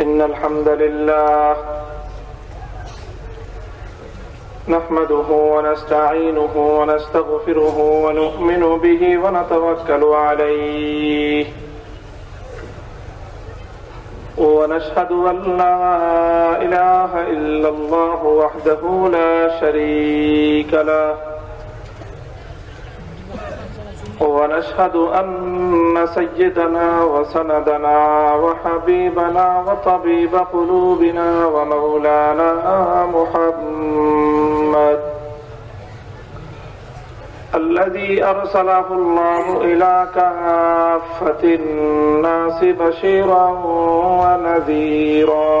إن الحمد لله نحمده ونستعينه ونستغفره ونؤمن به ونتوكل عليه ونشهد أن لا إله إلا الله وحده لا شريك له ونشهد أن سيدنا وسندنا وحبيبنا وطبيب قلوبنا ومولانا محمد الذي أرسله الله إلى كافة الناس بشيرا ونذيرا.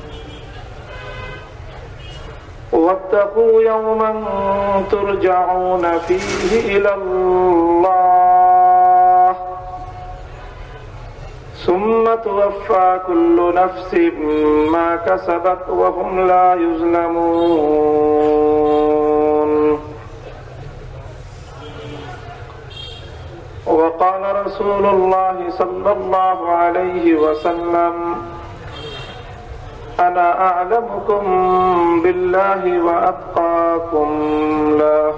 واتقوا يوما ترجعون فيه إلى الله. ثم توفى كل نفس ما كسبت وهم لا يظلمون. وقال رسول الله صلى الله عليه وسلم أنا أعلمكم بالله وأتقاكم له.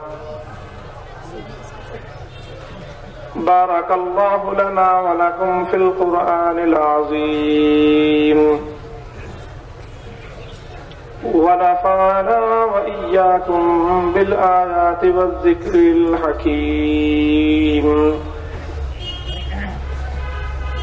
بارك الله لنا ولكم في القرآن العظيم. ونفعنا وإياكم بالآيات والذكر الحكيم.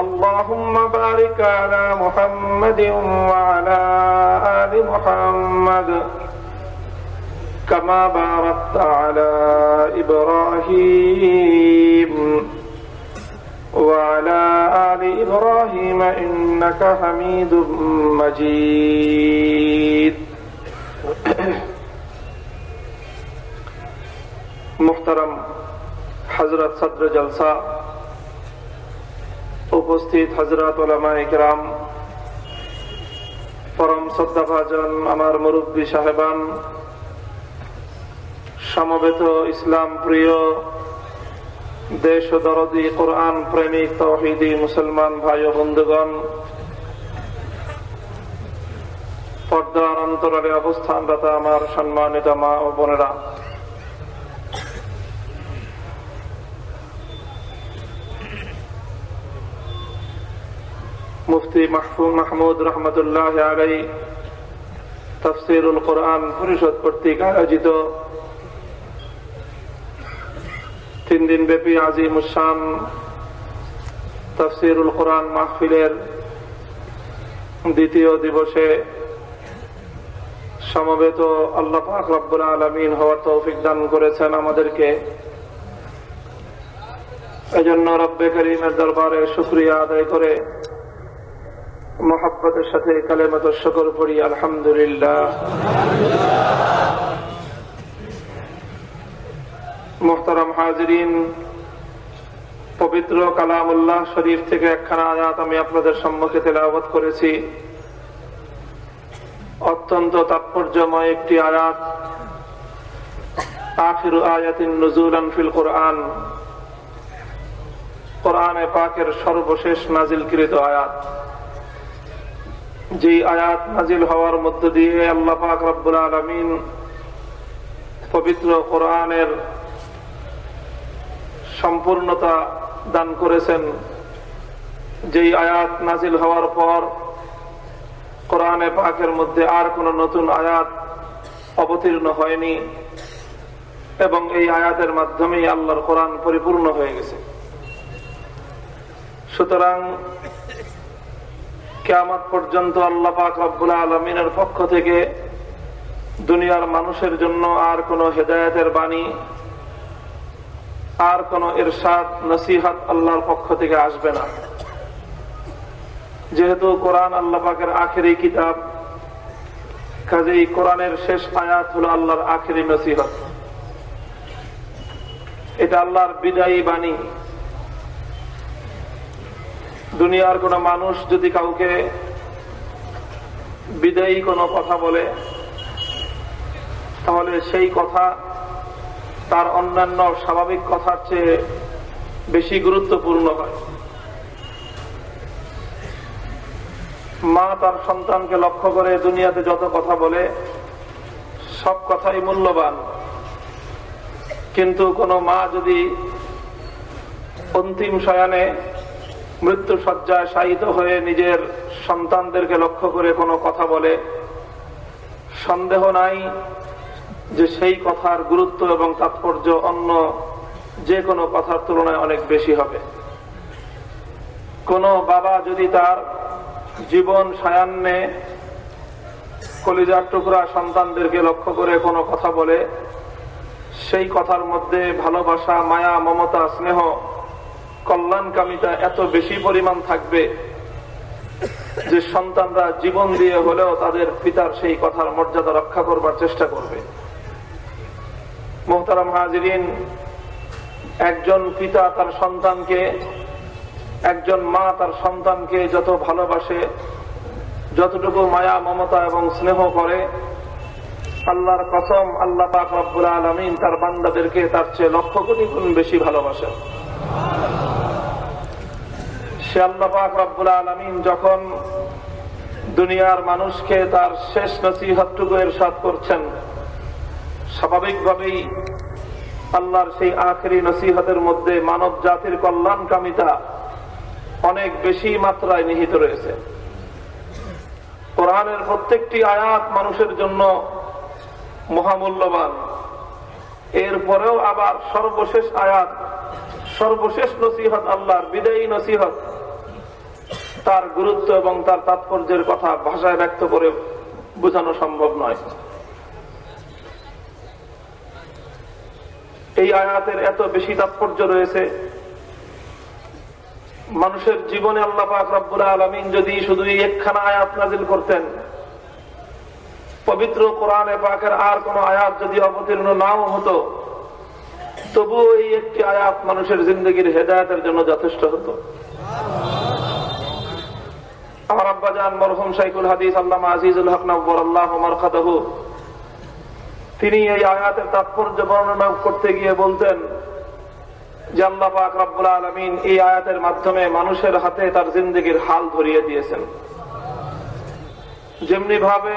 اللهم بارك على محمد وعلى آل محمد كما باركت على إبراهيم وعلى آل إبراهيم إنك حميد مجيد. محترم حضرت صدر جلسہ উপস্থিত হজরত ওলামাইকরাম পরম শ্রদ্ধাভাজন আমার মুরব্বী সাহেবান, সমবেত ইসলাম প্রিয়, দেশ দরদি কোরআন প্রেমিক তহিদি মুসলমান ভাই ও বন্ধুগণ, পর্দার অন্তরালে অবস্থানরত আমার সম্মানিত মা ও বোনেরা। মুফতি মাহমুদ রহমতুল্লাহ আলাই তফসিরুল কোরআন পরিষদ কর্তৃক আয়োজিত তিন দিন ব্যাপী আজিম উসান তফসিরুল কোরআন মাহফিলের দ্বিতীয় দিবসে সমবেত আল্লাহ পাক রব্বুল আলমিন হওয়ার তৌফিক দান করেছেন আমাদেরকে। এজন্য রব্বে করিমের দরবারে শুক্রিয়া আদায় করে মোহাব্বতের সাথে কালেমত শকর পড়ি, আলহামদুলিল্লাহ। মোহতারাম হাজরিন, পবিত্র কালামুল্লাহ শরীফ থেকে একখানা আয়াত আমি আপনাদের সম্মুখে তেলাবত করেছি। অত্যন্ত তাৎপর্যময় একটি আয়াত। আখির আয়াতিন নজুলান ফিল কোরআন। কোরআনে পাকের সর্বশেষ নাজিলকৃত আয়াত। যে আয়াত নাজিল হওয়ার মধ্য দিয়ে আল্লাহ পাক রব্বুল আলমিন পবিত্র কোরআনের সম্পূর্ণতা দান করেছেন। যেই আয়াত নাজিল হওয়ার পর কোরআনে পাকের মধ্যে আর কোন নতুন আয়াত অবতীর্ণ হয়নি এবং এই আয়াতের মাধ্যমেই আল্লাহর কোরআন পরিপূর্ণ হয়ে গেছে। সুতরাং কেয়ামত পর্যন্ত আল্লাহ পাক রব্বুল আলমিনের পক্ষ থেকে দুনিয়ার মানুষের জন্য আর কোন হেদায়তের বাণী, আর কোন এরশাদ নসিহাত আল্লাহর পক্ষ থেকে আসবে না। যেহেতু কোরআন আল্লাহ পাকের আখেরি কিতাব, কাজেই কোরআনের শেষ আয়াত হলো আল্লাহর আখেরি নসিহত। এটা আল্লাহর বিদায়ী বাণী। দুনিয়ার কোন মানুষ যদি কাউকে বিদায়ী কোনো কথা বলে, তাহলে সেই কথা তার অন্যান্য স্বাভাবিক কথার চেয়ে বেশি গুরুত্বপূর্ণ হয়। মা তার সন্তানকে লক্ষ্য করে দুনিয়াতে যত কথা বলে, সব কথাই মূল্যবান। কিন্তু কোনো মা যদি অন্তিম শয়ানে মৃত্যু সজ্জায় শায়িত হয়ে নিজের সন্তানদেরকে লক্ষ্য করে কোনো কথা বলে, সন্দেহ নাই যে সেই কথার গুরুত্ব এবং তাৎপর্য অন্য যে কোনো কথার তুলনায় অনেক বেশি হবে। কোনো বাবা যদি তার জীবন সায়ান্নে কলিজার টুকরা সন্তানদেরকে লক্ষ্য করে কোনো কথা বলে, সেই কথার মধ্যে ভালোবাসা, মায়া, মমতা, স্নেহ কল্যাণকামিতা এত বেশি পরিমাণ থাকবে যে সন্তানরা জীবন দিয়ে হলেও তাদের পিতার সেই কথার মর্যাদা রক্ষা করবার চেষ্টা করবে। মোহতারাম হাজিরিন, একজন পিতা তার সন্তানকে, একজন মা তার সন্তানকে যত ভালোবাসে, যতটুকু মায়া, মমতা এবং স্নেহ করে, আল্লাহর কসম আল্লাহ আলমিন তার বান্দাদেরকে তার চেয়ে লক্ষ কোটি গুণ বেশি ভালোবাসেন। যখন দুনিয়ার মানুষকে তার শেষ নসিহতটুকু সাথ করছেন, স্বাভাবিকভাবেই আল্লাহর সেই আখেরি নসিহতের মধ্যে মানব জাতির কল্যাণকামিতা অনেক বেশি মাত্রায় নিহিত রয়েছে। কোরআনের প্রত্যেকটি আয়াত মানুষের জন্য মহামূল্যবান। এরপরেও আবার সর্বশেষ আয়াত সর্বশেষ নসিহত আল্লাহর বিদায়ী নসিহত। তার গুরুত্ব এবং তার তাৎপর্যের কথা ভাষায় ব্যক্ত করে বোঝানো সম্ভব নয়। এই আয়াতের এত বেশি তাৎপর্য রয়েছে, মানুষের জীবনে আল্লাহ পাক রব্বুল আলমিন যদি শুধু একখানা আয়াত নাজিল করতেন, পবিত্র কোরআনে পাকের আর কোন আয়াত যদি অবতীর্ণ নাও হতো তবুও এই একটি আয়াত মানুষের জিন্দগির হেদায়তের জন্য যথেষ্ট হতো। আমার আব্বাজান মরহুম শাইকুল হাদিস আল্লাহ আজিজুল হক নব্বর আল্লাহ মারখাদাহু, তিনি এই আয়াতের তাৎপর্য বর্ণনা করতে গিয়ে বলতেন যে আল্লাহ পাক রব্বুল আলমিন এই আয়াতের মাধ্যমে মানুষের হাতে তার জিন্দগির হাল ধরিয়ে দিয়েছেন। যেমনি ভাবে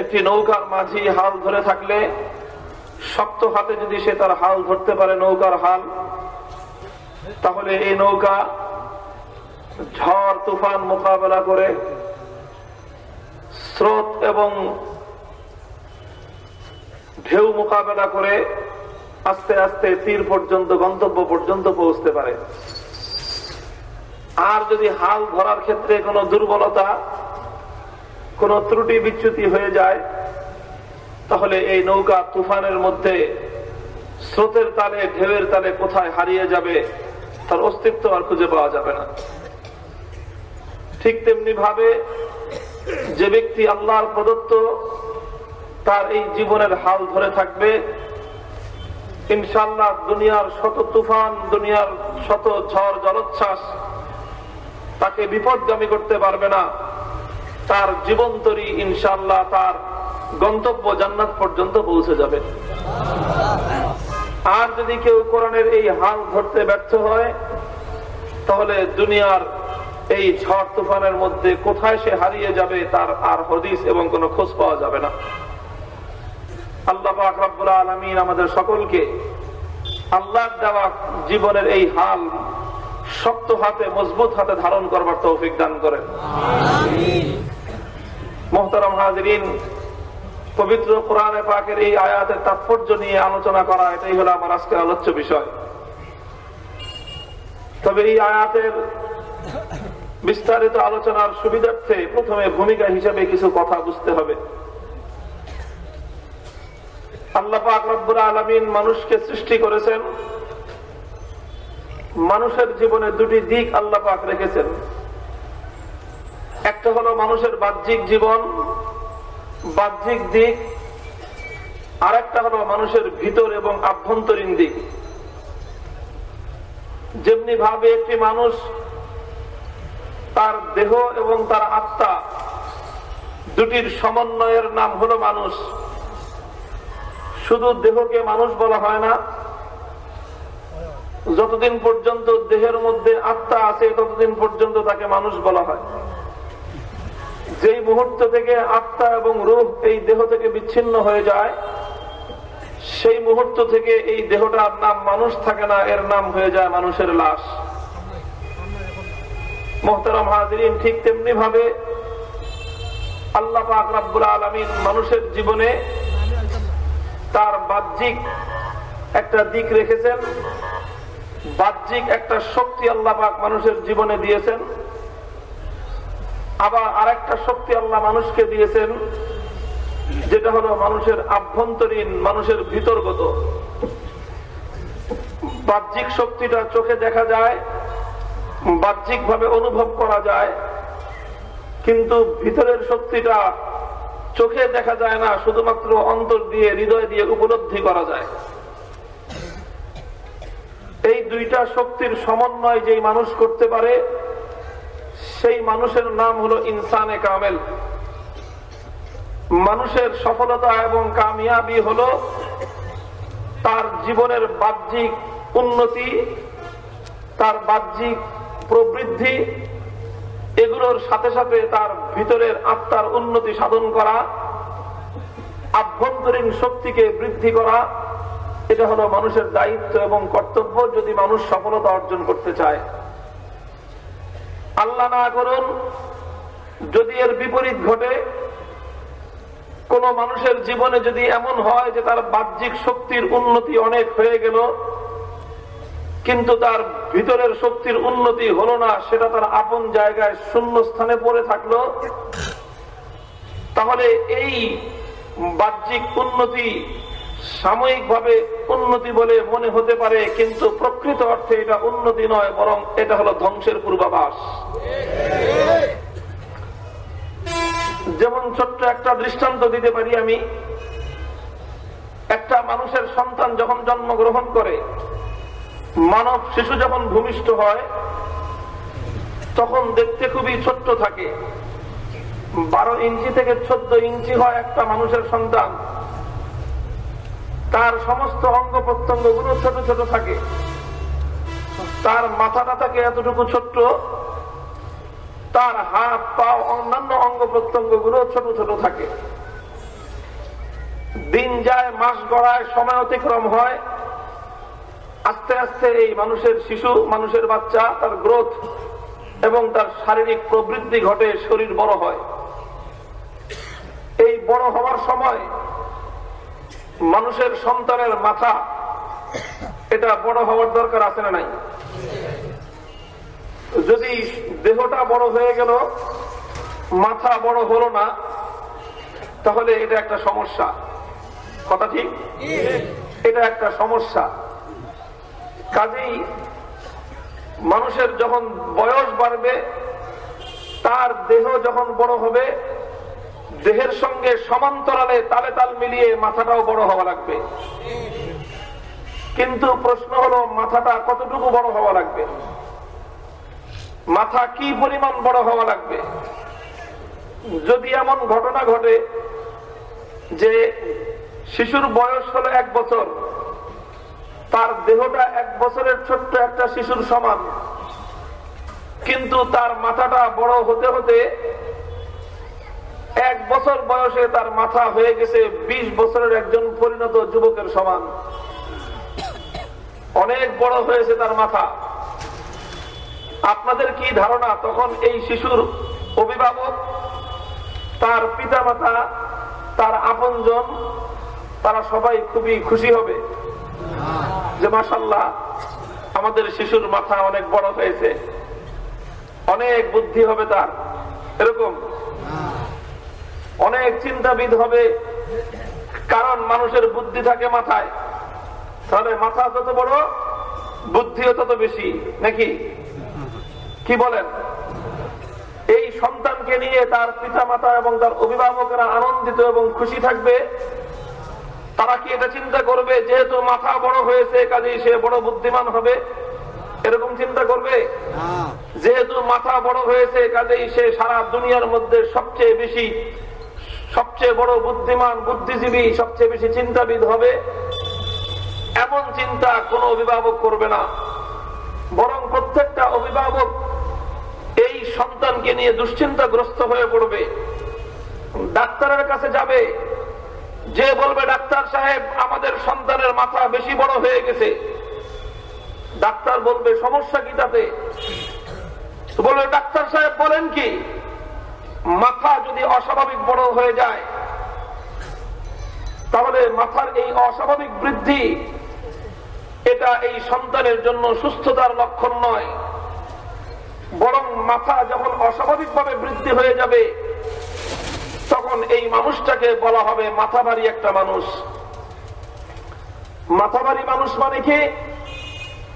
একটি নৌকার মাঝি হাল ধরে থাকলে শক্ত হাতে যদি সে তার হাল ধরতে পারে নৌকার হাল, তাহলে এই নৌকা ঝড়, তুফান মোকাবেলা করে স্রোত এবং ঢেউ মোকাবেলা করে আস্তে আস্তে তীর পর্যন্ত, গন্তব্য পর্যন্ত পৌঁছতে পারে। আর যদি হাল ধরার ক্ষেত্রে কোনো দুর্বলতা, কোন ত্রুটি বিচ্যুতি হয়ে যায় তাহলে এই নৌকা তুফানের মধ্যে স্রোতের তালে, ঢেউয়ের তালে কোথায় হারিয়ে যাবে, তার অস্তিত্ব আর খুঁজে পাওয়া যাবে না। ঠিক তেমনি ভাবে যে ব্যক্তি আল্লাহর প্রদত্ত তার এই জীবনের হাল ধরে থাকবে ইনশাল্লাহ দুনিয়ার শত তুফান, দুনিয়ার শত ঝড়, জলোচ্ছ্বাস তাকে বিপদগামী করতে পারবে না। তার জীবন তরি ইনশাল্লাহ তার গন্তব্য জান্নাত পর্যন্ত পৌঁছে যাবে। আর যদি কেউ কোরআনের এই হাল ধরতে ব্যর্থ হয়, তাহলে দুনিয়ার এই ঝড় তুফানের মধ্যে কোথায় সে হারিয়ে যাবে তার আর হদিস এবং কোনো খোঁজ পাওয়া যাবে না। আল্লাহ আকরাবুল আলমিন আমাদের সকলকে আল্লাহ দেওয়া জীবনের এই হাল শক্ত হাতে, মজবুত হাতে ধারণ করবার তৌফিক দান করেন। মোহতারাম হাজরিন, পবিত্র কোরআনে পাকের এই আয়াতের তাৎপর্য নিয়ে আলোচনা করা, এটাই হলো আমার আজকে আলোচ্য বিষয়। তবে এই আয়াতের বিস্তারিত আলোচনার সুবিধার্থে প্রথমে ভূমিকা হিসেবে কিছু কথা বুঝতে হবে। আল্লাহ পাক আলমিন মানুষকে সৃষ্টি করেছেন। মানুষের জীবনে দুটি দিক আল্লাহ পাক রেখেছেন। একটা হলো মানুষের বাহ্যিক জীবন, বাহ্যিক দিক আর একটা হলো মানুষের ভিতর এবং আভ্যন্তরীণ দিক। যেমনি ভাবে একটি মানুষ তার দেহ এবং তার আত্মা দুটির সমন্বয়ের নাম হলো মানুষ। শুধু দেহকে মানুষ বলা হয় না, যতদিন পর্যন্ত দেহের মধ্যে আত্মা আছে, ততদিন পর্যন্ত তাকে মানুষ বলা হয়। যেই মুহূর্ত থেকে আত্মা এবং রূপ এই দেহ থেকে বিচ্ছিন্ন হয়ে যায়, সেই মুহূর্ত থেকে এই দেহটার নাম মানুষ থাকে না, এর নাম হয়ে যায় মানুষের লাশ। মোহতারাম হাজরিন ঠিক তেমনি ভাবে আল্লাহ পাক রাব্বুল আলমিন মানুষের জীবনে তার বাহ্যিক একটা দিক রেখেছেন, বাহ্যিক একটা শক্তি আল্লাহ পাক মানুষের জীবনে দিয়েছেন। আবার আরেকটা শক্তি আল্লাহ মানুষকে দিয়েছেন, যেটা হলো মানুষের আভ্যন্তরীণ, মানুষের ভিতরগত। বাহ্যিক শক্তিটা চোখে দেখা যায় বাহ্যিক ভাবে অনুভব করা যায়, কিন্তু ভিতরের শক্তিটা চোখে দেখা যায় না, শুধুমাত্র অন্তর দিয়ে, হৃদয় দিয়ে উপলব্ধি করা যায়। এই দুইটা শক্তির সমন্বয় যেই মানুষ করতে পারে সেই মানুষের নাম হলো ইনসানে কামেল। মানুষের সফলতা এবং কামিয়াবি হলো তার জীবনের বাহ্যিক উন্নতি, তার বাহ্যিক প্রবৃদ্ধি, এগুলোর সাথে সাথে তার ভিতরের আত্মার উন্নতি সাধন করা, আভ্যন্তরীণ শক্তিকে বৃদ্ধি করা, এটা হলো মানুষের দায়িত্ব এবং কর্তব্য। যদি মানুষ সফলতা অর্জন করতে চায় আল্লাহ না করুন, যদি এর বিপরীত ঘটে, কোন মানুষের জীবনে যদি এমন হয় যে তার বাহ্যিক শক্তির উন্নতি অনেক হয়ে গেল, কিন্তু তার ভিতরের শক্তির উন্নতি হলো না, সেটা তার আপন জায়গায় শূন্য স্থানে পড়ে থাকল, তাহলে এই বাহ্যিক উন্নতি সাময়িকভাবে উন্নতি বলে মনে হতে পারে, কিন্তু প্রকৃত অর্থে এটা উন্নতি নয়, বরং এটা হলো ধ্বংসের পূর্বাভাস। যেমন ছোট্ট একটা দৃষ্টান্ত দিতে পারি আমি। একটা মানুষের সন্তান যখন জন্মগ্রহণ করে, মানব শিশু যখন ভূমিষ্ঠ হয়, তখন দেখতে খুবই ছোট্ট থাকে। বারো ইঞ্চি থেকে চোদ্দ ইঞ্চি হয় একটা মানুষের সন্তান। তার সমস্ত অঙ্গ প্রত্যঙ্গগুলো ছোট ছোট থাকে। তার মাথাটা থাকে এতটুকু ছোট্ট। তার হাত পা অন্যান্য অঙ্গ প্রত্যঙ্গগুলো ছোট ছোট থাকে। দিন যায়, মাস গড়ায়, সময় অতিক্রম হয়। আস্তে আস্তে এই মানুষের শিশু, মানুষের বাচ্চা, তার গ্রোথ এবং তার শারীরিক প্রবৃদ্ধি ঘটে, শরীর বড় হয়। এই বড় হওয়ার সময় মানুষের সন্তানের মাথা, এটা বড় হওয়ার দরকার আছে না নাই? যদি দেহটা বড় হয়ে গেল, মাথা বড় হলো না, তাহলে এটা একটা সমস্যা। কথা ঠিক? এটা একটা সমস্যা। কাজেই মানুষের যখন বয়স বাড়বে, তার দেহ যখন বড় হবে দেহের সঙ্গে সমান্তরালে তালে তাল মিলিয়ে মাথাটাও বড় হওয়া লাগবে। কিন্তু প্রশ্ন হলো, মাথাটা কতটুকু বড় হওয়া লাগবে? মাথা কি পরিমাণ বড় হওয়া লাগবে? যদি এমন ঘটনা ঘটে যে শিশুর বয়স হলো এক বছর, তার দেহটা এক বছরের ছোট্ট একটা শিশুর সমান, কিন্তু তার মাথাটা বড় হতে হতে এক বছর বয়সে তার মাথা হয়ে গেছে ২০ বছরের একজন পরিণত যুবকের সমান। অনেক বড় হয়েছে তার মাথা। আপনাদের কি ধারণা? তখন এই শিশুর অভিভাবক, তার পিতা মাতা তার আপনজন, তারা সবাই খুবই খুশি হবে যে মাসাল্লাহ আমাদের শিশুর মাথা অনেক বড় হয়েছে। অনেক বুদ্ধি হবে তার। এরকম? অনেক চিন্তাবিদ হবে। কারণ মানুষের বুদ্ধি থাকে মাথায়। তাহলে মাথা যত বড় বুদ্ধিও তত বেশি নাকি? কি বলেন? এই সন্তানকে নিয়ে তার পিতা মাতা এবং তার অভিভাবকরা আনন্দিত এবং খুশি থাকবে। তারা কি এটা চিন্তা করবে? যেহেতু মাথা বড় হয়েছে কাজেই সে বড় বুদ্ধিমান হবে। এরকম চিন্তা করবে? যেহেতু মাথা বড় হয়েছে কাজেই সে সারা দুনিয়ার মধ্যে সবচেয়ে বেশি সবচেয়ে বড় বুদ্ধিমান, বুদ্ধিজীবী, সবচেয়ে বেশি চিন্তাবিদ হবে, এমন চিন্তা কোনো অভিভাবক করবে না। বরং প্রত্যেকটা অভিভাবক এই সন্তানকে নিয়ে দুশ্চিন্তাগ্রস্ত হয়ে পড়বে। ডাক্তারের কাছে যাবে। যে বলবে, ডাক্তার সাহেব, আমাদের সন্তানের মাথা বেশি বড় হয়ে গেছে। ডাক্তার বলবে, সমস্যা কি তাতে? বলবে ডাক্তার সাহেব বলেন কি মাথা যদি অস্বাভাবিক বড় হয়ে যায়, তাহলে মাথার এই অস্বাভাবিক বৃদ্ধি, এটা এই সন্তানের জন্য সুস্থতার লক্ষণ নয়। বরং মাথা যখন অস্বাভাবিকভাবে বৃদ্ধি হয়ে যাবে, তখন এই মানুষটাকে বলা হবে মাথাবাড়ি একটা মানুষ। মাথাবাড়ি মানুষ মানে কি?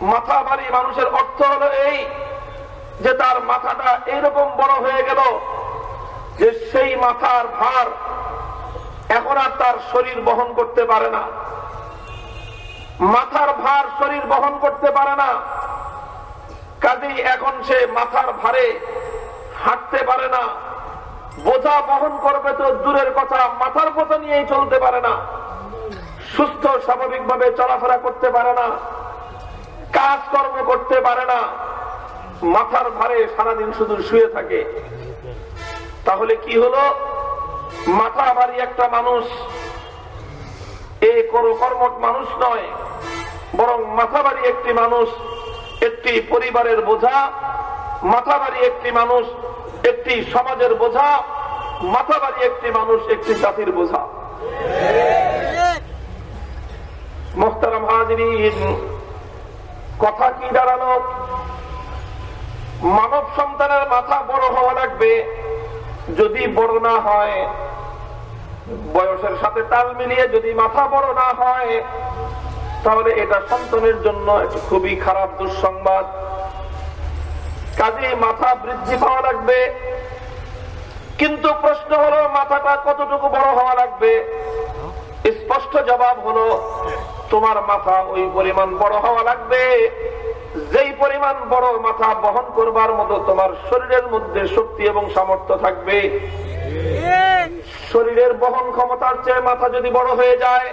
মাথা মাথাবাড়ি মানুষের অর্থ হলো এই যে তার মাথাটা এইরকম বড় হয়ে গেল যে সেই মাথার ভার এখন আর তার শরীর বহন করতে পারে না। মাথার ভার শরীর বহন করতে পারে না। কাজেই এখন সে মাথার ভারে হাঁটতে পারে না। বোঝা বহন করবে তো দূরের কথা, মাথার বোঝা নিয়েই চলতে পারে না। সুস্থ, স্বাভাবিকভাবে চলাফেরা করতে পারে না। কাজকর্ম করতে পারে না। মাথার ভারে সারাদিন শুধু শুয়ে থাকে। তাহলে কি হলো? মাথা ভারী একটা মানুষ। এ কর্মট মানুষ নয়, বরং মাথা ভারী একটি মানুষ, একটি পরিবারের বোঝা। মাথা ভারী একটি মানুষ, একটি সমাজের বোঝা। মাথা ভারী একটি মানুষ, একটি জাতির বোঝা। মোহতারাম হাজরিন, কথা কি দাঁড়ানো মানব সন্তানের মাথা বড় হওয়া লাগবে। যদি বড় না হয়, বয়সের সাথে তাল মিলিয়ে যদি মাথা বড় না হয়, তাহলে এটা সন্তানের জন্য খুবই খারাপ দুঃসংবাদ। কাজে মাথা বৃদ্ধি পাওয়া লাগবে। কিন্তু প্রশ্ন হলো, মাথাটা কতটুকু বড় হওয়া লাগবে? স্পষ্ট জবাব হলো, তোমার মাথা ওই পরিমাণ বড় হওয়া লাগবে। যেই পরিমাণ বড় মাথা বহন করবার মতো তোমার শরীরের মধ্যে শক্তি এবং সামর্থ্য থাকবে। শরীরের বহন ক্ষমতার চেয়ে মাথা যদি বড় হয়ে যায়,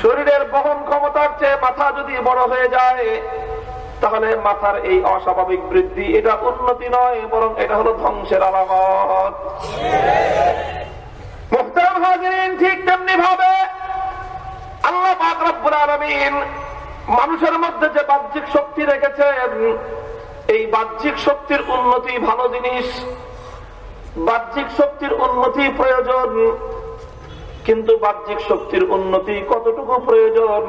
শরীরের বহন ক্ষমতার চেয়ে মাথা যদি বড় হয়ে যায়, তাহলে মাথার এই অস্বাভাবিক বৃদ্ধি এটা উন্নতি নয়, বরং এটা হলো ধ্বংসের আলামত। মানুষের মধ্যে যে বাহ্যিক শক্তি রেখেছেন, এই বাহ্যিক শক্তির উন্নতি ভালো জিনিস, বাহ্যিক শক্তির উন্নতি প্রয়োজন, কিন্তু বাহ্যিক শক্তির উন্নতি কতটুকু প্রয়োজন?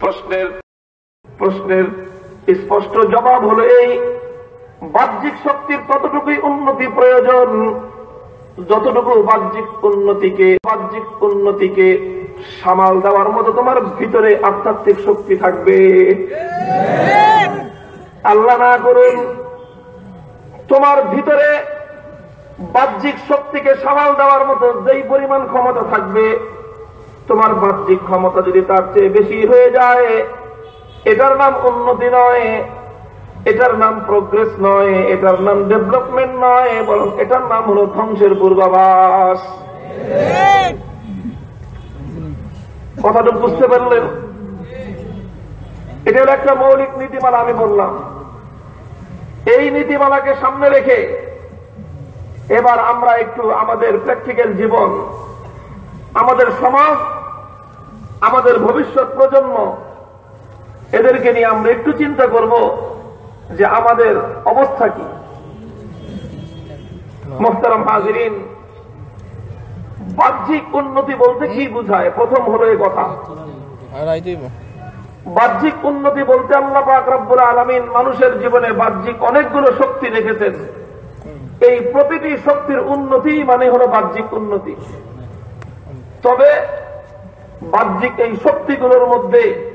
প্রশ্নের প্রশ্নের স্পষ্ট জবাব হলো এই, বাহ্যিক শক্তির ততটুকুই উন্নতি প্রয়োজন? যতটুকু বাহ্যিক উন্নতিকে বাহ্যিক উন্নতিকে সামাল দেওয়ার মতো তোমার ভিতরে আধ্যাত্মিক শক্তি থাকবে। আল্লাহ না করুন, তোমার ভিতরে বাহ্যিক শক্তিকে সামাল দেওয়ার মতো যেই পরিমাণ ক্ষমতা থাকবে, তোমার বাহ্যিক ক্ষমতা যদি তার চেয়ে বেশি হয়ে যায়, এটার নাম উন্নতি নয়। এটার নাম প্রোগ্রেস নয়, এটার নাম ডেভেলপমেন্ট নয়, বরং এটার নাম হলো ধ্বংসের পূর্বাভাস। কথাটা বুঝতে পারলেন? এটা হলো একটা মৌলিক নীতিমালা, আমি বললাম। এই নীতিমালাকে সামনে রেখে এবার আমরা একটু আমাদের প্র্যাকটিক্যাল জীবন, আমাদের সমাজ, আমাদের ভবিষ্যৎ প্রজন্ম, এদেরকে নিয়ে আমরা একটু চিন্তা করব। যে আমাদের অবস্থা কি? মোহতারাম হাজিরিন, বাহ্যিক উন্নতি বলতে কি বুঝায়? প্রথম হলো কথা। বাহ্যিক উন্নতি বলতে আল্লাহ পাক রব্বুল আলমিন মানুষের জীবনে বাহ্যিক অনেকগুলো শক্তি রেখেছেন। এই প্রতিটি শক্তির উন্নতি মানে হলো বাহ্যিক উন্নতি। তবে বাহ্যিক এই শক্তিগুলোর মধ্যে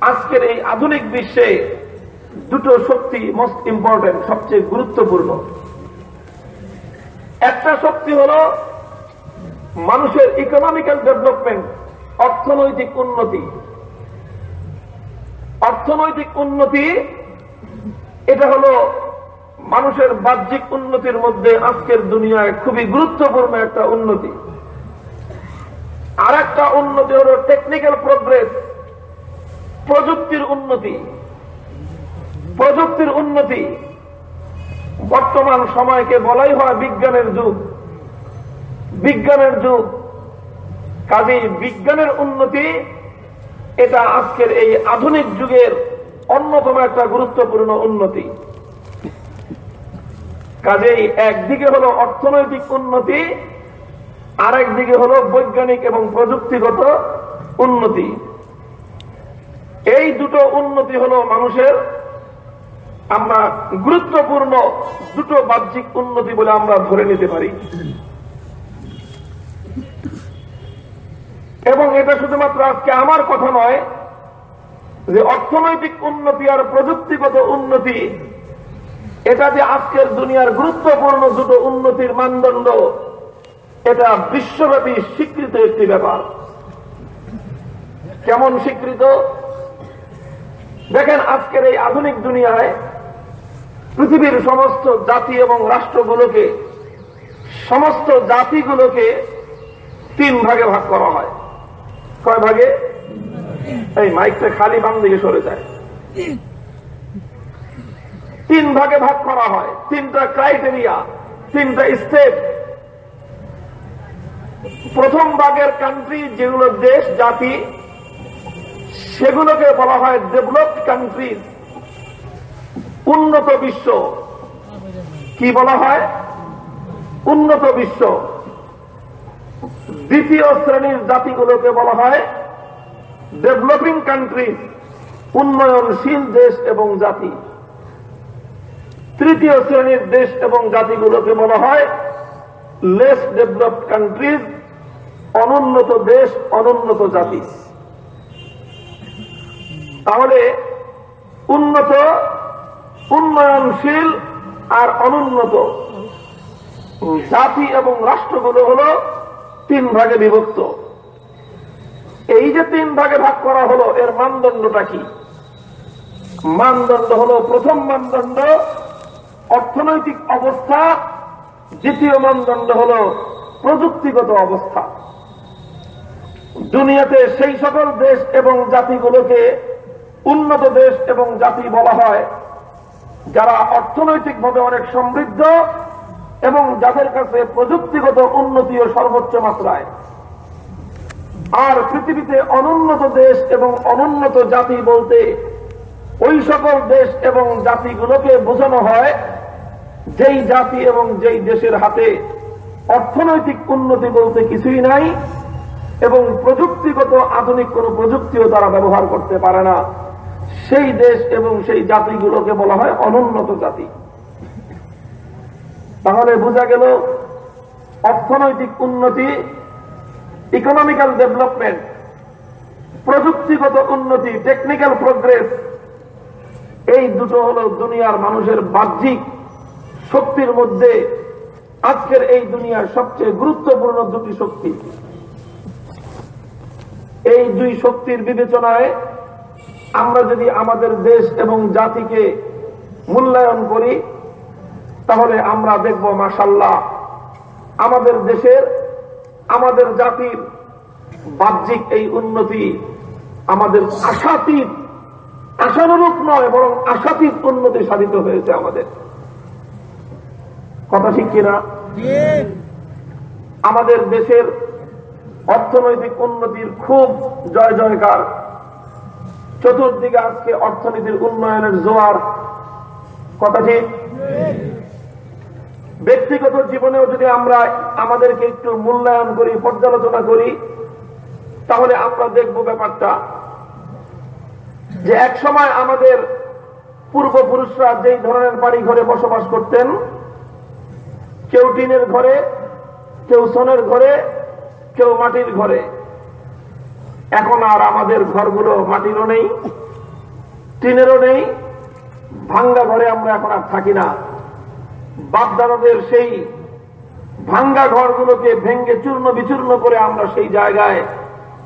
আজকের এই আধুনিক বিশ্বে দুটো শক্তি মোস্ট ইম্পর্টেন্ট সবচেয়ে গুরুত্বপূর্ণ। একটা শক্তি হলো মানুষের ইকোনমিক্যাল ডেভেলপমেন্ট অর্থনৈতিক উন্নতি। অর্থনৈতিক উন্নতি, এটা হলো মানুষের বাহ্যিক উন্নতির মধ্যে আজকের দুনিয়ায় খুবই গুরুত্বপূর্ণ একটা উন্নতি। আর একটা উন্নতি হলো টেকনিক্যাল প্রোগ্রেস প্রযুক্তির উন্নতি। প্রযুক্তির উন্নতি। বর্তমান সময়কে বলাই হয় বিজ্ঞানের যুগ। বিজ্ঞানের যুগ। কাজে বিজ্ঞানের উন্নতি, এটা আজকের এই আধুনিক যুগের অন্যতম একটা গুরুত্বপূর্ণ উন্নতি। কাজেই একদিকে হলো অর্থনৈতিক উন্নতি আর একদিকে হলো বৈজ্ঞানিক এবং প্রযুক্তিগত উন্নতি। এই দুটো উন্নতি হলো মানুষের আমরা গুরুত্বপূর্ণ দুটো বাহ্যিক উন্নতি বলে আমরা ধরে নিতে পারি। এবং এটা শুধুমাত্র আজকে আমার কথা নয়, যে অর্থনৈতিক উন্নতি আর প্রযুক্তিগত উন্নতি, এটা যে আজকের দুনিয়ার গুরুত্বপূর্ণ দুটো উন্নতির মানদণ্ড, এটা বিশ্বব্যাপী স্বীকৃত একটি ব্যাপার। কেমন স্বীকৃত? দেখেন আজকের এই আধুনিক দুনিয়ায় পৃথিবীর সমস্ত জাতি এবং রাষ্ট্রগুলোকে, সমস্ত জাতিগুলোকে তিন ভাগে ভাগ করা হয়। কয় ভাগে? এই মাইকটা খালি বাম দিকে সরে যায়। তিন ভাগে ভাগ করা হয়। তিনটা ক্রাইটেরিয়া, তিনটা স্টেপ প্রথম ভাগের কান্ট্রি যেগুলো দেশ, জাতি, সেগুলোকে বলা হয় ডেভেলপড কান্ট্রি উন্নত বিশ্ব। কি বলা হয়? উন্নত বিশ্ব। দ্বিতীয় শ্রেণির জাতিগুলোকে বলা হয় ডেভেলপিং কান্ট্রি উন্নয়নশীল দেশ এবং জাতি। তৃতীয় শ্রেণির দেশ এবং জাতিগুলোকে বলা হয় লেস ডেভেলপড কান্ট্রিজ অনুন্নত দেশ, অনুন্নত জাতি। তাহলে উন্নত উন্নয়নশীল আর অনুন্নত। জাতি এবং রাষ্ট্রগুলো হলো তিন ভাগে বিভক্ত। এই যে তিন ভাগে ভাগ করা হলো, এর মানদণ্ডটা কি? মানদণ্ড হলো, প্রথম মানদণ্ড অর্থনৈতিক অবস্থা, দ্বিতীয় মানদণ্ড হল প্রযুক্তিগত অবস্থা। দুনিয়াতে সেই সকল দেশ এবং জাতিগুলোকে উন্নত দেশ এবং জাতি বলা হয়। যারা অর্থনৈতিকভাবে অনেক সমৃদ্ধ এবং যাদের কাছে প্রযুক্তিগত উন্নতিও সর্বোচ্চ মাত্রায়। আর পৃথিবীতে অনুন্নত দেশ এবং অনুন্নত জাতি বলতে ওই সকল দেশ এবং জাতিগুলোকে বোঝানো হয়, যেই জাতি এবং যেই দেশের হাতে অর্থনৈতিক উন্নতি বলতে কিছুই নাই এবং প্রযুক্তিগত আধুনিক কোন প্রযুক্তিও তারা ব্যবহার করতে পারে না। সেই দেশ এবং সেই জাতিগুলোকে বলা হয় অনুন্নত জাতি। তাহলে বোঝা গেল অর্থনৈতিক উন্নতি ইকোনমিক্যাল ডেভেলপমেন্ট প্রযুক্তিগত উন্নতি টেকনিক্যাল প্রোগ্রেস এই দুটো হলো দুনিয়ার মানুষের বাহ্যিক শক্তির মধ্যে আজকের এই দুনিয়ার সবচেয়ে গুরুত্বপূর্ণ দুটি শক্তি। এই দুই শক্তির বিবেচনায় আমরা যদি আমাদের দেশ এবং জাতিকে মূল্যায়ন করি, তাহলে আমরা দেখব মাসাল্লাহ আমাদের দেশের, আমাদের জাতির বাহ্যিক এই উন্নতি আমাদের আশাতীত, আশানুরূপ নয়, বরং আশাতীত উন্নতি সাধিত হয়েছে আমাদের। কথা ঠিক কিনা? আমাদের দেশের অর্থনৈতিক উন্নতির খুব জয় জয়কার চতুর্দিকে আজকে অর্থনীতির উন্নয়নের জোয়ার। কথা ঠিক? ব্যক্তিগত জীবনেও যদি আমরা আমাদেরকে একটু মূল্যায়ন করি, পর্যালোচনা করি, তাহলে আমরা দেখব ব্যাপারটা যে এক সময় আমাদের পূর্বপুরুষরা যেই ধরনের বাড়ি ঘরে বসবাস করতেন, কেউ টিনের ঘরে, কেউ সোনের ঘরে, কেউ মাটির ঘরে এখন আর আমাদের ঘরগুলো মাটিরও নেই, টিনেরও নেই, ভাঙ্গা ঘরে আমরা এখন আর থাকি না। বাপদাদাদের সেই ভাঙ্গা ঘরগুলোকে ভেঙ্গে চূর্ণ বিচূর্ণ করে আমরা সেই জায়গায়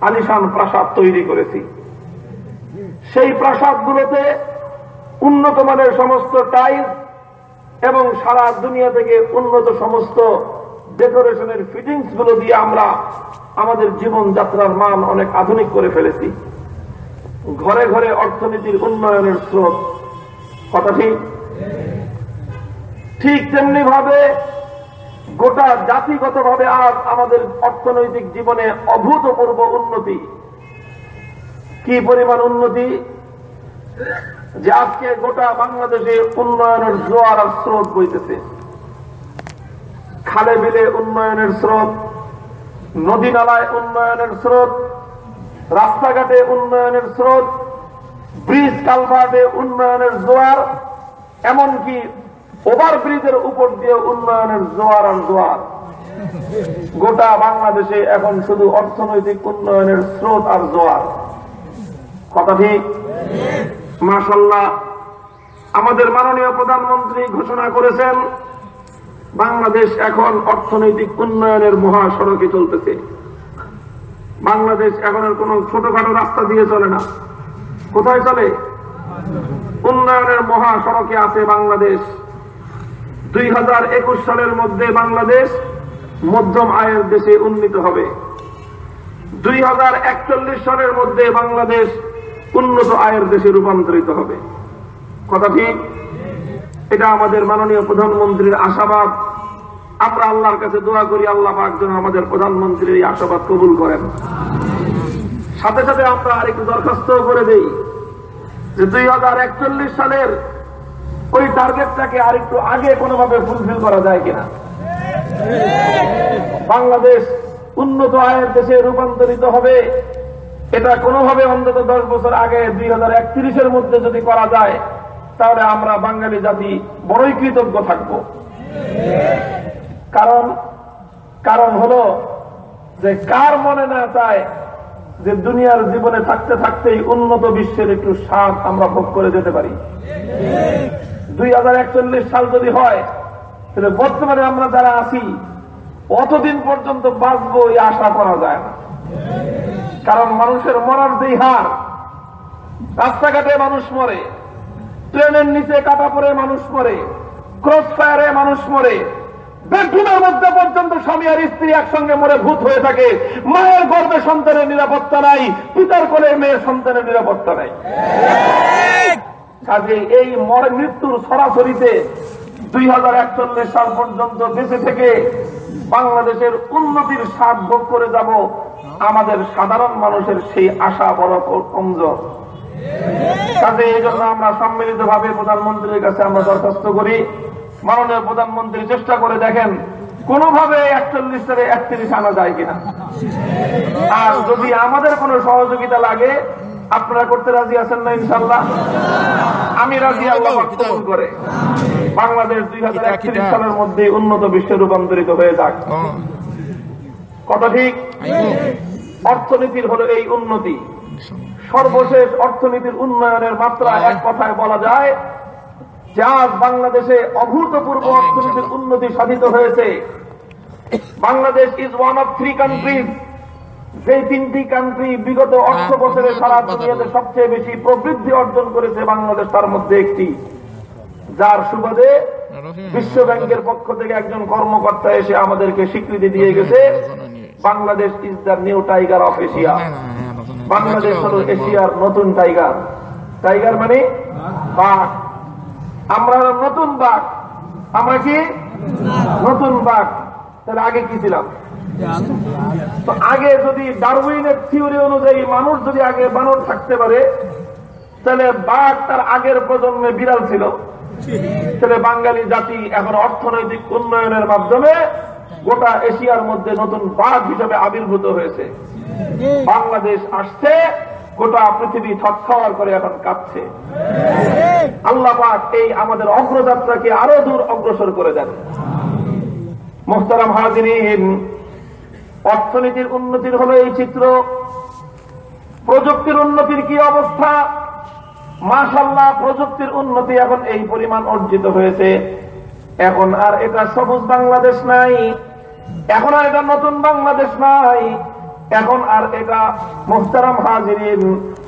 আলিশান প্রাসাদ তৈরি করেছি। সেই প্রাসাদগুলোতে উন্নত মানের সমস্ত টাইলস এবং সারা দুনিয়া থেকে উন্নত সমস্ত ডেকোরেশনের ফিটিংসগুলো দিয়ে আমরা আমাদের জীবনযাত্রার মান অনেক আধুনিক করে ফেলেছি। ঘরে ঘরে অর্থনীতির উন্নয়নের স্রোত। কথা ঠিক? ঠিক তেমনি ভাবে গোটা জাতিগত ভাবে আজ আমাদের অর্থনৈতিক জীবনে অভূতপূর্ব উন্নতি। কি পরিমাণ উন্নতি? যে আজকে গোটা বাংলাদেশে উন্নয়নের জোয়ার আর স্রোত বইতেছে। খালে বিলে উন্নয়নের স্রোত, নদী নালায় উন্নয়নের স্রোত, রাস্তাঘাটে উন্নয়নের স্রোত, ব্রিজ কালভার্টে উন্নয়নের জোয়ার, এমনকি ওভার ব্রিজের উপর দিয়ে উন্নয়নের জোয়ার আর জোয়ার। গোটা বাংলাদেশে এখন শুধু অর্থনৈতিক উন্নয়নের স্রোত আর জোয়ার। কথা ঠিক? মাসাল্লাহ আমাদের মাননীয় প্রধানমন্ত্রী ঘোষণা করেছেন বাংলাদেশ এখন অর্থনৈতিক উন্নয়নের মহাসড়কে চলতেছে। বাংলাদেশ এখন আর কোন ছোটখাটো রাস্তা দিয়ে চলে না। কোথায় চলে? উন্নয়নের মহাসড়কে আছে বাংলাদেশ। দুই হাজার একুশ সালের মধ্যে বাংলাদেশ মধ্যম আয়ের দেশে উন্নীত হবে। দুই হাজার একচল্লিশ সালের মধ্যে বাংলাদেশ উন্নত আয়ের দেশে রূপান্তরিত হবে। কথা ঠিক? এটা আমাদের মাননীয় প্রধানমন্ত্রীর আশাবাদ। আমরা আল্লাহর কাছে দোয়া করি, আল্লাহ পাক যেন আমাদের প্রধানমন্ত্রীর এই আশাবাদ কবুল করেন। সাথে সাথে আমরা আরেকটু দরখাস্ত করে দেই যে দুই সালের ওই টার্গেটটাকে আরেকটু আগে কোনোভাবে ফুলফিল করা যায় কিনা। বাংলাদেশ উন্নত আয়ের দেশে রূপান্তরিত হবে, এটা কোনোভাবে অন্তত দশ বছর আগে দুই হাজার একত্রিশের মধ্যে যদি করা যায় তাহলে আমরা বাঙালি জাতি বড়ই কৃতজ্ঞ থাকব। কারণ কারণ হলো যে কার মনে না চায় যে দুনিয়ার জীবনে থাকতে থাকতেই উন্নত বিশ্বের একটু স্বাদ আমরা ভোগ করে যেতে পারি। দুই সাল যদি হয়, তাহলে বর্তমানে আমরা যারা আছি, অতদিন পর্যন্ত বাঁচবো এই আশা করা যায় না। কারণ মানুষের মরার যেই হার, রাস্তাঘাটে মানুষ মরে। ট্রেনের নিচে কাটা পড়ে মানুষ মরে, ক্রস ফায়ারে মানুষ মরে, বেডরুমের মধ্যে পর্যন্ত স্বামী আর স্ত্রী একসঙ্গে মরে ভূত হয়ে থাকে। মায়ের গর্ভে সন্তানের নিরাপত্তা নাই, পিতার কোলে মেয়ের সন্তানের নিরাপত্তা নাই। কাজে এই মর, মৃত্যুর সরাসরিতে দুই হাজার একচল্লিশ সাল পর্যন্ত বেঁচে থেকে বাংলাদেশের উন্নতির স্বাদ ভোগ করে যাব আমাদের সাধারণ মানুষের সেই আশা বড় কমজোর কাজে এই জন্য আমরা সম্মিলিত ভাবে প্রধানমন্ত্রীর কাছে আমরা দরখাস্ত করি। মাননীয় প্রধানমন্ত্রী চেষ্টা করে দেখেন কোনোভাবে একচল্লিশ থেকে একত্রিশ আনা যায় কিনা। আর যদি আমাদের কোনো সহযোগিতা লাগে আপনারা করতে রাজি আছেন না ইনশাল্লাহ আমি রাজি আল্লাহ কবুল করে। বাংলাদেশ দুই হাজার একত্রিশ সালের মধ্যে উন্নত বিশ্বে রূপান্তরিত হয়ে যাক। কথা ঠিক? অর্থনীতির হলো এই উন্নতি। সর্বশেষ অর্থনীতির উন্নয়নের মাত্রা এক কথায় বলা যায় যে আজ বাংলাদেশে অভূতপূর্ব অর্থনীতির উন্নতি সাধিত হয়েছে। Bangladesh is one of three countries যে তিনটি কান্ট্রি বিগত অর্থ বছরে সারা দুনিয়াতে সবচেয়ে বেশি প্রবৃদ্ধি অর্জন করেছে বাংলাদেশ তার মধ্যে একটি। যার সুবাদে বিশ্ব ব্যাংকের পক্ষ থেকে একজন কর্মকর্তা এসে আমাদেরকে স্বীকৃতি দিয়ে গেছে। Bangladesh is the new tiger of Asia Bangladesh হল এশিয়ার নতুন টাইগার। টাইগার মানে বাঘ। আমরা নতুন বাঘ। আমরা কি? নতুন বাঘ। তাহলে আগে কি ছিলাম? তো আগে যদি ডারউইনের থিওরি অনুযায়ী মানুষ যদি আগে বানর থাকতে পারে তাহলে বাঘ তার আগের প্রজন্মে বিড়াল ছিল। তাহলে বাঙালি জাতি এখন অর্থনৈতিক উন্নয়নের মাধ্যমে গোটা এশিয়ার মধ্যে নতুন বাঘ হিসেবে আবির্ভূত হয়েছে। বাংলাদেশ আসছে, গোটা পৃথিবী থরথর করে এখন কাঁপছে। আল্লাহ এই আমাদের অগ্রযাত্রাকে আরও দূর অগ্রসর করে দেন। মোহতারাম হাজিরিন, অর্থনীতির উন্নতির হলো এই চিত্র। প্রযুক্তির উন্নতির কি অবস্থা? মাশাল্লাহ প্রযুক্তির উন্নতি এখন এই পরিমাণ অর্জিত হয়েছে। এখন আর এটা সবুজ বাংলাদেশ নাই। এখন আর এটা নতুন বাংলাদেশ নাই। এখন আর এটা মোহতারাম হাজিরিন,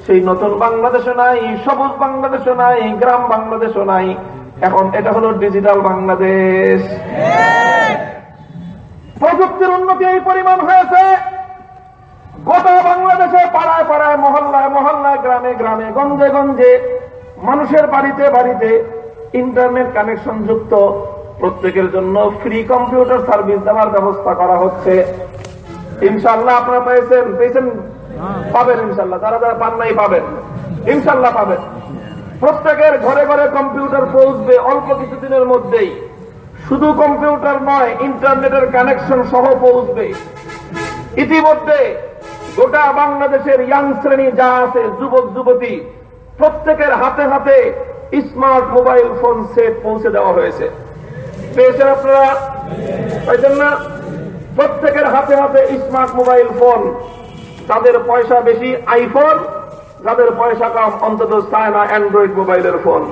সেই নতুন বাংলাদেশও নাই, সবুজ বাংলাদেশও নাই, গ্রাম বাংলাদেশও নাই। এখন এটা হলো ডিজিটাল বাংলাদেশ। প্রযুক্তির উন্নতি এই পরিমাণ হয়েছে। গোটা বাংলাদেশে পাড়ায় পাড়ায়, মহল্লায় মহল্লায়, গ্রামে গ্রামে, গঞ্জে গঞ্জে মানুষের বাড়িতে বাড়িতে ইন্টারনেট কানেকশন যুক্ত প্রত্যেকের জন্য ফ্রি কম্পিউটার সার্ভিস দেওয়ার ব্যবস্থা করা হচ্ছে। ইনশাল্লাহ আপনারা পেয়েছেন পেয়েছেন? পাবেন ইনশাল্লাহ যারা যারা পান নাই, পাবেন। ইনশাল্লাহ পাবেন। প্রত্যেকের ঘরে ঘরে কম্পিউটার পৌঁছবে অল্প কিছুদিনের মধ্যেই। শুধু কম্পিউটার নয় ইন্টারনেটের কানেকশন সহ পৌঁছবে। ইতিমধ্যে গোটা বাংলাদেশের ইয়াং শ্রেণি যা আছে, যুবক, যুবতী, প্রত্যেকের হাতে হাতে স্মার্ট মোবাইল ফোন সেট পৌঁছে দেওয়া হয়েছে। পেয়েছেন আপনারা? পাইছেন না? প্রত্যেকের হাতে হাতে স্মার্ট মোবাইল ফোন তাদের পয়সা বেশি আইফোন যাদের পয়সা কম, অন্তত চায় না অ্যান্ড্রয়েড মোবাইলের ফোন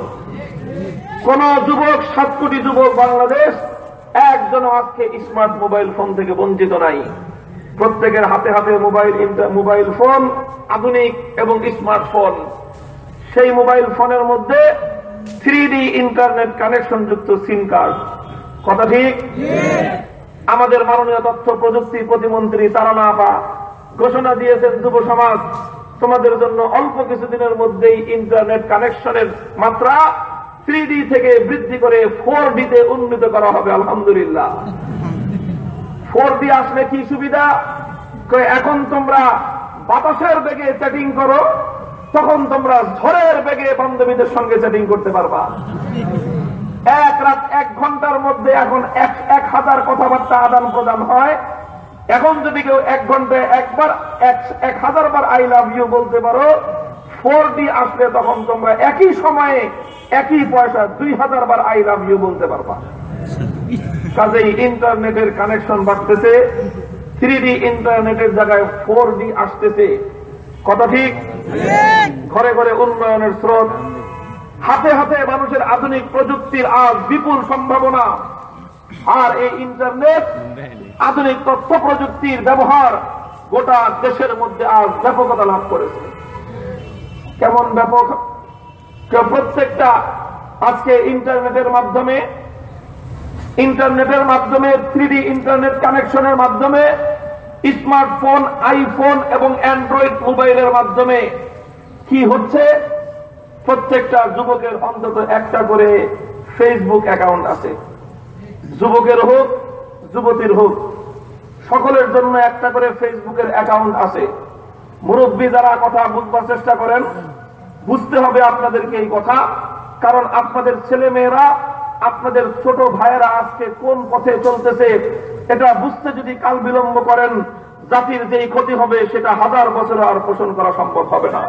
কোন যুবক সাত কোটি যুবক বাংলাদেশ একজন আজকে স্মার্ট মোবাইল ফোন থেকে বঞ্চিত নাই। প্রত্যেকের হাতে হাতে মোবাইল মোবাইল ফোন আধুনিক এবং স্মার্টফোন সেই মোবাইল ফোনের মধ্যে থ্রি ডি ইন্টারনেট কানেকশন যুক্ত সিম কার্ড কথা ঠিক? আমাদের মাননীয় তথ্য প্রযুক্তি প্রতিমন্ত্রী তারানা আপা ঘোষণা দিয়েছেন, যুব সমাজ, তোমাদের জন্য অল্প কিছুদিনের মধ্যেই ইন্টারনেট কানেকশনের মাত্রা থ্রি থেকে বৃদ্ধি করে ফোর তে উন্নীত করা হবে, আলহামদুলিল্লাহ। ফোর ডি আসলে কি সুবিধা? এখন তোমরা বাতাসের বেগে চ্যাটিং করো, তখন তোমরা ঝড়ের বেগে বান্ধবীদের সঙ্গে চ্যাটিং করতে পারবা। এক রাত এক ঘণ্টার মধ্যে এখন এক এক হাজার কথাবার্তা আদান প্রদান হয়। এখন যদি কেউ এক ঘন্টায় একবার এক- হাজার বার আই লাভ ইউ বলতে পারো ফোর ডি আসলে তখন তোমরা একই সময়ে একই পয়সা দুই হাজার বার আই লাভ ইউ বলতে পারবা। কাজেই ইন্টারনেটের কানেকশন বাড়তেছে থ্রি ডি ইন্টারনেটের জায়গায় ফোর ডি আসতেছে। কথা ঠিক। ঘরে ঘরে উন্নয়নের স্রোত। হাতে হাতে মানুষের আধুনিক প্রযুক্তির আজ বিপুল সম্ভাবনা। আর এই ইন্টারনেট, আধুনিক তথ্য প্রযুক্তির ব্যবহার গোটা দেশের মধ্যে আজ ব্যাপকতা লাভ করেছে। কেমন ব্যাপক? প্রত্যেকটা আজকে ইন্টারনেটের মাধ্যমে ইন্টারনেটের মাধ্যমে থ্রি ইন্টারনেট কানেকশনের মাধ্যমে, স্মার্টফোন, আইফোন এবং অ্যান্ড্রয়েড মোবাইলের মাধ্যমে কি হচ্ছে? প্রত্যেকটা যুবকের অন্তত একটা করে ফেসবুক অ্যাকাউন্ট আছে। যুবকের হোক, যুবতীর হোক, সকলের জন্য একটা করে ফেসবুকের অ্যাকাউন্ট আছে। মুরব্বী যারা কথা বুঝবার চেষ্টা করেন, বুঝতে হবে আপনাদেরকে এই কথা, কারণ আপনাদের ছেলে মেয়েরা আপনাদের ছোট ভাইয়েরা আজকে কোন পথে চলতেছে, এটা বুঝতে যদি কাল বিলম্ব করেন, জাতির যেই ক্ষতি হবে সেটা হাজার বছর আর পোষণ করা সম্ভব হবে না।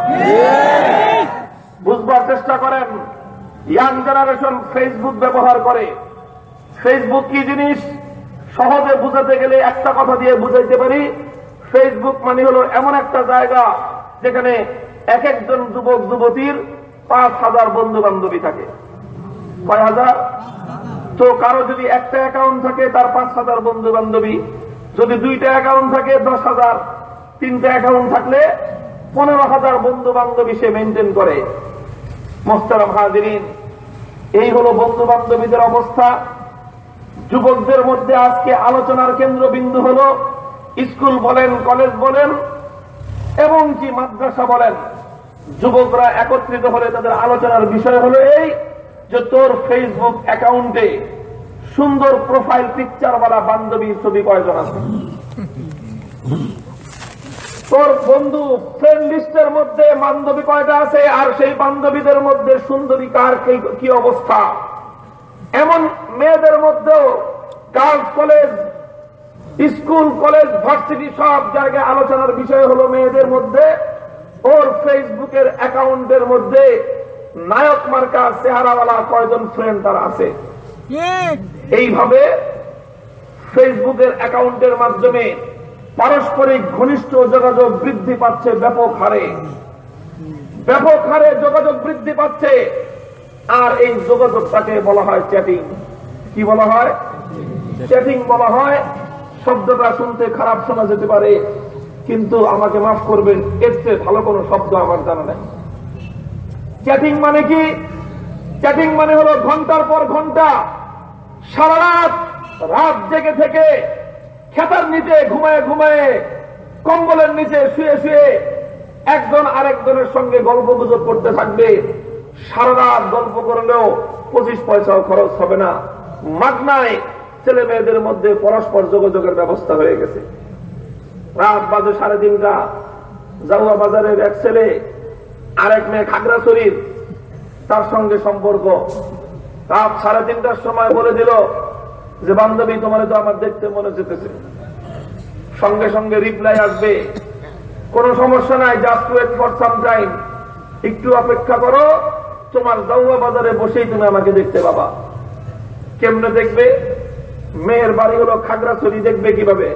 বুঝবার চেষ্টা করেন। ইয়াং জেনারেশন ফেসবুক ব্যবহার করে। ফেসবুক কি জিনিস? সহজে বুঝাতে গেলে একটা কথা দিয়ে বুঝাইতে পারি। ফেসবুক মানে হলো এমন একটা জায়গা যেখানে এক একজন যুবক, যুবতীর পাঁচ হাজার বন্ধু বান্ধবী থাকে। কয় হাজার? তো কারও যদি একটা অ্যাকাউন্ট থাকে, তার পাঁচ হাজার বন্ধু বান্ধবী যদি দুইটা অ্যাকাউন্ট থাকে, দশ হাজার। তিনটা অ্যাকাউন্ট থাকলে পনেরো হাজার বন্ধু বান্ধবী সে মেনটেন করে। মোস্তারাম হাজিরিন, এই হলো বন্ধু বান্ধবীদের অবস্থা। যুবকদের মধ্যে আজকে আলোচনার কেন্দ্রবিন্দু হল স্কুল বলেন, কলেজ বলেন, এবং কি মাদ্রাসা বলেন। যুবকরা একত্রিত হলে তাদের আলোচনার বিষয় হলো এই যে তোর ফেসবুক অ্যাকাউন্টে সুন্দর প্রোফাইল পিকচারওয়ালা বান্ধবী ছবি কয়জন আছে? তোর বন্ধু ফ্রেন্ড লিস্টের মধ্যে বান্ধবী কয়টা আছে? আর সেই বান্ধবীদের মধ্যে সুন্দরী কার কি- অবস্থা? এমন মেয়েদের মধ্যেও girls college school college varsity সব জায়গায় আলোচনার বিষয় হলো মেয়েদের মধ্যে। ওর ফেসবুকের অ্যাকাউন্টের মধ্যে নায়ক মার্কা চেহারাওয়ালা কয়জন ফ্রেন্ড তার আছে? এইভাবে ফেসবুকের অ্যাকাউন্টের মাধ্যমে পারস্পরিক ঘনিষ্ঠ যোগাযোগ বৃদ্ধি পাচ্ছে ব্যাপক হারে। ব্যাপক হারে যোগাযোগ বৃদ্ধি পাচ্ছে। আর এই যোগাযোগটাকে বলা হয় চ্যাটিং কি বলা হয়? চ্যাটিং বলা হয়। শব্দটা শুনতে খারাপ শোনা যেতে পারে, কিন্তু আমাকে মাফ করবেন, এর চেয়ে ভালো কোনো শব্দ আমার জানা নেই। চ্যাটিং মানে কি? চ্যাটিং মানে হলো ঘণ্টার পর ঘণ্টা, সারা রাত রাত জেগে থেকে খেতার নিচে ঘুমায় ঘুমায়, কম্বলের নিচে শুয়ে শুয়ে একজন আরেকজনের সঙ্গে গল্প গুজব করতে থাকবে। সারা রাত গল্প করলেও পঁচিশ পয়সাও খরচ হবে না। মাগনায় ছেলে মেয়েদের মধ্যে পরস্পর যোগাযোগের ব্যবস্থা হয়ে গেছে। রাত বাজে সাড়ে তিনটা। জাউয়া বাজারের এক ছেলে, আরেক মেয়ে খাগড়া খাগড়াছড়ির, তার সঙ্গে সম্পর্ক। রাত সাড়ে তিনটার সময় বলে দিল যে বান্ধবী তোমার তো আমার দেখতে মনে যেতেছে সঙ্গে সঙ্গে রিপ্লাই আসবে। কোনো সমস্যা নাই just wait for some time একটু অপেক্ষা করো, তোমার জাউয়া বাজারে বসেই তুমি আমাকে দেখতে পাবা। কেমনে দেখবে? মেয়ের বাড়ি হলো খাগড়াছড়ি, দেখবে কীভাবে?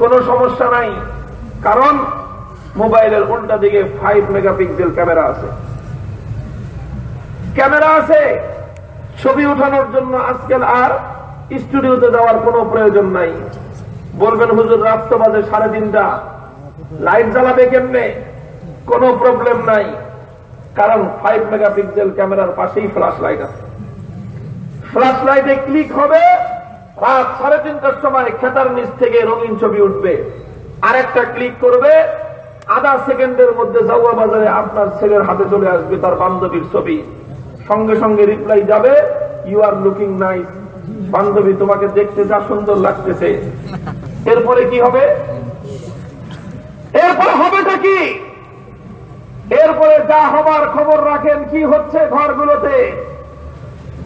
কোনো সমস্যা নাই, কারণ মোবাইলের উল্টা দিকে ফাইভ মেগাপিক্সেল ক্যামেরা আছে। ক্যামেরা আছে, ছবি উঠানোর জন্য আজকাল আর স্টুডিওতে যাওয়ার কোনো প্রয়োজন নাই। বলবেন, হুজুর, রাত বাজে সাড়ে তিনটা। লাইট জ্বালাবে কেমনে? কোনো প্রবলেম নাই। কারণ ফাইভ মেগাপিক্সেল ক্যামেরার পাশেই ফ্ল্যাশ লাইট আছে। ফ্ল্যাশ লাইটে ক্লিক হবে, রাত সাড়ে তিনটার সময় খেতার নিচ থেকে রঙিন ছবি উঠবে। আরেকটা ক্লিক করবে, আধা সেকেন্ডের মধ্যে জাউয়া বাজারে আপনার ছেলের হাতে চলে আসবে তার বান্ধবীর ছবি। সঙ্গে সঙ্গে রিপ্লাই যাবে ইউ আর লুকিং নাইস বান্ধবী, তোমাকে দেখতে যা সুন্দর লাগতেছে। এরপরে কি হবে? এরপরে হবেটা কি? এরপরে যা হবার খবর রাখেন, কি হচ্ছে ঘরগুলোতে?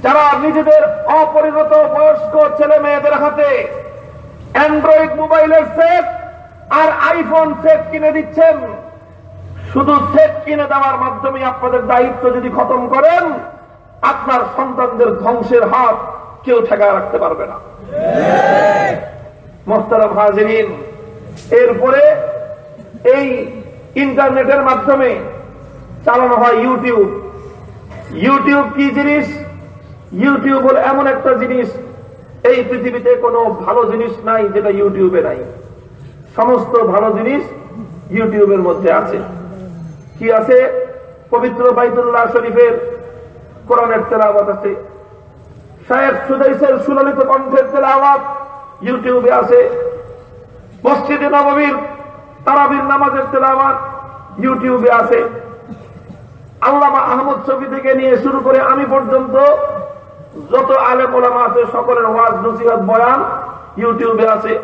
যারা নিজেদের অপরিণত বয়স্ক ছেলে মেয়েদের হাতে অ্যান্ড্রয়েড মোবাইলের সেট আর আইফোন সেট কিনে দিচ্ছেন, শুধু সেট কিনে দেওয়ার মাধ্যমে আপনাদের দায়িত্ব যদি খতম করেন, আপনার সন্তানদের ধ্বংসের হাত কেউ ঠেকায় রাখতে পারবে না। হাজিরিন, এরপরে এই ইন্টারনেটের মাধ্যমে চালানো হয় ইউটিউব। ইউটিউব কি জিনিস? ইউটিউব হল এমন একটা জিনিস, এই পৃথিবীতে কোনো ভালো জিনিস নাই যেটা ইউটিউবে নাই। সমস্ত ভালো জিনিস ইউটিউবের মধ্যে আছে। কি আছে? পবিত্র বাইতুল্লাহ শরীফের কোরআনের তেলাওয়াত আছে। তেলাওয়াত ইউটিউবে নামাজের তেলাওয়াত ইউটিউবে আহমদ ছবি থেকে নিয়ে শুরু করে আমি পর্যন্ত যত আলে মোলামা আছে সকলের ওয়াজ, নসিহত, বয়ান ইউটিউবে আছে।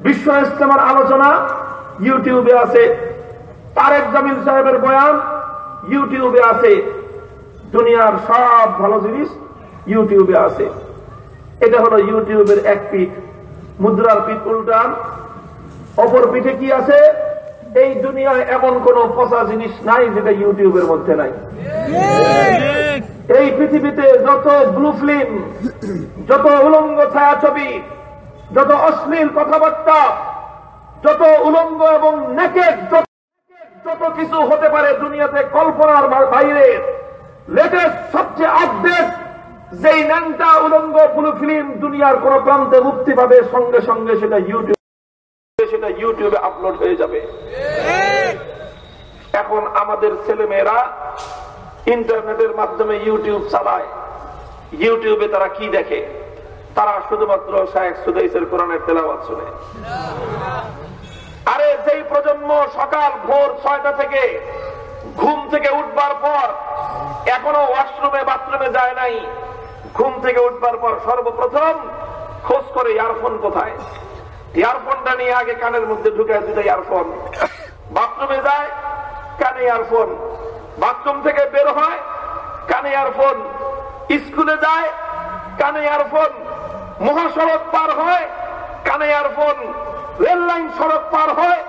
বিশ্ব ইস্তেমার আলোচনা ইউটিউবে আছে। তারেক জামিল সাহেবের বয়ান ইউটিউবে আছে। দুনিয়ার সব ভালো জিনিস ইউটিউবে আছে। এটা হলো ইউটিউবের এক পিঠ। মুদ্রার পিঠ উল্টান। অপর পিঠে কি আছে? এই দুনিয়ায় এমন কোন পচা জিনিস নাই যেটা ইউটিউবের মধ্যে নাই। এই পৃথিবীতে যত ব্লু ফিল্ম, যত উলঙ্গ ছায়াছবি, যত অশ্লীল কথাবার্তা, যত উলঙ্গ এবং নেকেট যত কিছু হতে পারে দুনিয়াতে কল্পনার বাইরে লেটেস্ট সবচেয়ে আপডেট যেই ন্যাংটা উলঙ্গ ব্লু ফিল্ম দুনিয়ার কোন প্রান্তে মুক্তি পাবে, সঙ্গে সঙ্গে সেটা ইউটিউব সেটা ইউটিউবে আপলোড হয়ে যাবে। এখন আমাদের ছেলে মেয়েরা ইন্টারনেটের মাধ্যমে ইউটিউব চালায়। ইউটিউবে তারা কি দেখে? তারা শুধুমাত্র শাহেক সুদাইসের কোরআনের তেলাওয়াত শুনে। আরে যেই প্রজন্ম সকাল ভোর ছয়টা থেকে ঘুম থেকে উঠবার পর এখনও ওয়াশরুমে, বাথরুমে যায় নাই ঘুম থেকে উঠবার পর সর্বপ্রথম খোঁজ করে ইয়ারফোন কোথায়? ইয়ারফোনটা নিয়ে আগে কানের মধ্যে ঢুকে দিতে ইয়ারফোন। বাথরুমে যায়, কানে ইয়ারফোন। বাথরুম থেকে বের হয়, কানে ইয়ারফোন। স্কুলে যায়, কানে ইয়ারফোন। মহাসড়ক পার হয়, কানে ইয়ারফোন। রেল লাইন সড়ক পার হয়,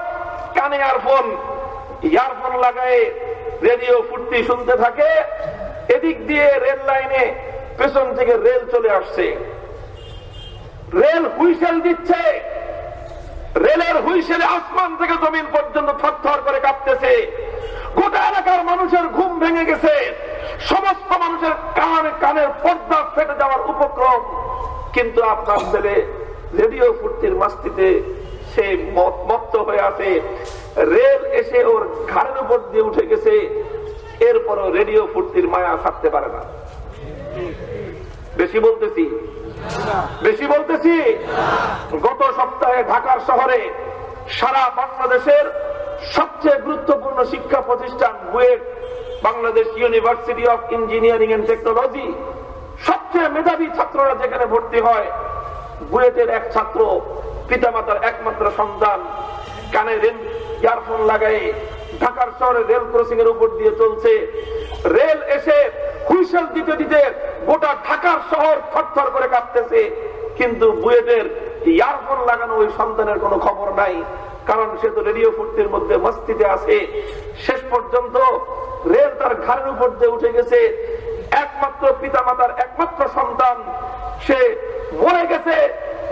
কানে ইয়ারফোন। ইয়ারফোন লাগায় রেডিও ফুর্তি শুনতে থাকে। এদিক দিয়ে রেল লাইনে পেছন থেকে রেল চলে আসছে। রেল হুইসেল দিচ্ছে। রেলের হুইসেলে আসমান থেকে জমিন পর্যন্ত থরথর করে কাঁপতেছে। গোটা এলাকার মানুষের ঘুম ভেঙে গেছে। সমস্ত মানুষের কান কানের পর্দা ফেটে যাওয়ার উপক্রম। কিন্তু আপনার ছেলে রেডিও ফুর্তির মাস্তিতে সে মত- মত্ত হয়ে আছে। রেল এসে ওর ঘাড়ের উপর দিয়ে উঠে গেছে। এরপরও রেডিও ফুর্তির মায়া ছাড়তে পারে না। বেশি বলতেছি। বেশি বলতেছি, গত সপ্তাহে ঢাকার শহরে সারা বাংলাদেশের সবচেয়ে গুরুত্বপূর্ণ শিক্ষা প্রতিষ্ঠান BUET, Bangladesh university of engineering and technology সবচেয়ে মেধাবী ছাত্ররা যেখানে ভর্তি হয়, বুয়েটের এক ছাত্র, পিতামাতার একমাত্র সন্তান, কানে ইয়ারফোন লাগাই ঢাকার শহরে রেল ক্রসিং এর উপর দিয়ে চলছে। রেল এসে হুইসেল দিতে দিতে গোটা ঢাকার শহর থরথর করে কাঁপতেছে। কিন্তু বুয়েটের ইয়ারফোন লাগানো ওই সন্তানের কোনো খবর নাই। কারণ সে তো রেডিও ফুর্তির মধ্যে মস্তিতে আছে। শেষ পর্যন্ত রেল তার ঘাড়ের উপর দিয়ে উঠে গেছে। একমাত্র পিতা মাতার একমাত্র সন্তান, সে মরে গেছে,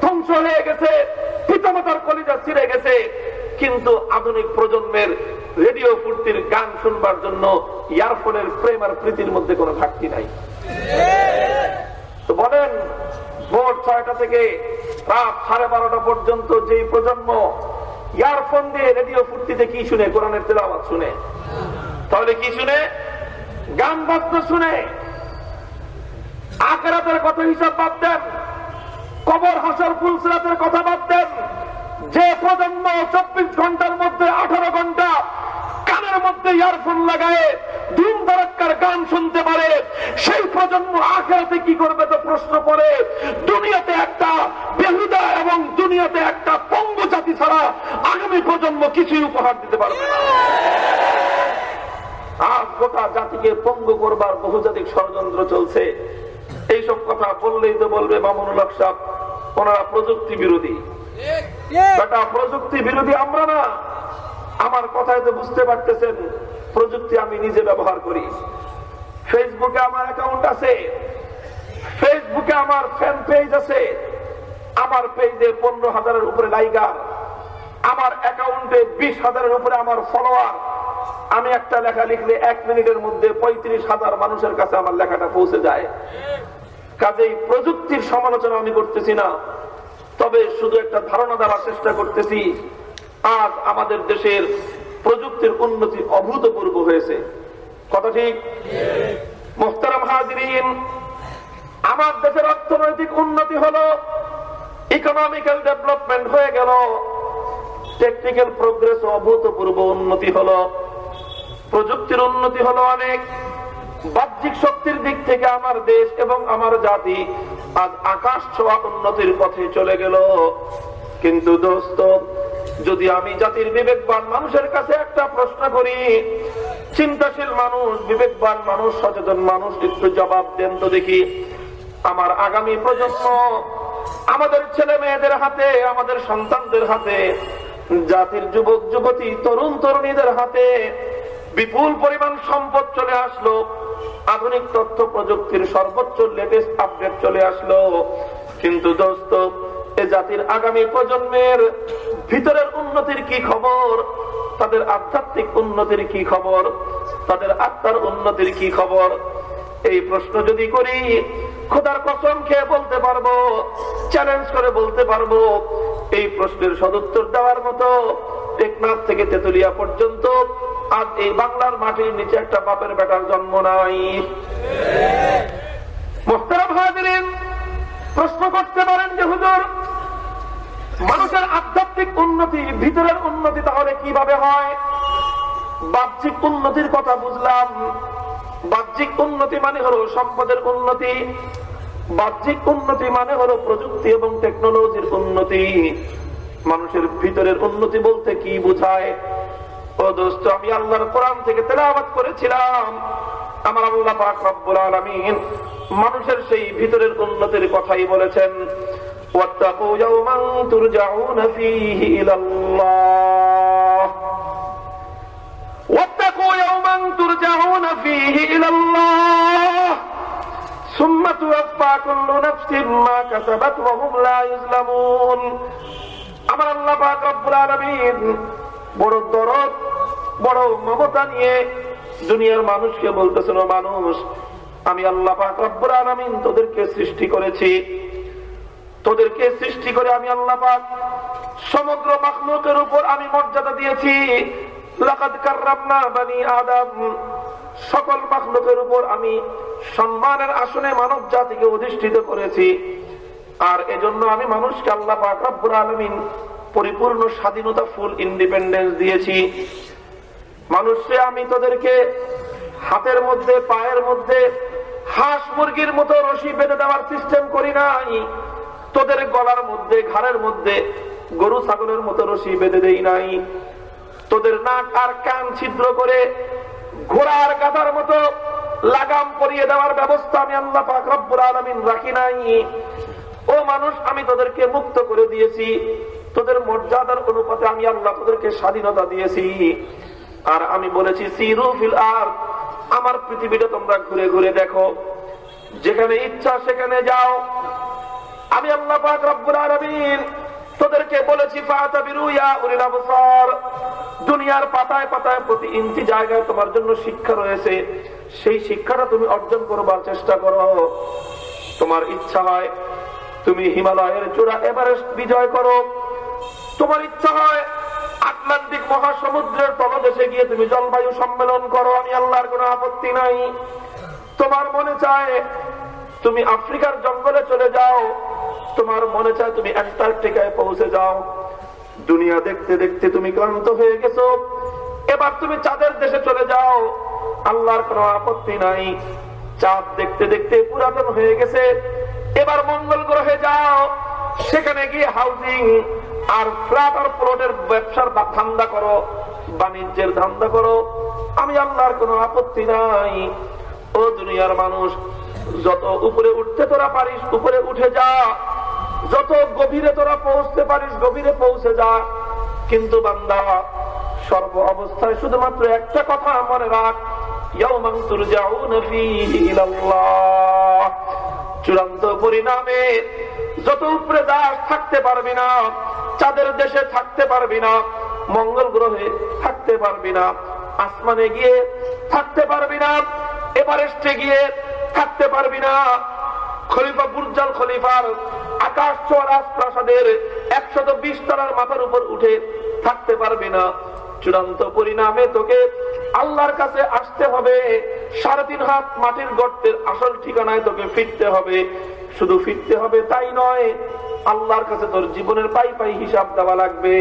ধ্বংস হয়ে গেছে পিতা মাতার কলিজা ছিঁড়ে গেছে। কিন্তু আধুনিক প্রজন্মের রেডিও ফুর্তির গান শুনবার জন্য ইয়ারফোনের প্রেম আর প্রীতির মধ্যে কোনো ঘাটতি নাই। বলেন, ভোর ছয়টা থেকে রাত সাড়ে বারোটা পর্যন্ত যেই প্রজন্ম ইয়ারফোন দিয়ে রেডিও ফুর্তিতে কি শুনে, কোরআনের তেলাওয়াত শুনে? তাহলে কি শুনে? গান বাজনা শুনে। আখেরাতের কথা হিসাব বাদ দেন কবর হাসর ফুলসিরাতের কথা বাদ দেন যে প্রজন্ম চব্বিশ ঘণ্টার মধ্যে আঠারো ঘণ্টা কানের মধ্যে ইয়ারফোন লাগায়, দিন দরকার গান শুনতে পারে, সেই প্রজন্ম আখেরাতে কি করবে তো প্রশ্ন পড়ে দুনিয়াতে একটা বেহুদা এবং দুনিয়াতে একটা পঙ্গু জাতি ছাড়া আগামী প্রজন্ম কিছুই উপহার দিতে পারবে না। আজ গোটা জাতিকে পঙ্গু করবার বহুজাতিক ষড়যন্ত্র চলছে। এইসব কথা বললেই তো বলবে মামুনুল হক সাহেব, ওনারা প্রযুক্তি বিরোধী। প্রযুক্তি বিরোধী আমরা না। আমার কথায় তো বুঝতে পারতেছেন, প্রযুক্তি আমি নিজে ব্যবহার করি। ফেসবুকে আমার অ্যাকাউন্ট আছে, ফেসবুকে আমার ফ্যান পেজ আছে, আমার পেজে পনেরো হাজারের উপরে লাইগার আমার অ্যাকাউন্টে বিশ হাজারের উপরে আমার ফলোয়ার আমি একটা লেখা লিখলে এক মিনিটের মধ্যে পঁয়ত্রিশ হাজার মানুষের কাছে আমার লেখাটা পৌঁছে যায়। কাজেই প্রযুক্তির সমালোচনা আমি করতেছি না। তবে শুধু একটা ধারণা দেওয়ার চেষ্টা করতেছি, আজ আমাদের দেশের প্রযুক্তির উন্নতি অভূতপূর্ব হয়েছে। কথা ঠিক? মোহতারাম হাজরিন, আমার দেশের অর্থনৈতিক উন্নতি হলো ইকোনমিক্যাল ডেভেলপমেন্ট হয়ে গেল টেকনিক্যাল প্রোগ্রেস অভূতপূর্ব উন্নতি হলো, প্রযুক্তির উন্নতি হলো অনেক। বাহ্যিক শক্তির দিক থেকে আমার দেশ এবং আমার জাতি আজ আকাশ ছোঁয়া উন্নতির পথে চলে গেল। কিন্তু দোস্ত, যদি আমি জাতির বিবেকবান মানুষের কাছে একটা প্রশ্ন করি, চিন্তাশীল মানুষ, বিবেকবান মানুষ, সচেতন মানুষ, একটু জবাব দেন তো দেখি। আমার আগামী প্রজন্ম আমাদের ছেলে মেয়েদের হাতে, আমাদের সন্তানদের হাতে, জাতির যুবক, যুবতী, তরুণ, তরুণীদের হাতে বিপুল পরিমাণ সম্পদ চলে আসলো, আধুনিক তথ্য প্রযুক্তির সর্বোচ্চ লেটেস্ট আপডেট চলে আসলো। কিন্তু দোস্ত, এ জাতির আগামী প্রজন্মের ভিতরের উন্নতির কি খবর? তাদের আধ্যাত্মিক উন্নতির কি খবর? তাদের আত্মার উন্নতির কি খবর? এই প্রশ্ন যদি করি, খোদার কসম খেয়ে বলতে পারব চ্যালেঞ্জ করে বলতে পারব, এই প্রশ্নের সদুত্তর দেওয়ার মতো টেকনাফ থেকে তেতুলিয়া পর্যন্ত। আজ এই বাংলার মাটির নিচে একটা বাপের বেটার জন্ম নাই। প্রশ্ন করতে পারেন যে হুজুর, মানুষের আধ্যাত্মিক উন্নতি, ভিতরের উন্নতি তাহলে কীভাবে হয়? বাহ্যিক উন্নতির কথা বুঝলাম। বাহ্যিক উন্নতি মানে হলো সম্পদের উন্নতি। বাহ্যিক উন্নতি মানে হলো প্রযুক্তি এবং টেকনোলজির উন্নতি। মানুষের ভিতরের উন্নতি বলতে কি বোঝায় ও দোস্ত আমি আল্লাহর কোরআন থেকে তেলাওয়াত করেছিলাম আমার আল্লাহ পাক রব্বুল আলামিন মানুষের সেই ভিতরের উন্নতির কথাই বলেছেন واتقوا يوما ترجعون فيه إلى الله واتقوا يوما ترجعون فيه إلى الله ثم توفى كل نفس ما كسبت وهم لا يظلمون আমার আল্লাহ রব্বুল বড় দরদ, বড় মমতা নিয়ে দুনিয়ার মানুষকে বলতেছিল মানুষ, আমি আল্লাহ পাক রব্বুল আলামিন তোদেরকে সৃষ্টি করেছি। তোদেরকে সৃষ্টি করে আমি আল্লাহ সমগ্র মাখলুকের উপর আমি মর্যাদা দিয়েছি। বানি সকল মাখলুকের উপর আমি সম্মানের আসনে মানব জাতিকে অধিষ্ঠিত করেছি। আর এজন্য আমি মানুষকে আল্লাহ পাক রব্বুল আলামিন পরিপূর্ণ স্বাধীনতা ফুল ইন্ডিপেন্ডেন্স দিয়েছি। মানুষকে আমি তোদেরকে হাতের মধ্যে, পায়ের মধ্যে হাঁস মুরগির মতো রশি বেঁধে দেওয়ার সিস্টেম করি নাই। তোদের গলার মধ্যে, ঘাড়ের মধ্যে গরু, ছাগলের মতো রশি বেঁধে দেই নাই। তোদের নাক আর কান ছিদ্র করে ঘোড়ার গাধার মতো লাগাম পরিয়ে দেওয়ার ব্যবস্থা আমি আল্লাহ পাক আলামিন রাখি নাই। ও মানুষ, আমি তোদেরকে মুক্ত করে দিয়েছি। তোদের মর্যাদার অনুপাতে আমি আল্লাহ তোদেরকে স্বাধীনতা দিয়েছি। আর আমি বলেছি সিরুফিল আর আমার পৃথিবীটা তোমরা ঘুরে ঘুরে দেখো। যেখানে ইচ্ছা, সেখানে যাও। আমি আল্লাহ তোদেরকে বলেছি দুনিয়ার পাতায় পাতায় প্রতি ইঞ্চি জায়গায় তোমার জন্য শিক্ষা রয়েছে। সেই শিক্ষাটা তুমি অর্জন করবার চেষ্টা করো। তোমার ইচ্ছা হয় তুমি হিমালয়ের চূড়া এভারেস্ট বিজয় করো। তোমার ইচ্ছা হয় আটলান্টিক মহাসমুদ্রের তলদেশে গিয়ে তুমি জলবায়ু সম্মেলন করো, আমি আল্লাহর কোনো আপত্তি নাই। তোমার মনে চায় তুমি আফ্রিকার জঙ্গলে চলে যাও, তোমার মনে চায় তুমি অ্যান্টার্কটিকায় পৌঁছে যাও। দুনিয়া দেখতে দেখতে তুমি ক্লান্ত হয়ে গেছো, এবার তুমি চাঁদের দেশে চলে যাও, আল্লাহর কোনো আপত্তি নাই। চাঁদ দেখতে দেখতে পুরাতন হয়ে গেছে এবার মঙ্গল গ্রহে যাও। সেখানে গিয়ে হাউজিং আর ফ্ল্যাট আর প্লটের ব্যবসার ধান্দা করো, বাণিজ্যের ধান্দা করো। আমি আল্লাহর কোনো আপত্তি নাই। ও দুনিয়ার মানুষ, যত উপরে উঠতে তোরা পারিস, উপরে উঠে যা। যত গভীরে তোরা পৌঁছতে পারিস, গভীরে পৌঁছে যা। কিন্তু বান্দা, সর্ব অবস্থায় শুধুমাত্র একটা কথা মনে রাখ। চূড়ান্ত পরিণামে যত উপরে দাস থাকতে পারবি না, চাঁদের দেশে থাকতে পারবি না, মঙ্গল গ্রহে থাকতে পারবি না, আসমানে গিয়ে থাকতে পারবি না, এভারেস্টে গিয়ে থাকতে পারবি না। খলিফা বুর্জাল খলিফার আকাশ চোয়ারাজ প্রাসাদের একশত বিশ তলার মাথার উপর উঠে থাকতে পারবি না। চূড়ান্ত পরিণামে তোকে আল্লাহর কাছে আসতে হবে। সাড়ে তিন হাত মাটির গর্তের আসল ঠিকানায় তোকে ফিরতে হবে। শুধু ফিরতে হবে তাই নয়, আল্লাহর কাছে তোর জীবনের পাই পাই হিসাব দেওয়া লাগবে।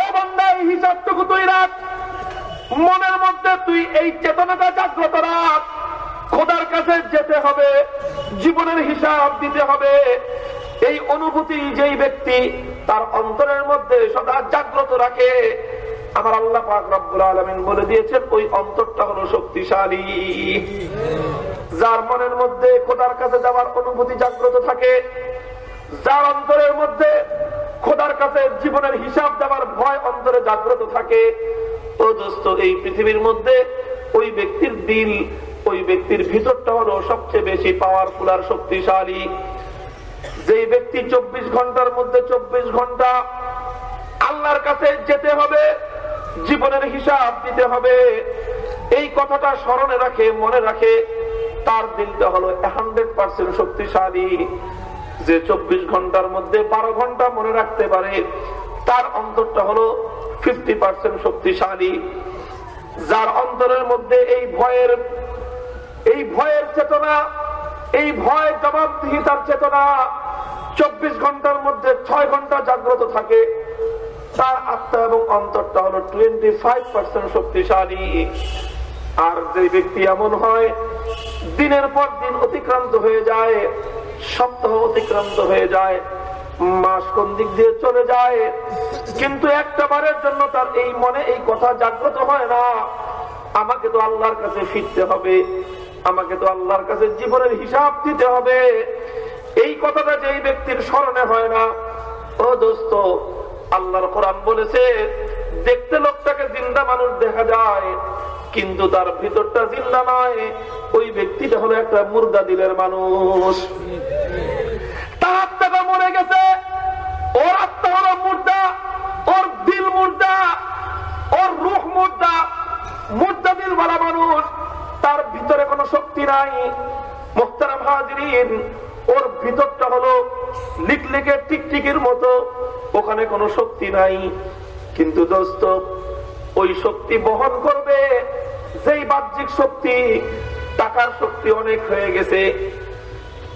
ও বান্দা, এই হিসাবটুকু তুই রাখ। মনের মধ্যে তুই এই চেতনাটা জাগ্রত রাখ। খোদার কাছে যেতে হবে, জীবনের হিসাব দিতে হবে। এই অনুভূতি যেই ব্যক্তি তার অন্তরের মধ্যে সদা জাগ্রত রাখে, আমার আল্লাহ রব্বুল আলমিন বলে দিয়েছেন, ওই অন্তরটা হলো শক্তিশালী। যার মনের মধ্যে খোদার কাছে যাওয়ার অনুভূতি জাগ্রত থাকে, যার অন্তরের মধ্যে খোদার কাছে জীবনের হিসাব দেওয়ার ভয় অন্তরে জাগ্রত থাকে, ও দোস্ত, এই পৃথিবীর মধ্যে ওই ব্যক্তির দিল, ওই ব্যক্তির ভিতরটা হলো সবচেয়ে বেশি পাওয়ারফুল আর শক্তিশালী। যে ব্যক্তি চব্বিশ ঘণ্টার মধ্যে চব্বিশ ঘণ্টা আল্লাহর কাছে যেতে হবে, জীবনের হিসাব দিতে হবে, এই কথাটা স্মরণে রাখে, মনে রাখে, তার দিলটা হলো হান্ড্রেড পার্সেন্ট শক্তিশালী। যে চব্বিশ ঘণ্টার মধ্যে বারো ঘণ্টা মনে রাখতে পারে, তার অন্তরটা হলো ফিফটি পার্সেন্ট শক্তিশালী। যার অন্তরের মধ্যে এই ভয়ের এই ভয়ের চেতনা এই ভয় জবাবদিহিতার চেতনা চব্বিশ ঘণ্টার মধ্যে ছয় ঘণ্টা জাগ্রত থাকে। তার আত্মা এবং অন্তরটা হলো টোয়েন্টি ফাইভ পার্সেন্ট শক্তিশালী। আর যে ব্যক্তি এমন হয়, দিনের পর দিন অতিক্রান্ত হয়ে যায়, সপ্তাহ অতিক্রান্ত হয়ে যায়, মাস কোন দিক দিয়ে চলে যায়। কিন্তু একটা বারের জন্য তার এই মনে এই কথা জাগ্রত হয় না। আমাকে তো আল্লাহর কাছে ফিরতে হবে, আমাকে তো আল্লাহর কাছে জীবনের হিসাব দিতে হবে। এই কথাটা যে ব্যক্তির স্মরণে হয় না, ও দোস্ত, আল্লাহর কোরআন বলেছে, দেখতে লোকটাকে জিন্দা মানুষ দেখা যায়, কিন্তু তার ভিতরটা জিন্দা নয়, ওই ব্যক্তিটা হলো একটা মুর্দা দিলের মানুষ। তার আত্মাটা মরে গেছে, ওর আত্মা হলো মুর্দা, ওর দিল মুর্দা, ওর রুখ মুর্দা মুর্দা দিল বলা মানুষ, তার ভিতরে কোনো শক্তি নাই। মোখতারাম হাজরিন, ওর ভিতরটা হলো লিকলিকে টিকটিকির মতো, ওখানে কোনো শক্তি নাই। কিন্তু দোস্ত, ওই শক্তি বহন করবে, যেই বাহ্যিক শক্তি, টাকার শক্তি অনেক হয়ে গেছে,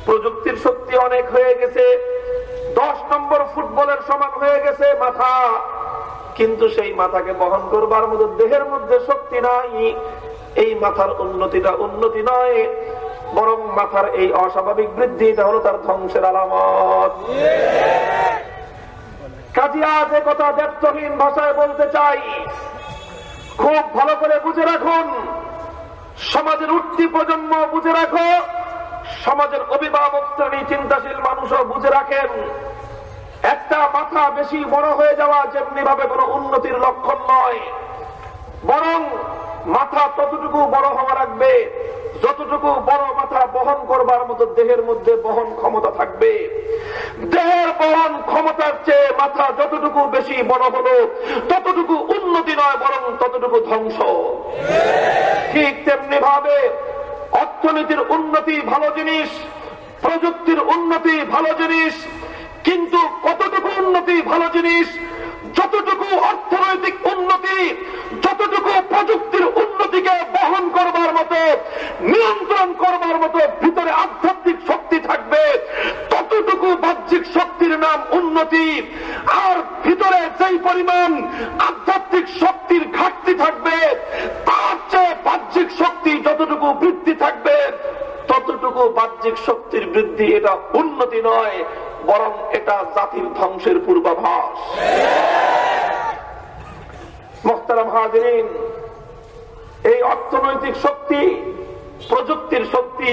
প্রযুক্তির শক্তি অনেক হয়ে গেছে, দশ নম্বর ফুটবলের সমান হয়ে গেছে মাথা। কিন্তু সেই মাথাকে বহন করবার মতো দেহের মধ্যে শক্তি নাই। এই মাথার উন্নতিটা উন্নতি নয়, বরং মাথার এই অস্বাভাবিক বৃদ্ধি, এটা হলো তার ধ্বংসের আলামত। কাজিয়া যে কথা ব্যর্থহীন ভাষায় বলতে চাই। খুব ভালো করে বুঝে রাখুন, সমাজের উঠতি প্রজন্ম বুঝে রাখো, সমাজের অভিভাবক শ্রেণি চিন্তাশীল মানুষও বুঝে রাখেন। একটা মাথা বেশি বড় হয়ে যাওয়া যেমনি ভাবে কোনো উন্নতির লক্ষণ নয়, বরং মাথা ততটুকু বড় হওয়া রাখবে যতটুকু বড় মাথা বহন করবার মতো দেহের মধ্যে বহন ক্ষমতা থাকবে। দেহের বহন ক্ষমতার চেয়ে মাথা যতটুকু বেশি বড় হলো, ততটুকু উন্নতি নয়, বরং ততটুকু ধ্বংস। ঠিক তেমনি ভাবে অর্থনীতির উন্নতি ভালো জিনিস, প্রযুক্তির উন্নতি ভালো জিনিস কিন্তু কতটুকু উন্নতি ভালো জিনিস? যতটুকু অর্থনৈতিক উন্নতি, যতটুকু প্রযুক্তির উন্নতিকে বহন করবার মতো, নিয়ন্ত্রণ করবার মতো ভিতরে আধ্যাত্মিক শক্তি থাকবে, ততটুকু বাহ্যিক শক্তির নাম উন্নতি। আর ভিতরে যেই পরিমাণ আধ্যাত্মিক শক্তির ঘাটতি থাকবে, তার চেয়ে বাহ্যিক শক্তি যতটুকু বৃদ্ধি থাকবে, ততটুকু বাহ্যিক শক্তির বৃদ্ধি এটা উন্নতি নয়, বরং এটা জাতির ধ্বংসের পূর্বাভাস। মোখতারাম হাজরিন, এই অর্থনৈতিক শক্তি, প্রযুক্তির শক্তি,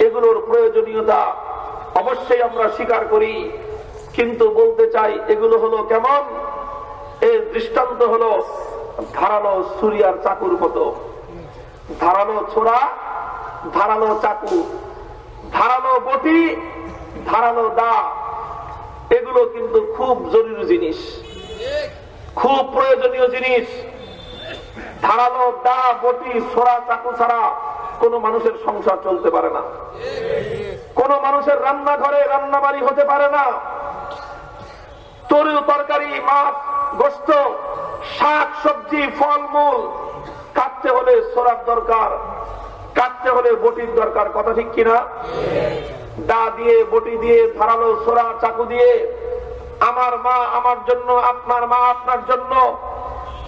এগুলোর প্রয়োজনীয়তা অবশ্যই আমরা স্বীকার করি। কিন্তু বলতে চাই, এগুলো হলো কেমন? এর দৃষ্টান্ত হলো ধারালো সুরিয়ার চাকুর মতো। ধারালো ছোড়া, ধারালো চাকু। ধারালো বটি, ধারালো দা। এগুলো কিন্তু খুব জরুরি জিনিস। খুব প্রয়োজনীয় জিনিস। ধারালো দা বটি ছোড়া চাকু ছাড়া কোন মানুষের সংসার চলতে পারে না। কোন মানুষের রান্নাঘরে রান্নাবাড়ি হতে পারে না। তরু তরকারি, মাছ, গোস্ত, শাক, সবজি, ফলমূল, কাটতে হলে সোরার দরকার, কাটতে হলে বটির দরকার। কথা ঠিক কিনা? দা দিয়ে, বটি দিয়ে, ধারালো সোরা, চাকু দিয়ে, আমার মা আমার জন্য, আপনার মা আপনার জন্য,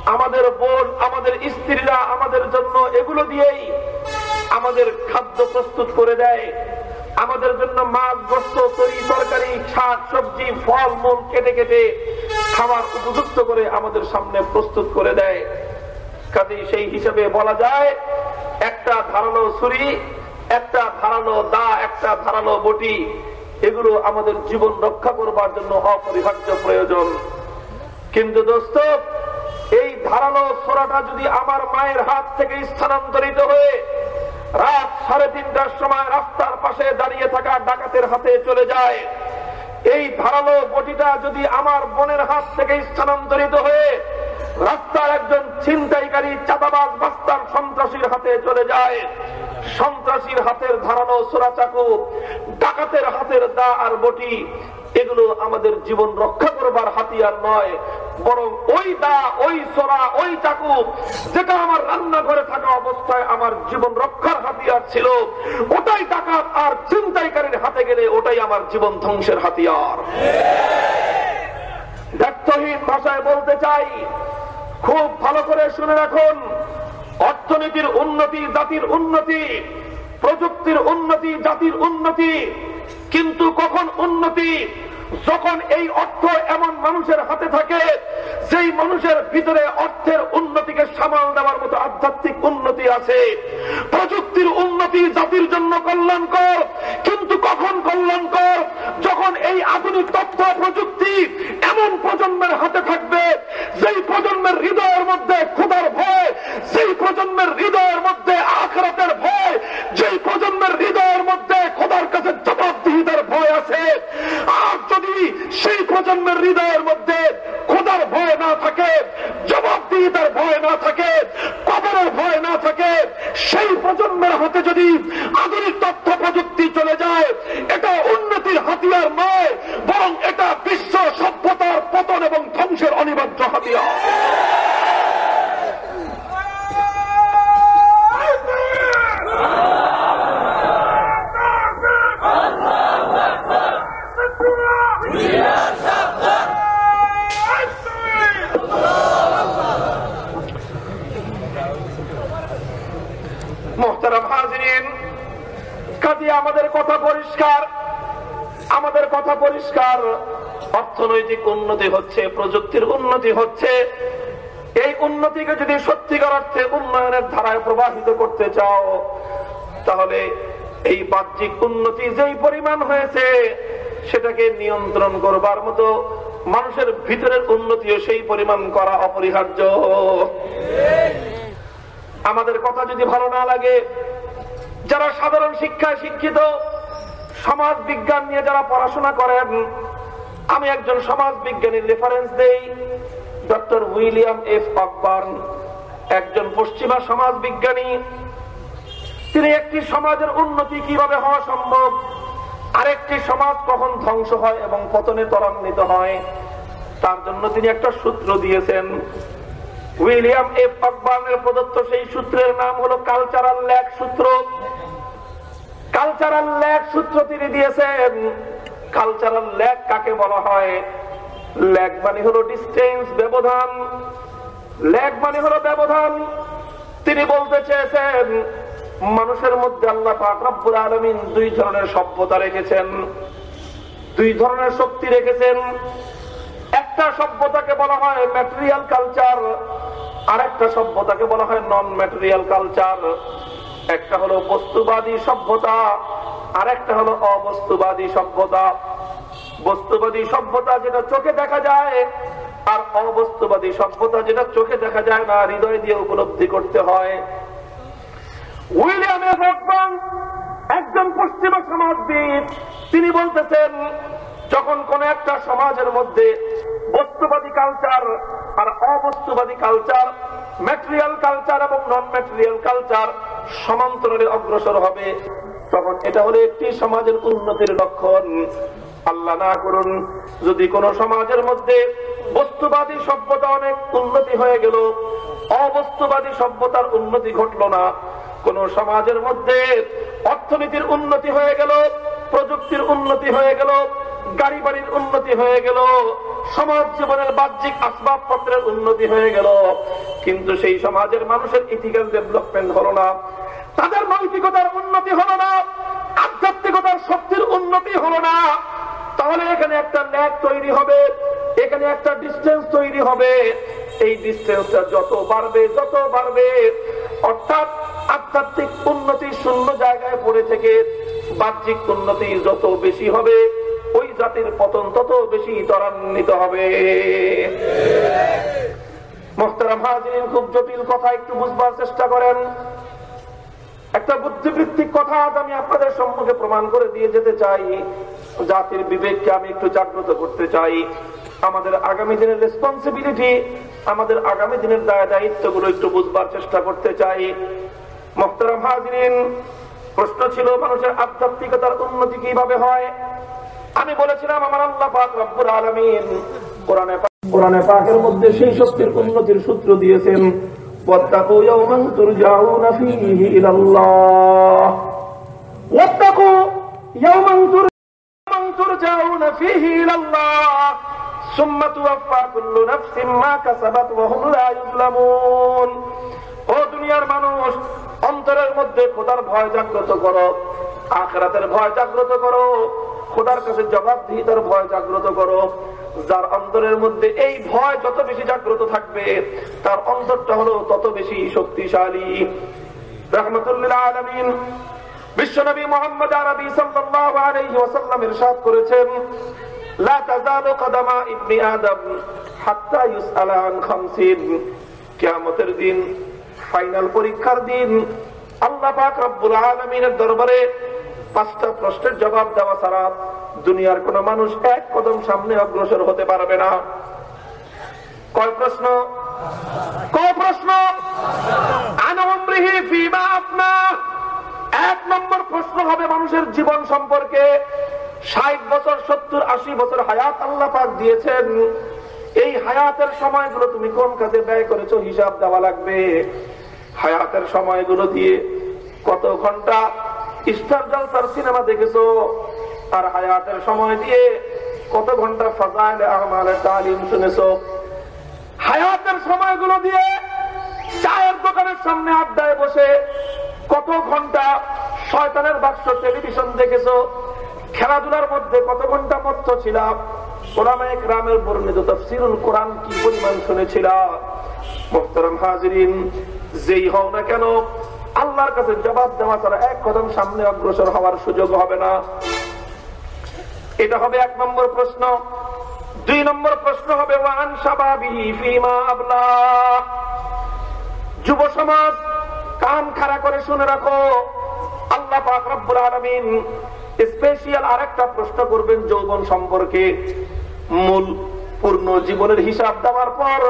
আমাদের বোন, আমাদের স্ত্রীরা আমাদের জন্য এগুলো দিয়েই আমাদের খাদ্য প্রস্তুত করে দেয়। আমাদের জন্য মাছ গোস্ত তরি, তরকারি, শাক, সবজি, ফল, মূল কেটে কেটে খাবার উপযুক্ত করে আমাদের সামনে প্রস্তুত করে দেয়। কাজে সেই হিসাবে বলা যায়, একটা ধারালো ছুরি একটা ধারালো দা, একটা ধারালো বটি, এগুলো আমাদের জীবন রক্ষা করবার জন্য অপরিহার্য প্রয়োজন। কিন্তু দোস্ত, এই ধারালো ছোড়াটা যদি আমার মায়ের হাত থেকে স্থানান্তরিত হয়ে রাত সাড়ে তিনটার সময় রাস্তার পাশে দাঁড়িয়ে থাকা ডাকাতের হাতে চলে যায়, এই ধারালো বটিটা যদি আমার বোনের হাত থেকে স্থানান্তরিত হয়ে রাস্তার একজন ছিনতাইকারী চাঁদাবাজ বাস্তার সন্ত্রাসীর হাতে চলে যায়। সন্ত্রাসীর হাতের ধারালো সোরা চাকু ডাকাতের হাতের দা আর বটি, এগুলো আমাদের জীবন রক্ষা করবার হাতিয়ার নয়, বরং ওই দা, ওই সোরা ওই চাকু, যেটা আমার রান্নাঘরে থাকা অবস্থায় আমার জীবন রক্ষার হাতিয়ার ছিল, ওটাই ডাকাত আর চিন্তাইকারীর হাতে গেলে ওটাই আমার জীবন ধ্বংসের হাতিয়ার। ব্যর্থহীন ভাষায় বলতে চাই খুব ভালো করে শুনে রাখুন। অর্থনীতির উন্নতি, জাতির উন্নতি, প্রযুক্তির উন্নতি, জাতির উন্নতি, কিন্তু কখন উন্নতি? যখন এই অর্থ এমন মানুষের হাতে থাকে, যেই মানুষের ভিতরে অর্থের উন্নতিকে সামাল দেওয়ার মতো আধ্যাত্মিক উন্নতি আছে, প্রযুক্তির উন্নতি জাতির জন্য কল্যাণকর, কিন্তু কখন কল্যাণকর? যখন এই আধুনিক তথ্য প্রযুক্তি এমন প্রজন্মের হাতে থাকবে, যেই প্রজন্মের হৃদয়ের মধ্যে ক্ষুদার ভয় সেই প্রজন্মের হৃদয়ের মধ্যে আখরাতের ভয়, যেই প্রজন্মের হৃদয়ের মধ্যে খোদার কাছে জবাবদিহিতার ভয় আছে, আর যদি সেই প্রজন্মের হৃদয়ের মধ্যে খোদার ভয় না থাকে, জবাবদিহিতার ভয় না থাকে, কবরের ভয় না থাকে, সেই প্রজন্মের হাতে যদি আধুনিক তথ্য প্রযুক্তি চলে যায়, এটা উন্নতির হাতিয়ার নয়, বরং এটা বিশ্ব সভ্যতার পতন এবং ধ্বংসের অনিবার্য হাতিয়ার। আমাদের কথা পরিষ্কার। আমাদের কথা পরিষ্কার। অর্থনৈতিক উন্নতি হচ্ছে, প্রযুক্তির উন্নতি হচ্ছে। এই উন্নতিকে যদি সত্যিকার অর্থে উন্নয়নের ধারায় প্রবাহিত করতে চাও, তাহলে এই বাহ্যিক উন্নতি যেই পরিমাণ হয়েছে, সেটাকে নিয়ন্ত্রণ করবার মতো মানুষের ভিতরের উন্নতিও সেই পরিমাণ করা অপরিহার্য। আমাদের কথা যদি ভালো না লাগে, যারা সাধারণ শিক্ষায় শিক্ষিত, সমাজ বিজ্ঞান নিয়ে যারা পড়াশোনা করেন, আমি একজন সমাজ বিজ্ঞানীর রেফারেন্স দেই, ডক্টর উইলিয়াম এফ অকবার্ন, একজন পশ্চিমা সমাজ বিজ্ঞানী। তিনি একটি সমাজের উন্নতি কীভাবে হওয়া সম্ভব? আরেকটি সমাজ কখন ধ্বংস হয় এবং পতনে ত্বরান্বিত হয়, তার জন্য তিনি একটা সূত্র দিয়েছেন। উইলিয়াম এফ অকবার্নের প্রদত্ত সেই সূত্রের নাম হলো কালচারাল ল্যাক সূত্র। কালচারাল ল্যাক সূত্র তিনি দিয়েছেন। কালচারাল ল্যাক কাকে বলা হয়? ল্যাক মানে হলো ডিস্টেন্স, ব্যবধান। ল্যাক মানে হলো ব্যবধান। তিনি বলতে চেয়েছেন মানুষের মধ্যে আল্লাহ রব্বুল আলমিন দুই ধরনের সভ্যতা রেখেছেন। দুই ধরনের শক্তি রেখেছেন। একটা সভ্যতাকে বলা হয় ম্যাটেরিয়াল কালচার আর একটা সভ্যতাকে বলা হয় নন ম্যাটেরিয়াল কালচার। একটা হলো বস্তুবাদী সভ্যতা আর একটা হলো অবস্তুবাদী সভ্যতা। বস্তুবাদী সভ্যতা যেটা চোখে দেখা যায়, আর অবস্তুবাদী সভ্যতা যেটা চোখে দেখা যায় না, হৃদয় দিয়ে উপলব্ধি করতে হয়। উইলিয়াম এফ হকমান একজন পশ্চিমা সমাজবিদ, তিনি বলতেছেন, যখন কোন একটা সমাজের মধ্যে বস্তুবাদী কালচার আর অবস্তুবাদী কালচার ম্যাটেরিয়াল কালচার এবং নন ম্যাটেরিয়াল কালচার সমান্তরালে অগ্রসর হবে, তখন এটা হলো একটি সমাজের উন্নতির লক্ষণ। আল্লাহ না করুন, যদি কোন সমাজের মধ্যে বস্তুবাদী সভ্যতা অনেক উন্নতি হয়ে গেল, অবস্তুবাদী সভ্যতার উন্নতি ঘটল না কোন সমাজের মধ্যে অর্থনীতির উন্নতি হয়ে গেল, প্রযুক্তির উন্নতি হয়ে গেল, গাড়ি বাড়ির উন্নতি হয়ে গেল, সমাজ জীবনের বাহ্যিক আসবাবপত্রের উন্নতি হয়ে গেল। কিন্তু সেই সমাজের মানুষের ইথিক্যাল ডেভেলপমেন্ট হলো না, তাদের নৈতিকতার উন্নতি হলো না, আধ্যাত্মিকতার শক্তির উন্নতি হলো না। তাহলে এখানে একটা ল্যাক তৈরি হবে, এখানে একটা ডিস্টেন্স তৈরি হবে। এই ডিস্টেন্সটা যত বাড়বে যত বাড়বে, অর্থাৎ আধ্যাত্মিক উন্নতি শূন্য জায়গায় পড়ে থেকে বাহ্যিক উন্নতি যত বেশি হবে, ওই জাতির পতন তত বেশি ত্বরান্বিত হবে। খুব জটিল কথা একটু বুঝবার চেষ্টা করেন। একটা বুদ্ধিবৃত্তিক কথা আজ আমি আপনাদের সম্মুখে প্রমাণ করে দিয়ে যেতে চাই। জাতির বিবেককে আমি একটু জাগ্রত করতে চাই। আমাদের আগামী দিনের রেসপন্সিবিলিটি আমাদের আগামী দিনের দায় দায়িত্বগুলো একটু বুঝবার চেষ্টা করতে চাই। প্রশ্ন ছিল মানুষের আধ্যাত্মিকতার উন্নতি কীভাবে হয়? আমি বলেছিলাম, আমার আল্লাহ পাক রব্বুল কোরআনে কোরআনে পাকের মধ্যে সেই শক্তির উন্নতির সূত্র দিয়েছেন সুম্মা তুওয়াফা কাসাবাত ওয়া হুম লা ও দুনিয়ার মানুষ, অন্তরের মধ্যে খোদার ভয় জাগ্রত করো, আখরাতের ভয় জাগ্রত করো, খোদার কাছে জবাবদিহিতার ভয় জাগ্রত করো। যার অন্তরের মধ্যে এই ভয় যত বেশি জাগ্রত থাকবে, তার অন্তরটা হলো তত বেশি শক্তিশালী। রহমতুল্লাহ আলমিন, বিশ্বনবী মোহাম্মদ আরবি সাল্লাল্লাহু আলাইহি ওয়াসাল্লাম ইরশাদ করেছেন, লা তাযালু কদামা ইবনি আদম হাত্তা ইউসআলা আন খামসিন। কিয়ামতের দিন ফাইনাল পরীক্ষার দিন আল্লাহ পাক রব্বুল আলামিনের দরবারে পাঁচটা প্রশ্নের জবাব দেওয়া ছাড়া দুনিয়ার কোন মানুষ এক কদম সামনে অগ্রসর হতে পারবে না। কয় প্রশ্ন? কয় প্রশ্ন? এক নম্বর প্রশ্ন হবে মানুষের জীবন সম্পর্কে। ষাট বছর, সত্তর, আশি বছর হায়াত আল্লাহ পাক দিয়েছেন। এই হায়াতের সময়গুলো তুমি কোন কাজে ব্যয় করেছ হিসাব দেওয়া লাগবে। হায়াতের সময়গুলো দিয়ে কত ঘণ্টা স্টার জলসার সিনেমা দেখেছ? আর হায়াতের সময় দিয়ে কত ঘণ্টা ফাজাইল আহমালের তালিম শুনেছো? হায়াতের সময়গুলো দিয়ে চায়ের দোকানের সামনে আড্ডায় বসে কত ঘণ্টা শয়তানের বাক্স টেলিভিশন দেখেছ? খেলাধুলার মধ্যে কত ঘণ্টা মত্ত ছিলাম? কোরআনে গ্রামের বর্ণিত তফসিরুল কোরআন কি পরিমাণ শুনেছিলাম? মোহতারাম হাজরিন যেই হও না কেন, আল্লাহর কাছে জবাব দেওয়া ছাড়া এক কদম সামনে অগ্রসর হওয়ার সুযোগ হবে না। এটা হবে এক নম্বর প্রশ্ন। দুই নম্বর প্রশ্ন হবে, ওয়ান যুব সমাজ, কান খাড়া করে শুনে রাখো। আল্লাহ পাক রব্বুল আলামিন স্পেশাল আরেকটা প্রশ্ন করবেন যৌবন সম্পর্কে। মূল পূর্ণ জীবনের হিসাব দেওয়ার পর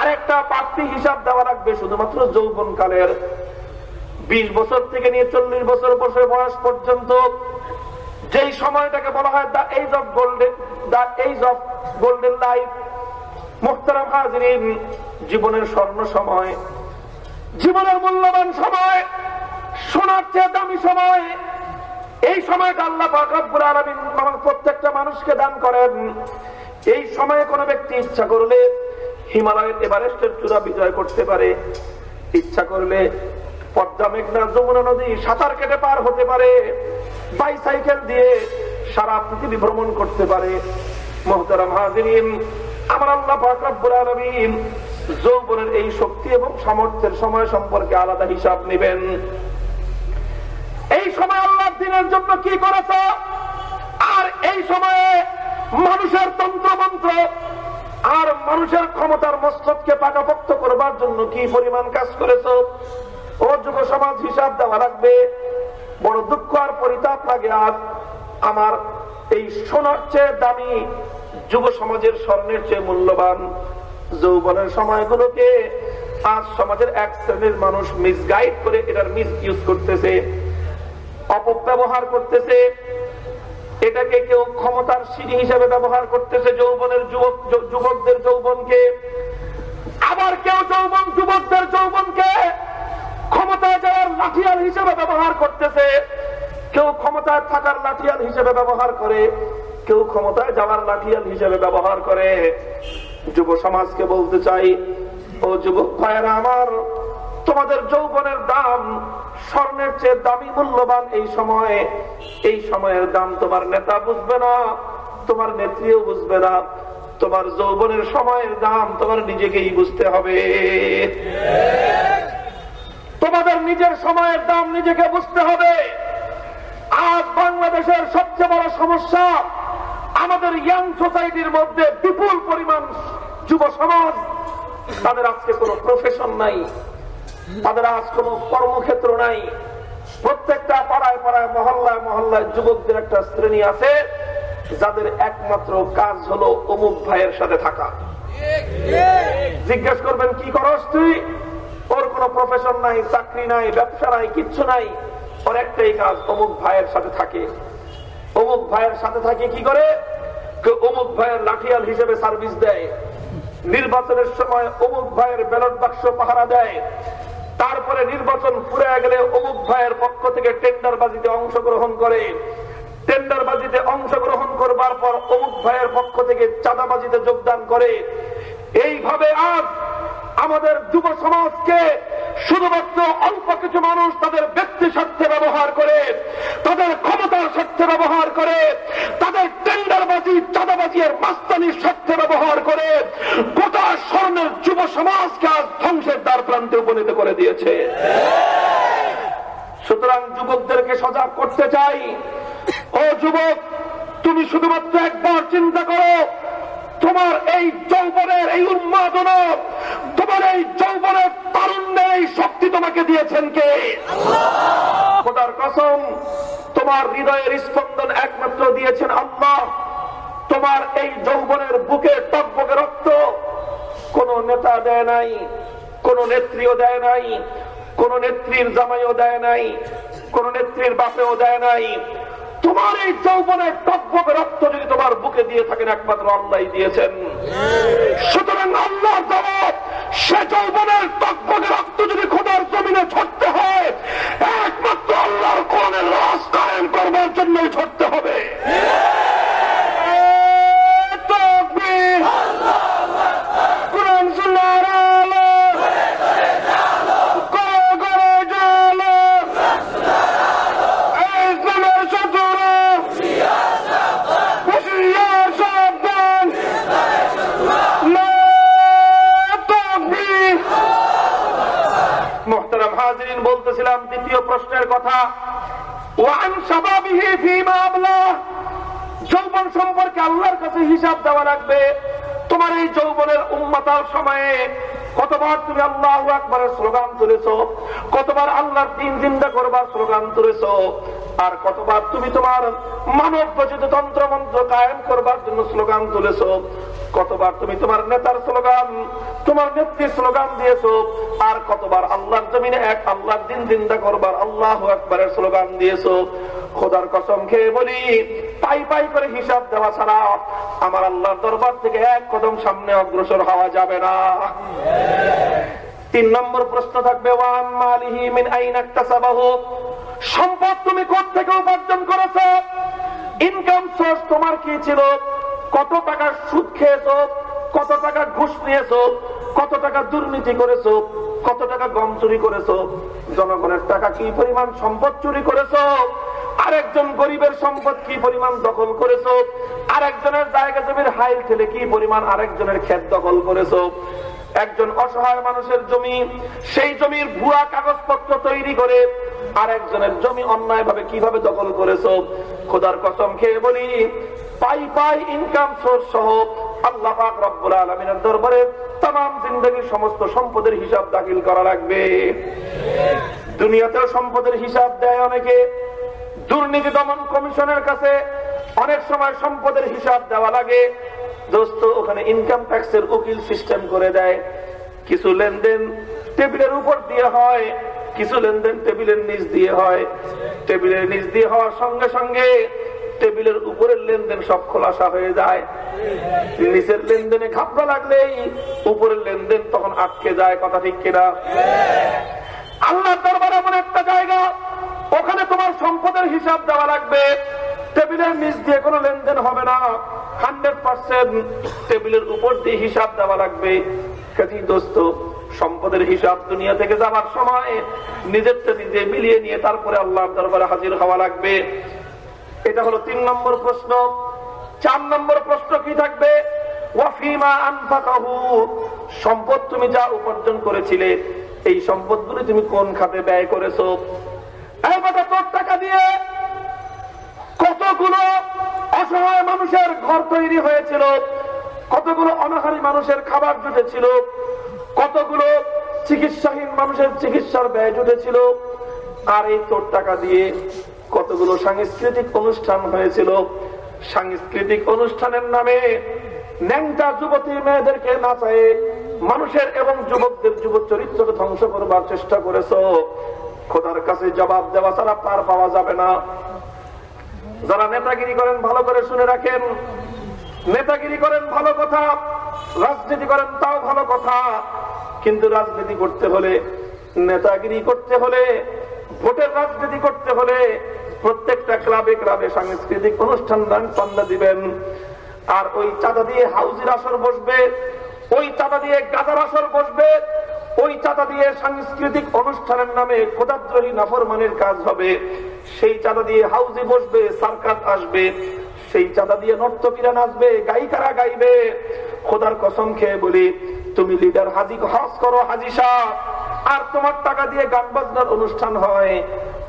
আরেকটা পাত্রী হিসাব দেওয়া লাগবে, শুধুমাত্র যৌবন কালের বিশ বছর থেকে নিয়ে চল্লিশ বছর বসে বয়স পর্যন্ত যেই সময়টাকে বলা হয় the age of golden the age of golden life মোখতারাম হাজরিন, জীবনের স্বর্ণ সময়, জীবনের মূল্যবান সময়, সোনার চেয়ে দামি সময়, এই সময়টা আল্লাহ প্রত্যেকটা মানুষকে দান করেন। এই সময়ে কোন ব্যক্তি ইচ্ছা করলে হিমালয়ের এভারেস্টের চূড়া বিজয় করতে পারে। ইচ্ছা করলে পদ্মা, মেঘনা, যমুনা নদী, সাঁতার কেটে পার হতে পারে। বাইসাইকেল দিয়ে সারা পৃথিবী ভ্রমণ করতে পারে। মোহতারাম হাজিরিন, আমার আল্লাহ পাকাবুল আলমিন যৌবনের এই শক্তি এবং সামর্থ্যের সময় সম্পর্কে আলাদা হিসাব নেবেন। এই সময় আল্লাহ দিনের জন্য কি করেছ? আর এই সময়ে মানুষের তন্ত্রমন্ত্র আর মানুষের ক্ষমতার মস্তককে পাকাপোক্ত করবার জন্য কি পরিমাণ কাজ করেছ? ও যুব সমাজ হিসাব দেওয়া লাগবে বড় দুঃখ আর পরিতাপ লাগে আজ আমার এই সোনার চেয়ে দামি যুব সমাজের স্বর্ণের চেয়ে মূল্যবান যৌবনের সময়গুলোকে আজ সমাজের এক শ্রেণির মানুষ মিসগাইড করে এটার মিস ইউজ করতেছে, অপব্যবহার করতেছে। এটাকে কেউ ক্ষমতার সিঁড়ি হিসেবে ব্যবহার করতেছে যৌবনের যুবক যুবকদের যৌবনকে। আবার কেউ যৌবন, যুবকদের যৌবনকে ক্ষমতায় যাওয়ার লাঠিয়াল হিসেবে ব্যবহার করতেছে। কেউ ক্ষমতায় থাকার লাঠিয়াল হিসেবে ব্যবহার করে, কেউ ক্ষমতায় যাওয়ার লাঠিয়াল হিসেবে ব্যবহার করে। যুব সমাজকে বলতে চাই, ও যুবক ভাইয়েরা আমার তোমাদের যৌবনের দাম স্বর্ণের চেয়ে দামি মূল্যবান এই সময়ে, এই সময়ের দাম তোমার নেতা বুঝবে না, তোমার নেত্রীও বুঝবে না, তোমার যৌবনের সময়ের দাম তোমার নিজেকেই বুঝতে হবে। তোমাদের নিজের সময়ের দাম নিজেকে বুঝতে হবে। আজ বাংলাদেশের সবচেয়ে বড় সমস্যা, আমাদের ইয়াং সোসাইটির মধ্যে বিপুল পরিমাণ যুব সমাজ, তাদের আজকে কোনো প্রফেশন নাই। তাদের আজ কোন কর্মক্ষেত্র নাই। প্রত্যেকটা পাড়ায় পাড়ায়, মহল্লায় মহল্লায় যুবকদের একটা শ্রেণি আছে, যাদের একমাত্র কাজ হলো অমুক ভাইয়ের সাথে থাকা। জিজ্ঞেস করবেন, কি করস তুই? ওর কোন প্রফেশন নাই, চাকরি নাই, ব্যবসা নাই, কিচ্ছু নাই। ওর একটাই কাজ, অমুক ভাইয়ের সাথে থাকে। অমুক ভাইয়ের সাথে থাকে কি করে? অমুক ভাইয়ের লাঠিয়াল হিসেবে সার্ভিস দেয়। নির্বাচনের সময় অমুক ভাইয়ের ব্যালট বাক্স পাহারা দেয়। তারপরে নির্বাচন পুরে গেলে অমুক ভাইয়ের পক্ষ থেকে টেন্ডার বাজিতে অংশগ্রহণ করে। টেন্ডার বাজিতে অংশগ্রহণ করবার পর অমুক ভাইয়ের পক্ষ থেকে চাঁদাবাজিতে যোগদান করে। এইভাবে আজ আমাদের যুব সমাজকে শুধুমাত্র অল্প কিছু মানুষ তাদের ব্যক্তি স্বার্থে ব্যবহার করে, তাদের ক্ষমতার স্বার্থে ব্যবহার করে, তাদের টেন্ডারবাজি, চাঁদাবাজি এর মাস্তানির স্বার্থে ব্যবহার করে গোটা স্বর্ণের যুব সমাজকে আজ ধ্বংসের দ্বার প্রান্তে উপনীত করে দিয়েছে। সুতরাং যুবকদেরকে সজাগ করতে চাই। ও যুবক, তুমি শুধুমাত্র একবার চিন্তা করো তোমার এই যৌবনের এই উন্মাদনা, তোমার এই যৌবনের তারুণ্যের এই শক্তি তোমাকে দিয়েছেন কে? খোদার কসম, তোমার হৃদয়ের স্পন্দন একমাত্র দিয়েছেন আল্লাহ। তোমার এই যৌবনের বুকে টকবকে রক্ত কোন নেতা দেয় নাই, কোন নেত্রীও দেয় নাই, কোন নেত্রীর জামাইও দেয় নাই, কোন নেত্রীর বাপেও দেয় নাই। তোমার এই যৌবনের টকবকে রক্ত যদি তোমার বুকে দিয়ে থাকেন, একমাত্র আল্লাহ দিয়েছেন। সুতরাং আল্লাহ সে যৌবনের টকবকে রক্ত যদি খোদার জমিনে ছড়তে হয়, একমাত্র আল্লাহর কোরআনের রাস কায়েম করবার জন্যই ছড়তে হবে তাকবীর। কোরআন সুন্নাহর আলো। করে করে জ্বালো। এই ইসলামের শত্রুরা। হুঁশিয়ার সাবধান। না তাকবীর। মোহতারাম হাজিরিন বলতেছিলাম দ্বিতীয় প্রশ্নের কথা। যৌবন সম্পর্কে আল্লাহর কাছে হিসাব দেওয়া লাগবে। তোমার এই যৌবনের উন্মাতার সময়ে কতবার তুমি আল্লাহ আকবরের স্লোগান তুলেছ? কতবার আল্লাহর দিন জিন্দা করবার স্লোগান তুলেছ? আর কতবার তুমি তোমার মানব রচিত তন্ত্র মন্ত্র কায়েম করবার জন্য স্লোগান তুলেছ? কতবার তুমি তোমার নেতার স্লোগান, তোমার নেত্রীর স্লোগান দিয়েছ? আর কতবার আল্লাহর জমিনে এক আল্লাহর দিন জিন্দা করবার আল্লাহ আকবরের স্লোগান দিয়েছ? খোদার কসম খেয়ে বলি, পাই পাই করে হিসাব দেওয়া ছাড়া আমার আল্লাহর দরবার থেকে এক কদম সামনে অগ্রসর হওয়া যাবে না। তিন নম্বর প্রশ্ন থাকবে ওয়ান মালিহি মিন আইন ইকতাসাবাহু সম্পদ তুমি থেকে উপার্জন করেছ? ইনকাম সোর্স তোমার কি ছিল? কত টাকা সুদ খেয়েছো? কত টাকা ঘুষ নিয়েছো? কত টাকা দুর্নীতি করেছ? কত টাকা গম চুরি করেছ? জনগণের টাকা কি পরিমাণ সম্পদ চুরি করেছ? আরেকজন গরিবের সম্পদ কি পরিমাণ দখল করেছ? আরেকজনের জায়গা জমির হাইল ঠেলে কি পরিমাণ আরেকজনের ক্ষেত দখল করেছ? একজন অসহায় মানুষের জমি, সেই জমির ভুয়া কাগজপত্র তৈরি করে আর একজনের জমি অন্যায় ভাবে কীভাবে দখল করেছ? খোদার কসম খেয়ে বলি, পাই পাই ইনকাম সোর্স সহ আল্লাহ রব্বুল আলমিনের দরবারে তাম জিন্দগির সমস্ত সম্পদের হিসাব দাখিল করা লাগবে। দুনিয়াতেও সম্পদের হিসাব দেয় অনেকে। দুর্নীতি দমন কমিশনের কাছে অনেক সময় সম্পদের হিসাব দেওয়া লাগে। দোস্ত, ওখানে ইনকাম ট্যাক্সের উকিল সিস্টেম করে দেয়। কিছু লেনদেন টেবিলের উপর দিয়ে হয়, কিছু লেনদেন টেবিলের নিচ দিয়ে হয়। টেবিলের নিচ দিয়ে হওয়ার সঙ্গে সঙ্গে টেবিলের উপরের লেনদেন সব খোলাসা হয়ে যায়। নিচের লেনদেনে ঘাপড়া লাগলেই উপরের লেনদেন তখন আটকে যায়, কথা ঠিক কিনা? আল্লাহ দরবার এমন একটা জায়গা ওখানে তোমার সম্পদের হিসাব দেওয়া লাগবে। টেবিলের নিচ দিয়ে কোনো লেনদেন হবে না। হান্ড্রেড পার্সেন্ট টেবিলের উপর দিয়ে হিসাব দেওয়া লাগবে। কাজী দোস্ত, সম্পদের হিসাব দুনিয়া থেকে যাওয়ার সময় নিজের নিজে মিলিয়ে নিয়ে তারপরে আল্লাহর দরবারে হাজির হওয়া লাগবে। এটা হলো তিন নম্বর প্রশ্ন। চার নম্বর প্রশ্ন কি থাকবে? সম্পদ তুমি যা উপার্জন করেছিলে, এই সম্পদগুলি তুমি কোন খাতে ব্যয় করেছ? কতগুলো অসহায় মানুষের ঘর তৈরি হয়েছিল, কতগুলো অনাহারী মানুষের খাবার জুটেছিল, কতগুলো চিকিৎসাহীন মানুষের চিকিৎসার ব্যয় জুটেছিল, আর এই তোর টাকা দিয়ে কতগুলো সাংস্কৃতিক অনুষ্ঠান হয়েছিল। সাংস্কৃতিক অনুষ্ঠানের নামে ন্যাংটা যুবতী মেয়েদেরকে নাচায়ে মানুষের এবং যুবকদের যুব চরিত্রকে ধ্বংস করবার চেষ্টা করেছ। খোদার কাছে জবাব দেওয়া ছাড়া পার পাওয়া যাবে না। যারা নেতাগিরি করেন, ভালো করে শুনে রাখেন। নেতাগিরি করেন, ভালো কথা। রাজনীতি করেন, তাও ভালো কথা। কিন্তু রাজনীতি করতে হলে, নেতাগিরি করতে হলে, ভোটের রাজনীতি করতে হলে প্রত্যেকটা ক্লাবে ক্লাবে সাংস্কৃতিক অনুষ্ঠান দান দিবেন। আর ওই চাঁদা দিয়ে হাউজির আসর বসবে, ওই চাঁদা দিয়ে গাদার আসর বসবে ওই চাঁদা দিয়ে সাংস্কৃতিক অনুষ্ঠানের নামে খোদাদ্রোহী নাফরমানের কাজ হবে। সেই চাঁদা দিয়ে হাউজে বসবে সার্কাস আসবে। সেই চাঁদা দিয়ে নর্তকীরা নাচবে গায়িকারা গাইবে। খোদার কসম খেয়ে বলি তুমি লিডার হাজি হজ করো হাজি সাহ। আর তোমার টাকা দিয়ে গান বাজনার অনুষ্ঠান হয়।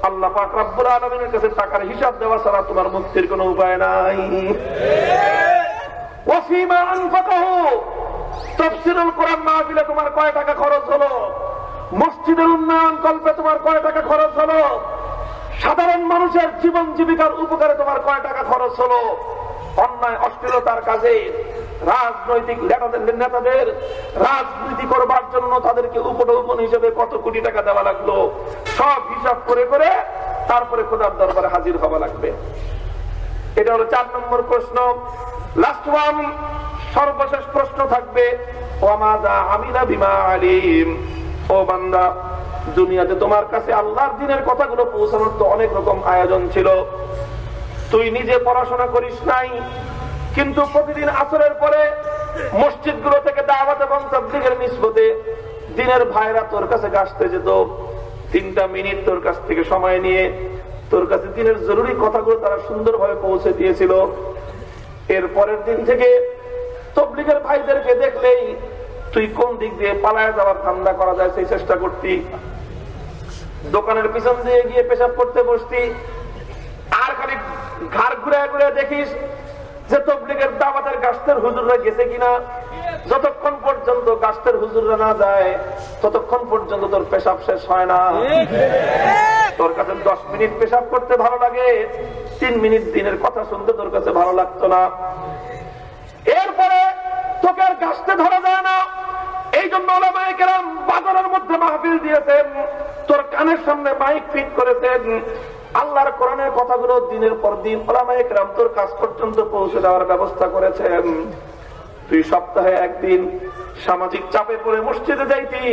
আল্লাহ পাক রব্বুল আলমিনের কাছে টাকার হিসাব দেওয়া ছাড়া তোমার মুক্তির কোনো উপায় নাই। ওয়াফিমা আনফাকাহু। তফসিরুল কোরআন মাহফিলে তোমার কয় টাকা খরচ হলো? মসজিদের উন্নয়ন কল্পে তোমার কয় টাকা খরচ হলো? সাধারণ মানুষের জীবন জীবিকার উপকারে তোমার কয় টাকা খরচ হলো? অন্যায় অশ্লীলতার কাজে রাজনৈতিক নেতাদের রাজনীতি করবার জন্য তাদেরকে উপঢৌকন হিসেবে কত কোটি টাকা দেওয়া লাগল? সব হিসাব করে করে তারপরে খোদার দরবারে হাজির হওয়া লাগবে। এটা হলো চার নম্বর প্রশ্ন। লাস্ট ওয়ান সর্বশেষ প্রশ্ন থাকবে দুনিয়াতে তোমার কাছে আল্লাহর দিনের কথাগুলো পৌঁছানোর তো অনেক রকম আয়োজন ছিল। তুই নিজে পড়াশোনা করিস নাই, কিন্তু প্রতিদিন আসরের পরে মসজিদগুলো থেকে দাওয়াত এবং তবলিগের নিসবতে দিনের ভাইরা তোর কাছে আসতে যেত। তিনটা মিনিট তোর কাছ থেকে সময় নিয়ে তোর কাছে দিনের জরুরি কথাগুলো তারা সুন্দরভাবে পৌঁছে দিয়েছিল। এর পরের দিন থেকে তবলিগের ভাইদেরকে দেখলেই তুই কোন দিক দিয়ে পালায় যাওয়ার ধান্দা করা যায় সেই চেষ্টা করতি? দোকানের পিছন দিয়ে গিয়ে পেশাব করতে বসতি। আর খালি ঘাড় ঘুরে ঘুরে দেখিস যে তবলিগের দাবাতের গাছের হুজুররা গেছে কিনা। যতক্ষণ পর্যন্ত গাছের হুজুররা না যায়, ততক্ষণ পর্যন্ত তোর পেশাব শেষ হয় না। তোর কাছে দশ মিনিট পেশাব করতে ভালো লাগে, তিন মিনিট দিনের কথা শুনতে তোর কাছে ভালো লাগতো না। এরপরে তোকে আর গাছতে ধরা যায় না। এই জন্য বাজারের মধ্যে মাহফিল দিয়েছেন। তোর কানের সামনে মাইক ফিট করেছেন। আল্লাহর কোরআনের কথাগুলো দিনের পর দিন ওলামায়করাম তোর কাজ পর্যন্ত পৌঁছে দেওয়ার ব্যবস্থা করেছেন। তুই সপ্তাহে একদিন সামাজিক চাপে পড়ে মসজিদে যাইতি।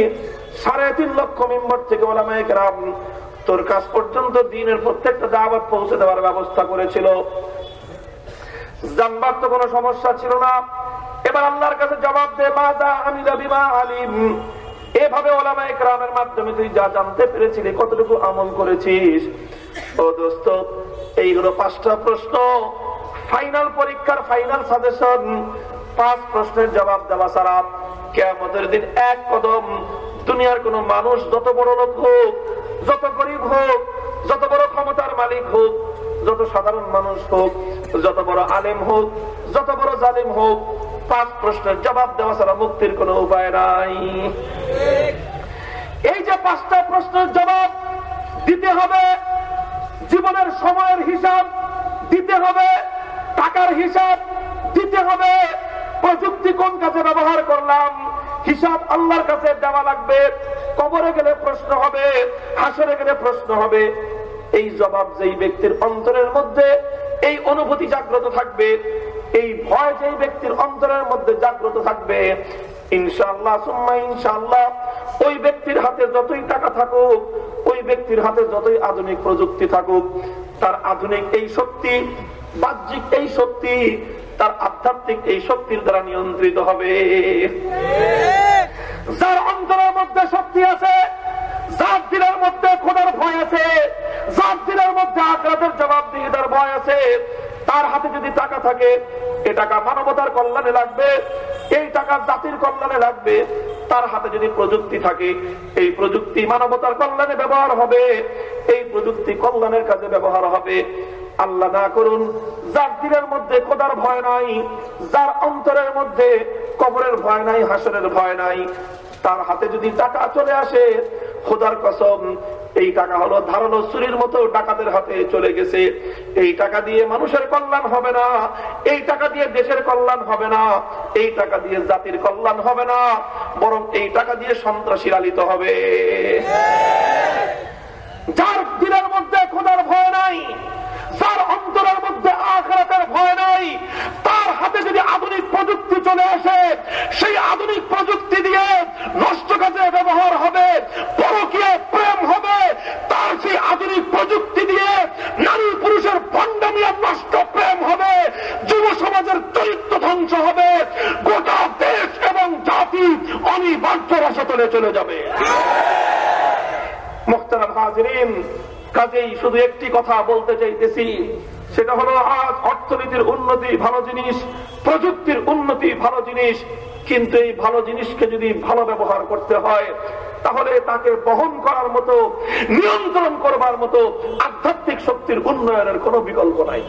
সাড়ে তিন লক্ষ মেম্বার থেকে ওলামায় কেরাম তোর কাজ পর্যন্ত দিনের প্রত্যেকটা দাওয়াত পৌঁছে দেওয়ার ব্যবস্থা করেছিল। জানবার তো কোনো সমস্যা ছিল না। এবার আল্লাহর কাছে জবাব দে আমি রবিমা আলিম। এভাবে ওলামা একরামের মাধ্যমে তুই যা জানতে পেরেছিলি, কতটুকু আমল করেছিস? ও দোস্ত এইগুলো পাঁচটা প্রশ্ন। ফাইনাল পরীক্ষার ফাইনাল সাজেশন। পাঁচ প্রশ্নের জবাব দেওয়া ছাড়া কেমতের দিন এক কদম। দুনিয়ার কোন মানুষ যত বড় লোক হোক, যত গরিব হোক যত বড় ক্ষমতার মালিক হোক, যত সাধারণ মানুষ হোক, যত বড় আলেম হোক, যত বড় জালিম হোক, পাঁচ প্রশ্নের জবাব দেওয়া ছাড়া মুক্তির কোন উপায় নাই। এই যে পাঁচটা প্রশ্নের জবাব দিতে হবে, জীবনের সময়ের হিসাব দিতে হবে, টাকার হিসাব দিতে হবে, প্রযুক্তি কোন কাজে ব্যবহার করলাম? হিসাব আল্লাহর কাছে দেওয়া লাগবে। কবরে গেলে প্রশ্ন হবে, হাসরে গেলে প্রশ্ন হবে। এই জবাব যেই ব্যক্তির অন্তরের মধ্যে এই অনুভূতি জাগ্রত থাকবে, এই ভয় যেই ব্যক্তির অন্তরের মধ্যে জাগ্রত থাকবে ইনশাল্লাহ ইনশাল্লাহ ওই ব্যক্তির হাতে যতই টাকা থাকুক, ওই ব্যক্তির হাতে যতই আধুনিক প্রযুক্তি থাকুক, তার আধুনিক এই শক্তি, বাহ্যিক এই শক্তি তার আধ্যাত্মিক এই শক্তির দ্বারা নিয়ন্ত্রিত হবে। যার অন্তরের মধ্যে শক্তি আছে, যার দিনের মধ্যে খোদার ভয় আছে, যার দিনের মধ্যে আগ্রাতের জবাব দিয়ে তার ভয় আছে, তার হাতে যদি টাকা থাকে, এ টাকা মানবতার কল্যাণে লাগবে, এই টাকা জাতির কল্যাণে লাগবে, তার হাতে যদি প্রযুক্তি থাকে, এই প্রযুক্তি মানবতার কল্যাণে ব্যবহার হবে, এই প্রযুক্তি কল্যাণের কাজে ব্যবহার হবে। আল্লাহ না করুন, যার দিনের মধ্যে কোদার ভয় নাই, যার অন্তরের মধ্যে কবরের ভয় নাই, হাসরের ভয় নাই, তার হাতে যদি টাকা চলে আসে, খোদার কসম, এই টাকা হলো ধারণ চুরির মতো ডাকাতের হাতে চলে গেছে। এই টাকা দিয়ে মানুষের কল্যাণ হবে না, এই টাকা দিয়ে দেশের কল্যাণ হবে না, এই টাকা দিয়ে জাতির কল্যাণ হবে না, বরং এই টাকা দিয়ে সন্ত্রাসী লালিত হবে। যার দিনের মধ্যে খোদার ভয় নাই যার অন্তরের মধ্যে আখরাতের ভয় নাই। তার হাতে যদি আধুনিক প্রযুক্তি চলে আসে, সেই আধুনিক প্রযুক্তি দিয়ে নষ্ট কাজে ব্যবহার হবে, পরকীয় প্রেম হবে। তার সেই আধুনিক প্রযুক্তি দিয়ে নারী পুরুষের ভণ্ডামিয়া নষ্ট প্রেম হবে। যুব সমাজের চরিত্র ধ্বংস হবে। গোটা দেশ এবং জাতি অনিবার্য রসতলে চলে যাবে। হাজরিন কাজেই শুধু একটি কথা বলতে চাইতেছি। সেটা হলো, আজ অর্থনীতির উন্নতি ভালো জিনিস, প্রযুক্তির উন্নতি ভালো জিনিস, কিন্তু এই ভালো জিনিসকে যদি ভালো ব্যবহার করতে হয়, তাহলে তাকে বহন করার মতো, নিয়ন্ত্রণ করবার মতো আধ্যাত্মিক শক্তির উন্নয়নের কোনো বিকল্প নাই।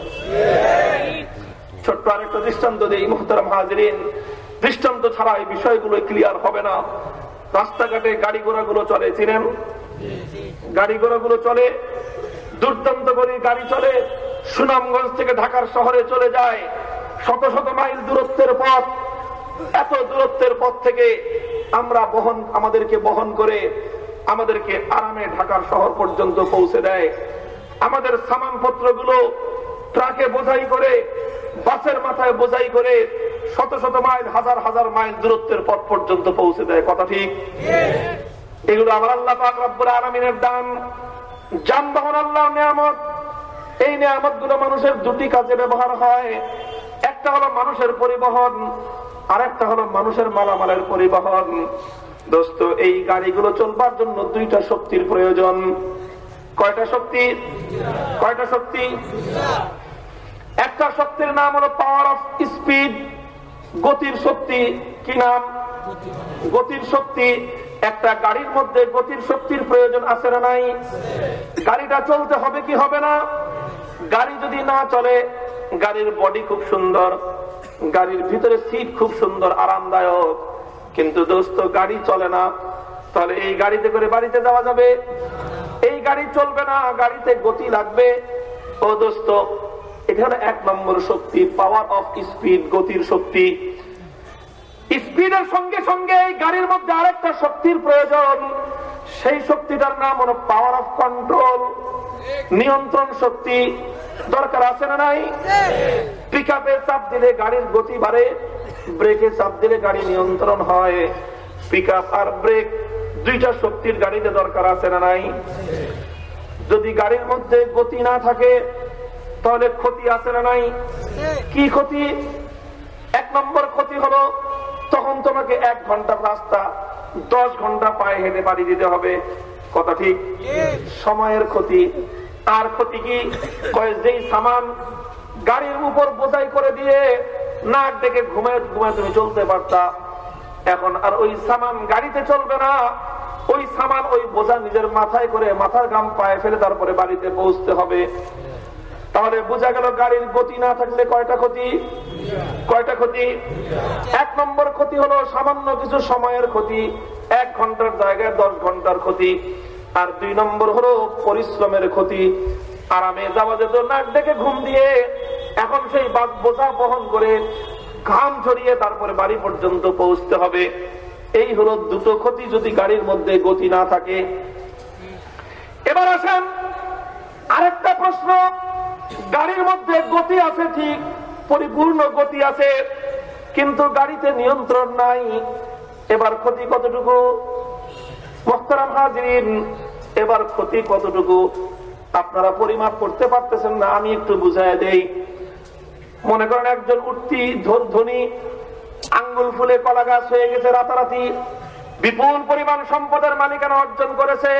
ছোট্ট আরেকটা দৃষ্টান্ত দিই, মোহতারাম হাজরিন। দৃষ্টান্ত ছাড়া এই বিষয়গুলো ক্লিয়ার হবে না। রাস্তাঘাটে গাড়ি ঘোড়াগুলো চলে, চিনেন? গাড়ি ঘোড়াগুলো চলে, দুর্দান্ত করে গাড়ি চলে, সুনামগঞ্জ থেকে ঢাকার শহরে চলে যায়। শত শত মাইল দূরত্বের পথ, এত দূরত্বের পথ থেকে আমরা বহন, আমাদেরকে বহন করে আমাদেরকে আরামে ঢাকার শহর পর্যন্ত পৌঁছে দেয়। আমাদের সামানপত্রগুলো ট্রাকে বোঝাই করে, বাসের মাথায় বোঝাই করে শত শত মাইল, হাজার হাজার মাইল দূরত্বের পথ পর্যন্ত পৌঁছে দেয়। কথা ঠিক? এগুলো আমার আল্লাহ পাক রব্বুল আলমিনের দান। যানবাহন আল্লাহ নিয়ামত। এই নিয়ামতগুলো মানুষের দুটি কাজে ব্যবহার হয়। একটা হলো মানুষের পরিবহন আর একটা হলো মানুষের মালামালের পরিবহন। দোস্ত, এই গাড়িগুলো চলবার জন্য দুইটা শক্তির প্রয়োজন। কয়টা শক্তি? কয়টা শক্তি? একটা শক্তির নাম হলো পাওয়ার অফ স্পিড গতির শক্তি কি নাম? গতির শক্তি। একটা গাড়ির মধ্যে গতির শক্তির প্রয়োজন আছে না নাই? গাড়িটা চলতে হবে কি হবে না? গাড়ি যদি না চলে, গাড়ির বডি খুব সুন্দর, গাড়ির ভিতরে সিট খুব সুন্দর, আরামদায়ক। কিন্তু দোস্ত, গাড়ি চলে না, তাহলে এই গাড়িতে করে বাড়িতে যাওয়া যাবে? এই গাড়ি চলবে না, গাড়িতে গতি লাগবে? ও দোস্ত, এখানে এক নম্বর শক্তি পাওয়ার অফ স্পিড গতির শক্তি। স্পিডের সঙ্গে সঙ্গে এই গাড়ির মধ্যে আরেকটা শক্তির প্রয়োজন। সেই শক্তিটার নাম হলো পাওয়ার অফ কন্ট্রোল নিয়ন্ত্রণ শক্তি। দরকার আছে না নাই? পিক চাপ দিলে গাড়ির গতি বাড়ে ব্রেকে চাপ দিলে গাড়ি নিয়ন্ত্রণ হয়। পিক আর ব্রেক দুইটা শক্তির গাড়িতে দরকার আছে না নাই? যদি গাড়ির মধ্যে গতি না থাকে, তাহলে ক্ষতি আছে না নাই? কি ক্ষতি? এক নম্বর ক্ষতি হলো তখন তোমাকে এক ঘণ্টার রাস্তা, দশ ঘণ্টা পায়ে হেঁটে বাড়ি দিতে হবে। কথা ঠিক? সময়ের ক্ষতি। আর ক্ষতি কি? যেই সামান গাড়ির উপর বোঝাই করে দিয়ে নাক ডেকে ঘুমায় ঘুমায় তুমি চলতে পারতা। এখন আর ওই সামান গাড়িতে চলবে না। ওই সামান ওই বোঝা নিজের মাথায় করে মাথার গাম পায়ে ফেলে তারপরে বাড়িতে পৌঁছতে হবে। তাহলে বোঝা গেল গাড়ির গতি না থাকলে কয়টা ক্ষতি? কয়টা ক্ষতি? এক নম্বর ক্ষতি হলো সামান্য কিছু সময়ের ক্ষতি, এক ঘণ্টার জায়গায় দশ ঘণ্টার ক্ষতি। আর দুই নম্বর হলো পরিশ্রমের ক্ষতি। আরামে যাওয়া যেত, নাক ডেকে ঘুম দিয়ে এখন সেই বাদ বোঝা বহন করে ঘাম ছড়িয়ে তারপরে বাড়ি পর্যন্ত পৌঁছতে হবে। এই হলো দুটো ক্ষতি যদি গাড়ির মধ্যে গতি না থাকে। এবার আসেন আরেকটা প্রশ্ন। গাড়ির মধ্যে গতি আছে ঠিক, পরিপূর্ণ গতি আছে, কিন্তু গাড়িতে নিয়ন্ত্রণ নাই। এবার ক্ষতি কতটুকু? এবার ক্ষতি কতটুকু? আপনারা পরিমাপ করতে পারতেছেন না, আমি একটু বুঝাই দেই। মনে করেন একজন উঠতি ধনী আঙ্গুল ফুলে কলা গাছ হয়ে গেছে রাতারাতি, বিপুল পরিমাণ সম্পদের মালিকানা অর্জন করেছে।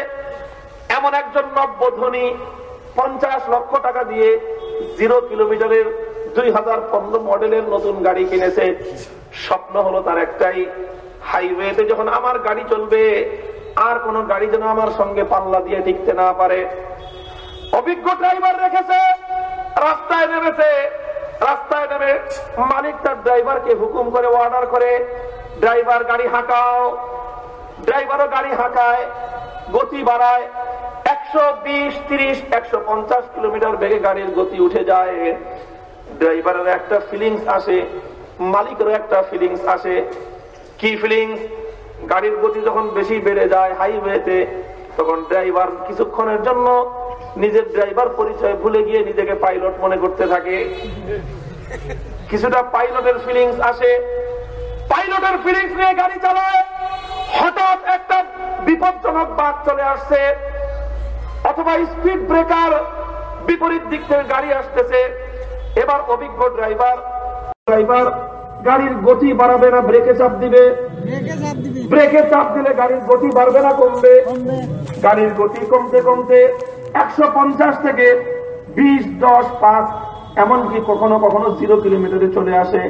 এমন একজন নব্য ধনী পঞ্চাশ লক্ষ টাকা দিয়ে জিরো কিলোমিটারের দুই হাজার পনেরো মডেলের নতুন গাড়ি কিনেছে। স্বপ্ন হলো তার একটাই হাইওয়েতে যখন আমার গাড়ি চলবে, আর কোন গাড়ি যেন আমার সঙ্গে পাল্লা দিয়ে টিকতে না পারে। অভিজ্ঞ ড্রাইভার রেখেছে, রাস্তায় নেমেছে। রাস্তায় নেমে মালিক তার ড্রাইভারকে হুকুম করে অর্ডার করে ড্রাইভার গাড়ি হাঁকাও। ড্রাইভারও গাড়ি হাঁকায়, গতি বাড়ায়, একশো বিশ, তিরিশ, একশো পঞ্চাশ কিলোমিটার বেগে গাড়ির গতি উঠে যায়। ড্রাইভারের একটা ফিলিংস আসে, মালিকেরও একটা ফিলিংস আসে। কি ফিলিংস গাড়ির গতি যখন বেশি বেড়ে যায় হাইওয়েতে তখন ড্রাইভার কিছুক্ষণের জন্য নিজের ড্রাইভার পরিচয় ভুলে গিয়ে নিজেকে পাইলট মনে করতে থাকে। কিছুটা পাইলটের ফিলিংস আসে। পাইলটের ফিলিংস নিয়ে গাড়ি চালায়। হঠাৎ একটা বিপজ্জনক বাদ চলে আসছে অথবা স্পিড ব্রেকার বিপরীত দিক থেকে গাড়ি আসতেছে। এবার অভিজ্ঞ ড্রাইভার ড্রাইভার গাড়ির গতি বাড়াবে না ব্রেকে চাপ দিবে। ব্রেকে চাপ দিলে গাড়ির গতি বাড়বে না কমবে। গাড়ির গতি কমতে কমতে একশো পঞ্চাশ থেকে বিশ দশ পাঁচ এমনকি কখনো কখনো জিরো কিলোমিটারে চলে আসে।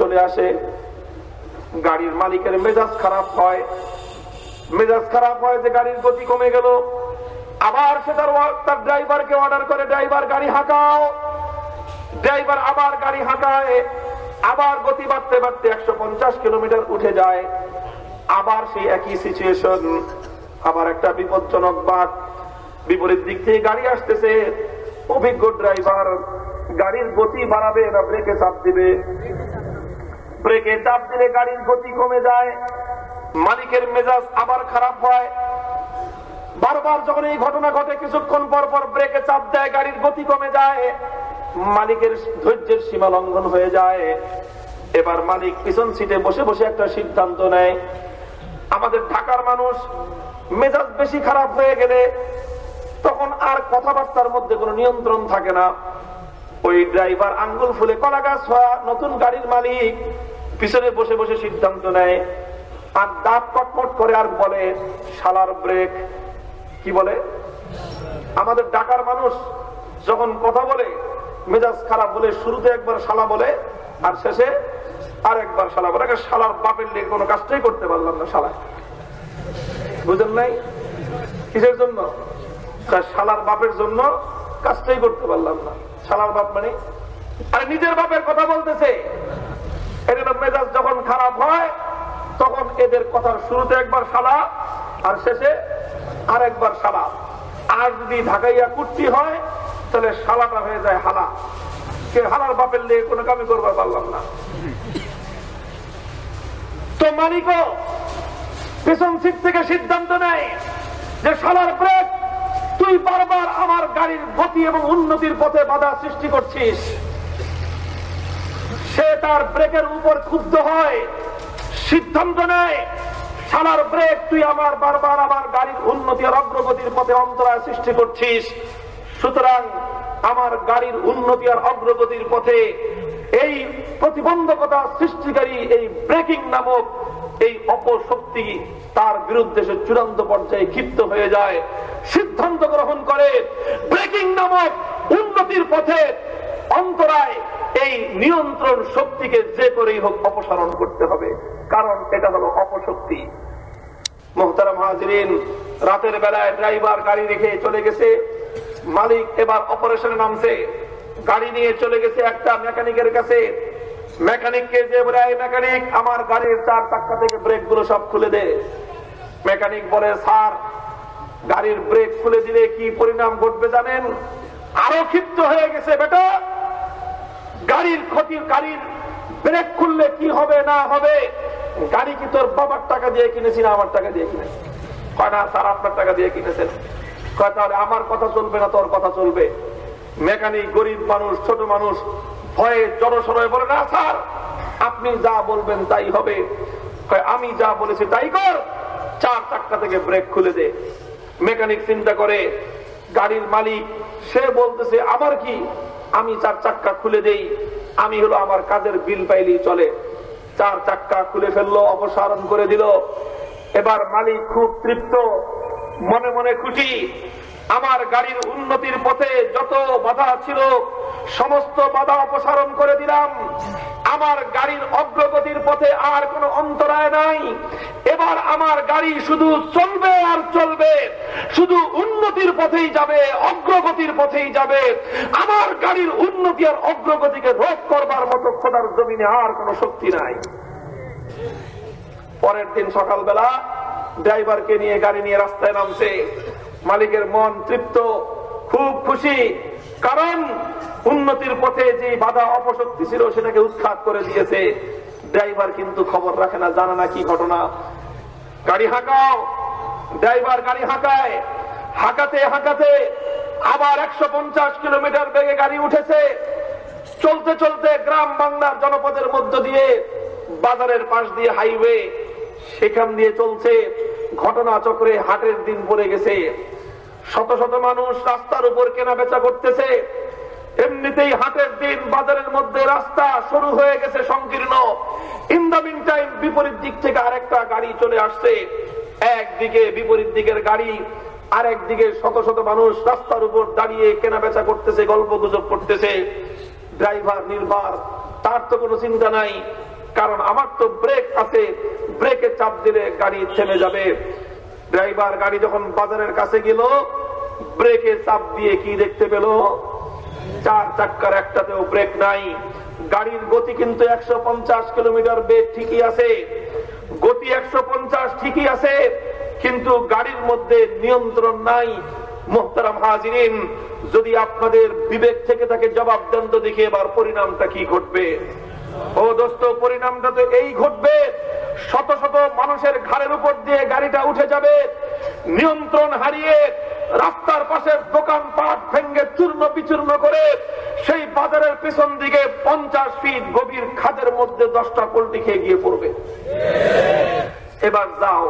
চলে আসে। গাড়ির মালিকের মেজাজ খারাপ হয়। মেজাজ খারাপ হয় যে গাড়ির গতি কমে গেল। আবার সে তার ড্রাইভারকে অর্ডার করে, ড্রাইভার, গাড়ি হাঁকাও। ড্রাইভার আবার গাড়ি হাঁকায়। আবার গতি বাড়তে বাড়তে একশো পঞ্চাশ কিলোমিটার উঠে যায়। আবার সেই একই সিচুয়েশন আবার একটা বিপজ্জনক বাদ বিপরীত দিক থেকে গাড়ি আসতেছে। অভিজ্ঞ ড্রাইভার, গাড়ির গতি বাড়াবে না, ব্রেকে চাপ দিবে। ব্রেকে চাপ দিলে গাড়ির গতি কমে যায়, মালিকের মেজাজ আবার খারাপ হয়। বারবার যখন এই ঘটনা ঘটে, কিছুক্ষণ পর পর ব্রেকে চাপ দেয়, গাড়ির গতি কমে যায়, মালিকের ধৈর্যের সীমা লঙ্ঘন হয়ে যায়। এবার মালিক পিছন সিটে বসে বসে একটা সিদ্ধান্ত নেয়। আমাদের ঢাকার মানুষ মেজাজ বেশি খারাপ হয়ে গেলে তখন আর কথাবার্তার মধ্যে কোনো নিয়ন্ত্রণ থাকে না। ওই ড্রাইভার আঙ্গুল ফুলে কলা গাছ হওয়া নতুন গাড়ির মালিক পিছনে বসে বসে সিদ্ধান্ত নেয়। আর দাঁত কটমট করে আর বলে, শালার ব্রেক। কি বলে? আমাদের ডাকার মানুষ যখন কথা বলে, মেজাজ খারাপ বলে শুরুতে একবার শালা বলে, আর শেষে আর একবার শালা বলে। শালার বাপের লেগে কোনো কাজটাই করতে পারলাম না শালা বুঝেন নাই? কিসের জন্য? তার শালার বাপের জন্য কাজটাই করতে পারলাম না। শালার বাপ মানে আর নিজের বাপের কথা বলতেছে। এদের মেজাজ যখন খারাপ হয়, তখন এদের কথার শুরুতে একবার শালা আর শেষে আর একবার শালা আর যদি ঢাকাইয়া কুর্তি হয়, তাহলে শালাটা হয়ে যায় হালা। কে হালার বাপের লেগে কোনো কামি করবার পারলাম না। তো মালিক পেছন সিট থেকে সিদ্ধান্ত নেয় যে সালার ব্রেক, তুই বারবার আমার গাড়ির গতি এবং উন্নতির পথে বাধা সৃষ্টি করছিস। সে তার ব্রেকের উপর ক্ষুব্ধ হয়। সিদ্ধান্ত নেয়, শালার ব্রেক, তুই আমার বারবার আমার গাড়ির উন্নতি আর অগ্রগতির পথে অন্তরায় সৃষ্টি করছিস। সুতরাং আমার গাড়ির উন্নতি আর অগ্রগতির পথে এই প্রতিবন্ধকতা সৃষ্টিকারী এই ব্রেকিং নামক এই অপশক্তি তার বিরুদ্ধে সে চূড়ান্ত পর্যায়ে ক্ষিপ্ত হয়ে যায়। সিদ্ধান্ত গ্রহণ করে ব্রেকিং নামক উন্নতির পথে অন্তরায় এই নিয়ন্ত্রণ শক্তিকে যে করেই হোক অপসারণ করতে হবে। কারণ এটা হলো অপশক্তি। মোহতারাম হাজরিন, রাতের বেলায় ড্রাইভার গাড়ি রেখে চলে গেছে। মালিক এবার অপারেশনে নামছে। গাড়ি নিয়ে চলে গেছে একটা মেকানিকের কাছে। মেকানিককে যে বলে মেকানিক, আমার গাড়ির চার চাক্কা থেকে ব্রেকগুলো সব খুলে দে। মেকানিক বলে, স্যার, গাড়ির ব্রেক খুলে দিলে কি পরিণাম ঘটবে জানেন? আরও ক্ষিপ্ত হয়ে গেছে বেটা। গাড়ির ক্ষতি গাড়ির ব্রেক খুললে কি হবে, না হবে? গাড়ি কি তোর বাবার টাকা দিয়ে কিনেছি না আমার টাকা দিয়ে কিনেছি? কয়, না, স্যার, আপনার টাকা দিয়ে কিনেছেন কয়, তাহলে আমার কথা চলবে না, তোর কথা চলবে? মেকানিক, গরিব মানুষ, ছোট মানুষ, ভয়ে জড়সড়য়ে বলে, না, স্যার, আপনি যা বলবেন তাই হবে। আমি যা বলেছি তাই কর। চার চাক্কা থেকে ব্রেক খুলে দে। মেকানিক চিন্তা করে, গাড়ির মালিক, সে বলতেছে, আমার কি আমি চার চাক্কা খুলে দেই, আমি হলো আমার কাজের বিল পাইলেই চলে। চার চাক্কা খুলে ফেলল, অপসারণ করে দিল। এবার মালিক খুব তৃপ্ত, মনে মনে খুশি। আমার গাড়ির উন্নতির পথে যত বাধা ছিল, সমস্ত বাধা অপসারণ করে দিলাম। আমার গাড়ির অগ্রগতির পথে আর কোনো অন্তরায় নাই। এবার আমার গাড়ি শুধু চলবে আর চলবে, শুধু উন্নতির পথেই যাবে, অগ্রগতির পথেই যাবে। আমার গাড়ির উন্নতি আর অগ্রগতিকে রোধ করবার মতো খোদার জমিনে আর কোনো শক্তি নাই। পরের দিন সকালবেলা ড্রাইভারকে নিয়ে গাড়ি নিয়ে রাস্তায় নামছে। মালিকের মন তৃপ্ত, খুব খুশি। কারণ উন্নতির পথে যে বাধা অপশক্তি ছিল, সেটাকে উৎখাত করে দিয়েছে। ড্রাইভার কিন্তু খবর রাখে না, জানে না কি ঘটনা। গাড়ি হাঁকাও, ড্রাইভার গাড়ি হাঁকায়। হাঁকাতে হাঁকাতে আবার একশো পঞ্চাশ কিলোমিটার বেগে গাড়ি উঠেছে। চলতে চলতে গ্রাম বাংলার জনপদের মধ্য দিয়ে বাজারের পাশ দিয়ে হাইওয়ে সেখান দিয়ে চলছে। ঘটনা চক্রে হাটের দিন পড়ে গেছে। শত শত মানুষ রাস্তার উপর কেনা বেচা করতেছে। এমনিতেই হাটের দিন, বাজারের মধ্যে রাস্তা শুরু হয়ে গেছে সংকীর্ণ। ইন দ্য মিন টাইম বিপরীত দিক থেকে আরেকটা গাড়ি চলে আসছে। একদিকে বিপরীত দিকের গাড়ি, আরেক দিকে শত শত মানুষ রাস্তার উপর দাঁড়িয়ে কেনা বেচা করতেছে গল্প গুজব করতেছে। ড্রাইভার নির্ভর তার তো কোনো চিন্তা নাই। কারণ আমার তো ব্রেক আছে। ব্রেকে চাপ দিলে গাড়ি থেমে যাবে। ড্রাইভার গাড়ি যখন বাজারের কাছে গেল, ব্রেকে চাপ দিয়ে কি দেখতে পেল? চার চাক্কার একটাতেও ব্রেক নাই। গাড়ির গতি কিন্তু একশো পঞ্চাশ কিলোমিটার বেগ ঠিকই আছে। গতি একশো পঞ্চাশ ঠিকই আছে, কিন্তু গাড়ির মধ্যে নিয়ন্ত্রণ নাই। মোহতারাম হাজিরিন, যদি আপনাদের বিবেক থেকে তাকে জবাব দেন তো দেখি এবার পরিণামটা কি ঘটবে। ও দোস্ত, পরিণামটা তো এই ঘটবে। শত শত মানুষের ঘাড়ের উপর দিয়ে গাড়িটা উঠে যাবে। নিয়ন্ত্রণ হারিয়ে রাস্তার পাশের দোকান পাট ভেঙ্গে চূর্ণ বিচূর্ণ করে সেই বাজারের পিছন দিকে পঞ্চাশ ফিট গভীর খাদের মধ্যে দশটা পোল্ট্রি খেয়ে গিয়ে পড়বে। এবার যাও,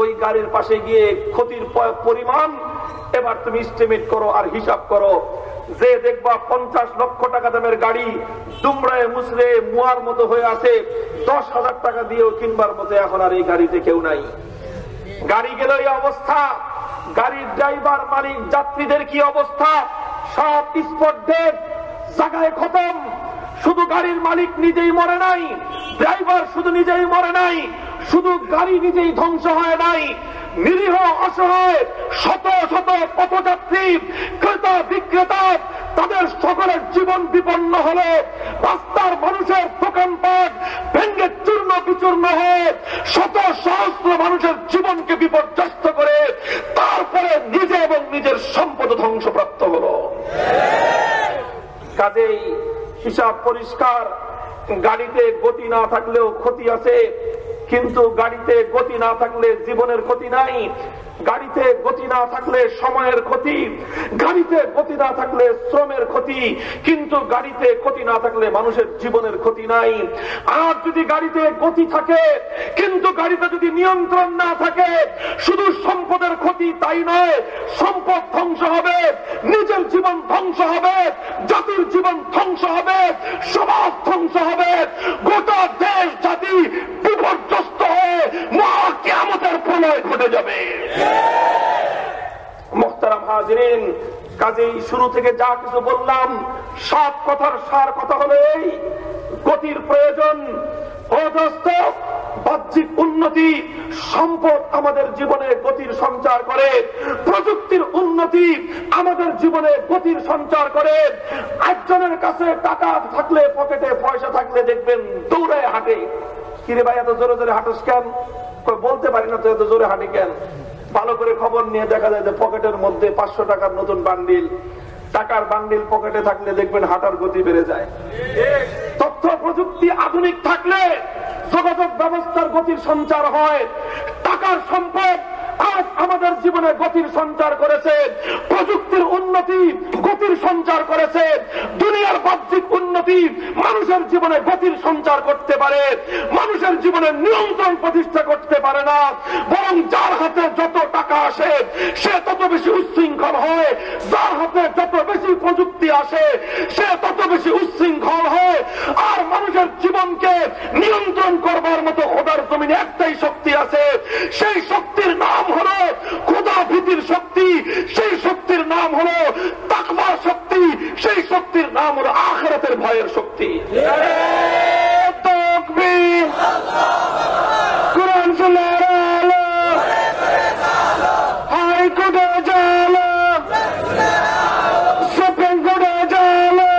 ওই গাড়ির পাশে গিয়ে ক্ষতির পরিমাণ এবার তুমি স্টিমেট করো আর হিসাব করো। যে দেখবা পঞ্চাশ লক্ষ টাকা দামের গাড়ি দুমড়ায় মুসরে মুয়ার মতো হয়ে আছে, দশ হাজার টাকা দিয়েও কিনবার মতো এখন আর এই গাড়িতে কেউ নাই। গাড়ি গেল এই অবস্থা। গাড়ির ড্রাইভার, মালিক, যাত্রীদের কি অবস্থা? সব স্পট জায়গায় খতম। শুধু গাড়ির মালিক নিজেই মরে নাই, ড্রাইভার শুধু নিজেই মরে নাই, শুধু গাড়ি নিজেই ধ্বংস হয় নাই। নিরীহ, অসহায়, শত শত পথযাত্রী, ক্রেতা, বিক্রেতা, তাদের সকলের জীবন বিপন্ন হলে রাস্তার মানুষের দোকানপাট ভেঙ্গে চূর্ণ বিচূর্ণ হয়ে শত সহস্র মানুষের জীবনকে বিপর্যস্ত করে তারপরে নিজে এবং নিজের সম্পদ ধ্বংসপ্রাপ্ত হল। কাজেই হিসাব পরিষ্কার, গাড়িতে গতি না থাকলেও ক্ষতি আছে, কিন্তু গাড়িতে গতি না থাকলে জীবনের ক্ষতি নাই। গাড়িতে গতি না থাকলে সময়ের ক্ষতি। গাড়িতে গতি না থাকলে শ্রমের ক্ষতি। কিন্তু গাড়িতে ক্ষতি না থাকলে মানুষের জীবনের ক্ষতি নাই। আর যদি গাড়িতে গতি থাকে, কিন্তু গাড়িতে যদি নিয়ন্ত্রণ না থাকে, শুধু সম্পদের ক্ষতি তাই নয়, সম্পদ ধ্বংস হবে, নিজের জীবন ধ্বংস হবে, জাতির জীবন ধ্বংস হবে, সমাজ ধ্বংস হবে, গোটা দেশ জাতি বিপর্যস্ত হয়ে মহা কেমতের প্রলয় ঘটে যাবে। কাজেই শুরু থেকে যা কিছু বললাম, সব কথার সার কথা গতির প্রয়োজন বাহ্যিক উন্নতি, সম্পদ আমাদের জীবনে গতির সঞ্চার করে, প্রযুক্তির উন্নতি আমাদের জীবনে গতির সঞ্চার করে, একজনের কাছে টাকা থাকলে পকেটে পয়সা থাকলে দেখবেন দৌড়ে হাঁটে। কিরে ভাই, এত জোরে জোরে হাঁটস কেন? বলতে পারি না তো এত জোরে হাঁটি কেন? ভালো করে খবর নিয়ে দেখা যায় যে পকেটের মধ্যে পাঁচশো টাকার নতুন বান্ডিল। টাকার বান্ডিল পকেটে থাকলে দেখবেন হাঁটার গতি বেড়ে যায়। তথ্য প্রযুক্তি আধুনিক থাকলে যোগাযোগ ব্যবস্থার গতির সঞ্চার হয়। টাকার সম্পদ আজ আমাদের জীবনে গতির সঞ্চার করেছে, প্রযুক্তির উন্নতি গতির সঞ্চার করেছে, দুনিয়ার বাহ্যিক উন্নতি মানুষের জীবনে গতির সঞ্চার করতে পারে, মানুষের জীবনে নিয়ন্ত্রণ প্রতিষ্ঠা করতে পারে না, বরং যার হাতে যত টাকা আসে, সে তত বেশি উচ্ছৃঙ্খল হয়, যার হাতে যত বেশি প্রযুক্তি আসে, সে তত বেশি উচ্ছৃঙ্খল হয়, আর মানুষের জীবনকে নিয়ন্ত্রণ করবার মতো খোদার জমিনে একটাই শক্তি আছে, সেই শক্তির নাম হলো খোদা ভীতির শক্তি সেই শক্তির নাম হলো তাকবার শক্তি সেই শক্তির নাম হলো আখরাতের ভয়ের শক্তি কোরআন হাইকোর্টে জালো সুপ্রিম কোর্টে জালো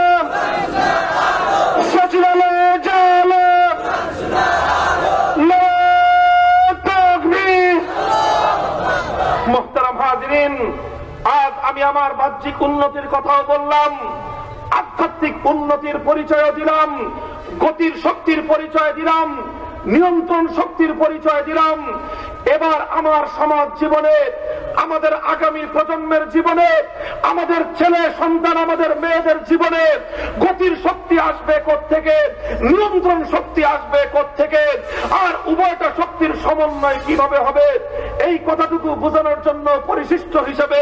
সচিবালয়ে জালো মোহতারাম হাজরিন আজ আমি আমার বাহ্যিক উন্নতির কথাও বললাম, আধ্যাত্মিক উন্নতির পরিচয় দিলাম, গতির শক্তির পরিচয় দিলাম, নিয়ন্ত্রণ শক্তির পরিচয় দিলাম। এবার আমার সমাজ জীবনে, আমাদের আগামী প্রজন্মের জীবনে, আমাদের ছেলে সন্তান, আমাদের মেয়েদের জীবনে গতির শক্তি আসবে থেকে নিয়ন্ত্রণ শক্তি আসবে থেকে আর উভয়টা শক্তির সমন্বয় কীভাবে হবে, এই কথাটুকু বোঝানোর জন্য পরিশিষ্ট হিসেবে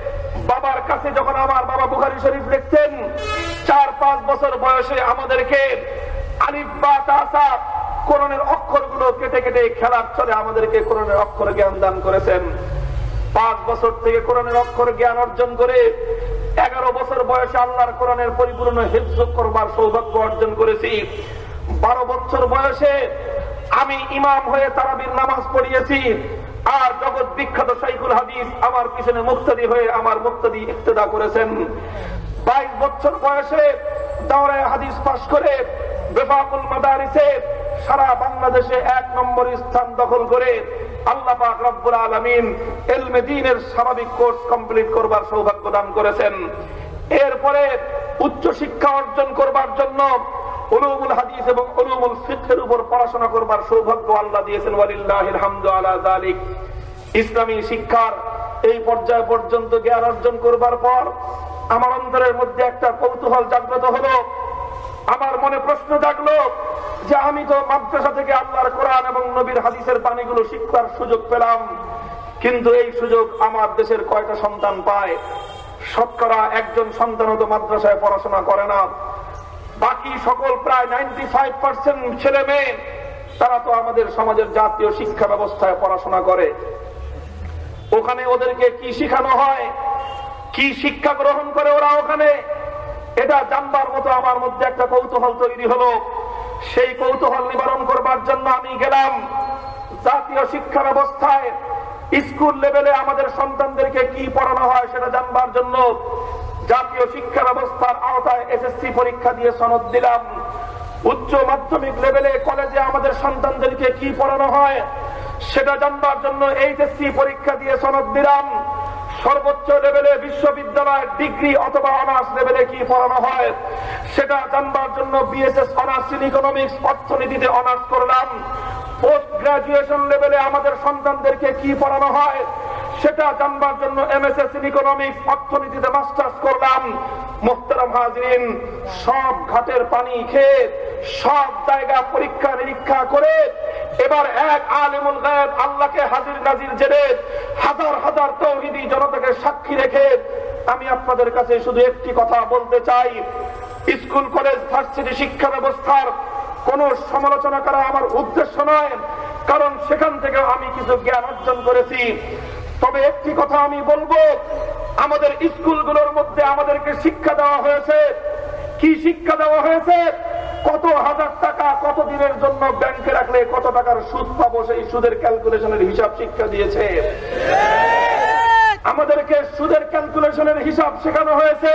বাবার কাছে যখন আমার বাবা বুখারি শরীফ লিখতেন, চার পাঁচ বছর বয়সে আমাদেরকে কোরআনের অক্ষরগুলো কেটে কেটে খেলার চলে আমাদেরকে অক্ষর জ্ঞান দান করেছেন। পাঁচ বছর থেকে কোরআনের অক্ষর জ্ঞান অর্জন করে এগারো বছর বয়সে আল্লাহর কোরআনের পরিপূর্ণ হেফজ করবার সৌভাগ্য অর্জন করেছি। বারো বছর বয়সে আমি ইমাম হয়ে তারাবির নামাজ পড়িয়েছি। আর জগৎ বিখ্যাত সাইকুল হাদিস আমার পিছনে মুক্তাদি হয়ে আমার মুক্তাদি ইত্তেদা করেছেন। বাইশ বছর বয়সে দাওরায় হাদিস পাশ করে বেফাকুল মাদারিসে সারা বাংলাদেশে এক নম্বর স্থান দখল করে আল্লাহ রব্বুল আলামিন এলমে দ্বীনের স্বাভাবিক কোর্স কমপ্লিট করবার সৌভাগ্য দান করেছেন। এরপরে উচ্চ শিক্ষা অর্জন করবার জন্য উলুমুল হাদিস এবং উলুমুল ফিকহের উপর পড়াশোনা করবার সৌভাগ্য আল্লাহ দিয়েছেন, ওয়ালিল্লাহিল হামদু আলা যালিক। ইসলামী শিক্ষার এই পর্যায় পর্যন্ত জ্ঞান অর্জন করবার পর আমার অন্তরের মধ্যে একটা কৌতূহল জাগ্রত হলো। আমার মনে প্রশ্ন জাগলো যে আমি তো মাদ্রাসা থেকে আল্লাহর কোরআন এবং নবীর হাদিসের পানিগুলো শিক্ষার সুযোগ পেলাম, কিন্তু এই সুযোগ আমার দেশের কয়টা সন্তান পায়? শতকরা একজন সন্তান তো মাদ্রাসায় পড়াশোনা করে না। বাকি সকল প্রায় নাইনটি ফাইভ পার্সেন্ট ছেলে মেয়ে, তারা তো আমাদের সমাজের জাতীয় শিক্ষা ব্যবস্থায় পড়াশোনা করে। ওখানে ওদেরকে কি শিখানো হয়? কি শিক্ষা গ্রহণ করে ওরা ওখানে? এটা জানবার মতো আমার মধ্যে একটা কৌতূহল তৈরি হলো। সেই কৌতূহল নিবারণ করবার জন্য আমি গেলাম জাতীয় শিক্ষা ব্যবস্থায়। স্কুল লেভেলে আমাদের সন্তানদেরকে কি পড়ানো হয় সেটা জানবার জন্য জাতীয় শিক্ষা ব্যবস্থার আওতায় এসএসসি পরীক্ষা দিয়ে সনদ দিলাম। উচ্চ মাধ্যমিক লেভেলে কলেজে আমাদের সন্তানদেরকে কি পড়ানো হয়, সেটা জানবার জন্য এইচএসসি পরীক্ষা দিয়ে সনদ দিলাম। সর্বোচ্চ লেভেলে বিশ্ববিদ্যালয় ডিগ্রি অথবা অনার্স লেভেলে কি পড়ানো হয়, সেটা জানবার জন্য বিএসএস অনার্স ইন ইকোনমিক্স অর্থনীতিতে অনার্স করলাম। পোস্ট গ্রাজুয়েশন লেভেলে আমাদের সন্তানদেরকে কি পড়ানো হয়, সেটা জানবার জন্য এমএসএস ইন ইকোনমিক্স অর্থনীতিতে মাস্টার্স করলাম। মোহতারাম হাজরিন, সব ঘাটের পানি খেয়ে, সব জায়গা পরীক্ষা নিরীক্ষা করে, এবার এক আলিমুল গায়েব আল্লাহকে হাজির নাজির জেনে হাজার হাজার তৌহিদি জনতাকে সাক্ষী রেখে আমি আপনাদের কাছে শুধু একটি কথা বলতে চাই। স্কুল, কলেজ, ভার্সিটি শিক্ষা ব্যবস্থার কোন সমালোচনা করা আমার উদ্দেশ্য নয়, কারণ সেখান থেকে আমি কিছু জ্ঞান অর্জন করেছি। তবে একটি কথা আমি বলব, আমাদের স্কুলগুলোর মধ্যে আমাদেরকে শিক্ষা দেওয়া হয়েছে। কি শিক্ষা দেওয়া হয়েছে? কত হাজার টাকা কত দিনের জন্য ব্যাংকে রাখলে কত টাকার সুদ পাবো সেই সুদের ক্যালকুলেশনের হিসাব শিক্ষা দিয়েছে। আমাদেরকে সুদের ক্যালকুলেশনের হিসাব শেখানো হয়েছে।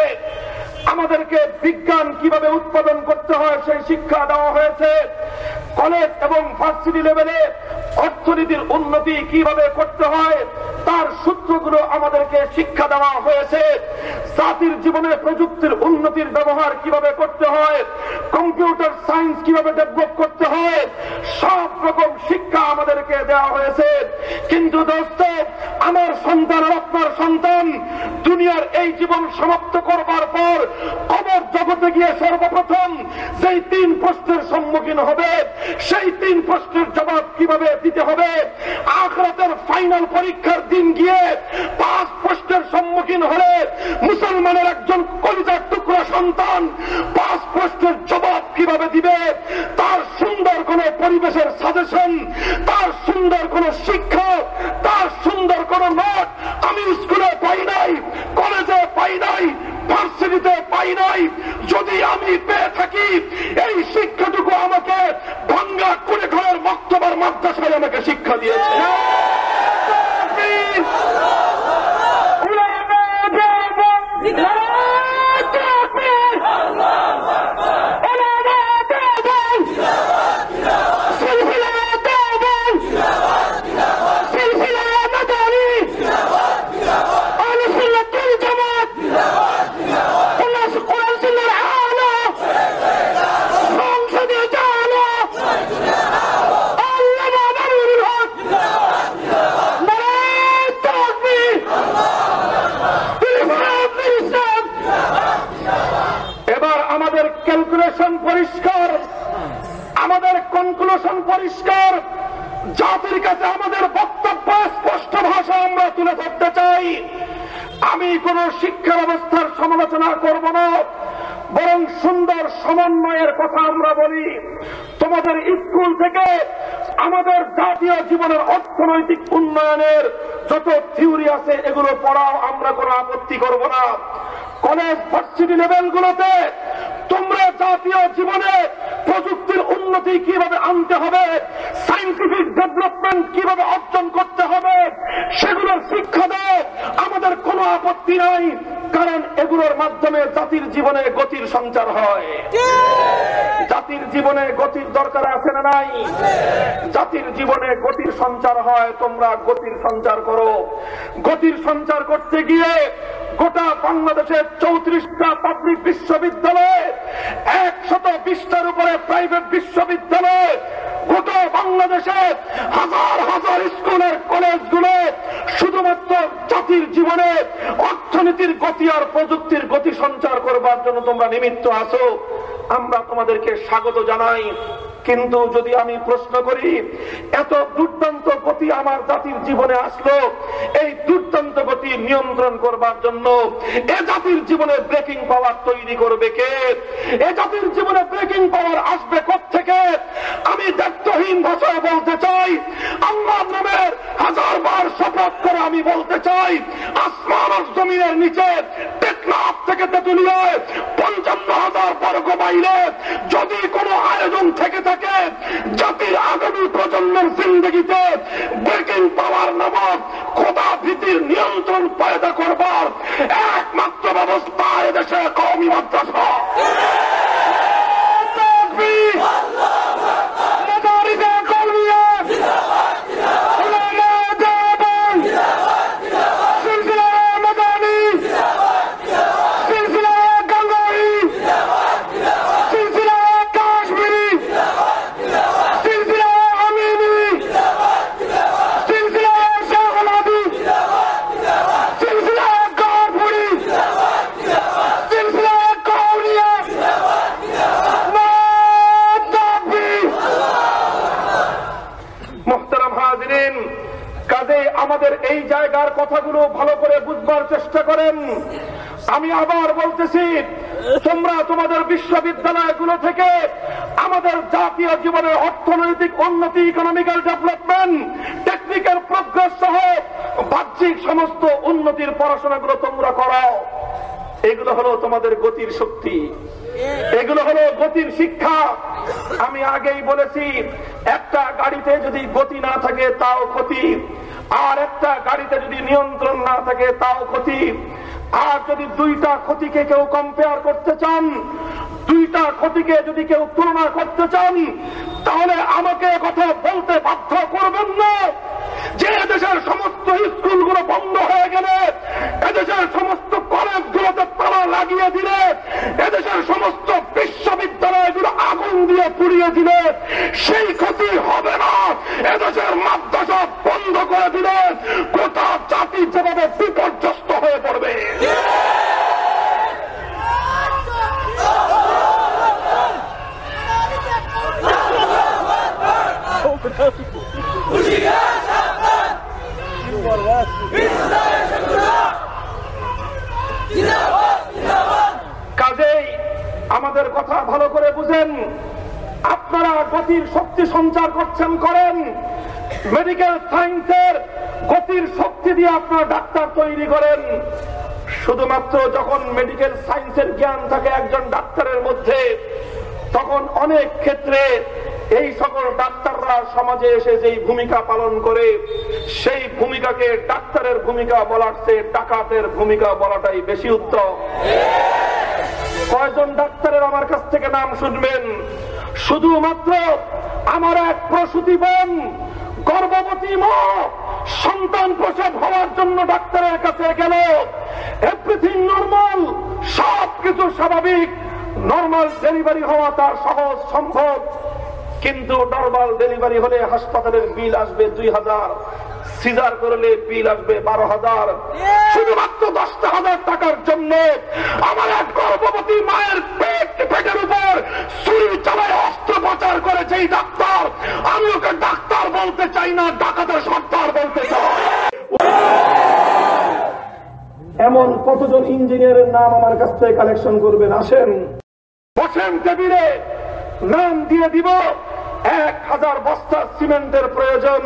আমাদেরকে বিজ্ঞান কীভাবে উৎপাদন করতে হয় সেই শিক্ষা দেওয়া হয়েছে। কলেজ এবং ভার্সিটি লেভেলে অর্থনীতির উন্নতি কীভাবে করতে হয়, তার সূত্রগুলো আমাদেরকে শিক্ষা দেওয়া হয়েছে। জাতির জীবনে প্রযুক্তির উন্নতির ব্যবহার কীভাবে করতে হয়, কম্পিউটার সায়েন্স কীভাবে ডেভেলপ করতে হয়, সব রকম শিক্ষা আমাদেরকে দেওয়া হয়েছে। কিন্তু দোস্ত, আমার সন্তান আর আপনার সন্তান, দুনিয়ার এই জীবন সমাপ্ত করবার পর কবর জগতে গিয়ে সর্বপ্রথম যেই তিন প্রশ্নের সম্মুখীন হবে, সেই তিন প্রশ্নের জবাব কীভাবে দিতে হবে? আখরাতের ফাইনাল পরীক্ষার দিন গিয়ে পাঁচ প্রশ্নের সম্মুখীন হলে মুসলমানের একজন কলিজার টুকরা সন্তান পাঁচ প্রশ্নের জবাব কীভাবে দিবে? তার সুন্দর কোন পরিবেশের সাজেশন তার সুন্দর কোন শিক্ষা, তার সুন্দর কোন নোট আমি স্কুলে পাই নাই, কলেজে পাই নাই, ভার্সিটিতে পাই নাই। যদি আমি পেয়ে থাকি, এই শিক্ষাটুকু আমাকে ভাঙ্গা করে ঘরের মক্তবার মাদ্রাসায় আমাকে শিক্ষা দিয়েছে। পরিষ্কার। জাতির কাছে আমাদের বক্তব্য স্পষ্ট ভাষা আমরা তুলে ধরতে চাই। আমি কোন শিক্ষা ব্যবস্থার সমালোচনা করব না, বরং সুন্দর সমন্বয়ের কথা আমরা বলি। তোমাদের স্কুল থেকে আমাদের জাতীয় জীবনের অর্থনৈতিক উন্নয়নের যত থিওরি আছে, এগুলো পড়াও, আমরা কোনো আপত্তি করব না। কলেজ ভার্সিটি লেভেলগুলোতে তোমরা জাতীয় জীবনে প্রযুক্তির উন্নতি কীভাবে আনতে হবে সাইন্টিফিক ডেভেলপমেন্ট কীভাবে অর্জন করতে হবে, সেগুলোর শিক্ষা দেয় আমাদের কোনো আপত্তি নাই। কারণ এগুলোর মাধ্যমে জাতির জীবনে গতির সঞ্চার হয়। জাতির জীবনে গতির দরকার আছে না নাই? জাতির জীবনে গতির সঞ্চার হয়, তোমরা গতির সঞ্চার করো। গতির সঞ্চার করতে গিয়ে গোটা বাংলাদেশের চৌত্রিশটা পাবলিক বিশ্ববিদ্যালয়, একশত বিশটার উপরে প্রাইভেট বিশ্ববিদ্যালয়, গোটা বাংলাদেশে হাজার হাজার স্কুলের কলেজগুলো শুধুমাত্র জাতির জীবনে অর্থনীতির গতি আর প্রযুক্তির গতি সঞ্চার করবার জন্য তোমরা নিমিত্ত আছো। আমরা তোমাদেরকে স্বাগত জানাই। কিন্তু যদি আমি প্রশ্ন করি, এত দুর্দান্ত গতি আমার জাতির জীবনে আসলো। এই দুর্দান্ত গতি নিয়ন্ত্রণ করবার জন্য এ জাতির জীবনে ব্রেকিং পাওয়ার তৈরি করবে কে? এ জাতির জীবনে ব্রেকিং পাওয়ার আসবে থেকে আমি দায়িত্বহীন ভাষায় বলতে চাই, আল্লাহ নামের হাজার বার শপথ করে আমি বলতে চাই, আসমান জমিনের নিচে টেকনাফ থেকে তেতুলিয়ায় পঞ্চান্ন হাজার বর্গ বাইরে যদি কোনো আয়োজন থেকে থাকে জাতির আগামী প্রজন্মের জিন্দগিতে ব্রেকিং পাওয়ার নামক খোদা ভীতির নিয়ন্ত্রণ পায়দা করবার একমাত্র ব্যবস্থা এদেশে কৌমি মাদ্রাসা। কথাগুলো ভালো করে বুঝবার চেষ্টা করেন। আমি আবার বলতেছি, তোমরা তোমাদের বিশ্ববিদ্যালয়গুলো থেকে আমাদের জাতীয় জীবনের অর্থনৈতিক উন্নতি ইকোনমিক্যাল ডেভেলপমেন্ট টেকনিক্যাল প্রোগ্রেস সহ বাহ্যিক সমস্ত উন্নতির পড়াশোনাগুলো তোমরা করাও। এগুলো হলো তোমাদের গতির শক্তি। এগুলো হলো গতির শিক্ষা। আমি আগেই বলেছি, একটা গাড়িতে যদি গতি না থাকে, তাও ক্ষতি। আর একটা গাড়িতে যদি নিয়ন্ত্রণ না থাকে, তাও ক্ষতি। আর যদি দুইটা ক্ষতিকে কেউ কম্পেয়ার করতে চান দুইটা ক্ষতিকে যদি কেউ তুলনা করতে চান তাহলে আমাকে কথা বলতে বাধ্য করবেন না। যে দেশের সমস্ত স্কুলগুলো বন্ধ হয়ে গেলে, এদেশের সমস্ত কলেজগুলোতে তালা লাগিয়ে দিলে, এদেশের সমস্ত বিশ্ববিদ্যালয়গুলো আগুন দিয়ে পুড়িয়ে দিলে, সেই ক্ষতি হবে না। এদেশের মাদ্রাসা বন্ধ করে দিলে গোটা জাতি যেভাবে বিপর্যস্ত হয়ে পড়বে। কাজেই আমাদের কথা ভালো করে বুঝেন। আপনারা গতির শক্তি সঞ্চার করছেন, করেন। মেডিকেল সায়েন্সের গতির শক্তি দিয়ে আপনারা ডাক্তার তৈরি করেন। শুধুমাত্র যখন মেডিকেল সায়েন্সের জ্ঞান থাকে একজন ডাক্তারের মধ্যে, তখন অনেক ক্ষেত্রে এই সকল ডাক্তাররা সমাজে এসে যেই ভূমিকা পালন করে, সেই ভূমিকাকে ডাক্তারের ভূমিকা বলার চেয়ে ডাকাতের ভূমিকা বলাটাই বেশি উত্তম। কয়জন ডাক্তারের আমার কাছ থেকে নাম শুনবেন? শুধুমাত্র আমার এক প্রসূতি বোন, গর্ভবতী মা, সন্তান প্রসব হওয়ার জন্য ডাক্তারের কাছে গেল। এভরিথিং নর্মাল সবকিছু স্বাভাবিক নর্মাল ডেলিভারি হওয়া তার সহজ সম্ভব। কিন্তু নর্মাল ডেলিভারি হলে হাসপাতালের বিল আসবে দুই হাজার সিজার করলে বিল আসবে বারো হাজার। শুধুমাত্র দশটা হাজার টাকার জন্য আমার এক গর্ভবতী মায়ের পেট পেটের উপর ছুরি চালায় অস্ত্রোপচার করে যেই ডাক্তার। আমি ওকে ডাক্তার বলতে চাই না ডাকাতের সরকার বলতে চাই। এমন কতজন ইঞ্জিনিয়ারের নাম আমার কাছ থেকে কালেকশন করবেন? আসেন। বসেন টেবিলে। নাম দিয়ে দিব। এক হাজার বস্তা সিমেন্টের প্রয়োজন।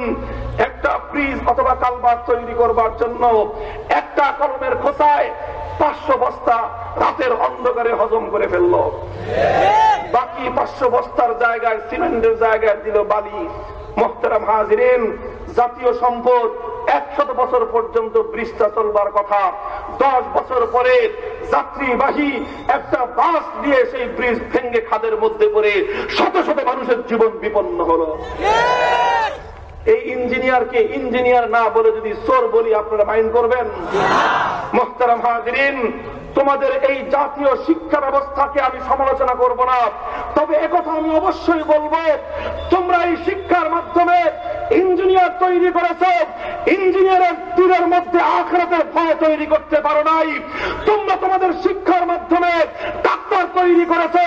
একটা ব্রিজ অথবা কালবার তৈরি করবার জন্য একটা কলমের খোসায় পাঁচশো বস্তা রাতের অন্ধকারে হজম করে ফেলল। বাকি পাঁচশো বস্তার জায়গায় সিমেন্টের জায়গায় দিল বালি। মোহতারাম হাজিরেন, জাতীয় সম্পদ একশত বছর পর্যন্ত ব্রিজটা চলবার কথা। দশ বছর পরে যাত্রীবাহী একটা বাস দিয়ে সেই ব্রিজ ভেঙ্গে খাদের মধ্যে পড়ে শত শত মানুষের জীবন বিপন্ন হলো। এই ইঞ্জিনিয়ারকে ইঞ্জিনিয়ার না বলে যদি চোর বলি আপনারা মাইন্ড করবেন? মোহতারাম হাজরিন তোমাদের এই জাতীয় শিক্ষা ব্যবস্থাকে আমি সমালোচনা করব না। তবে একথা আমি অবশ্যই বলব, তোমরা এই শিক্ষার মাধ্যমে ইঞ্জিনিয়ার তৈরি করেছ, ইঞ্জিনিয়ারের তীরের মধ্যে আখরাতের ভয় তৈরি করতে পারো নাই। তোমরা তোমাদের শিক্ষার মাধ্যমে ডাক্তার তৈরি করেছে,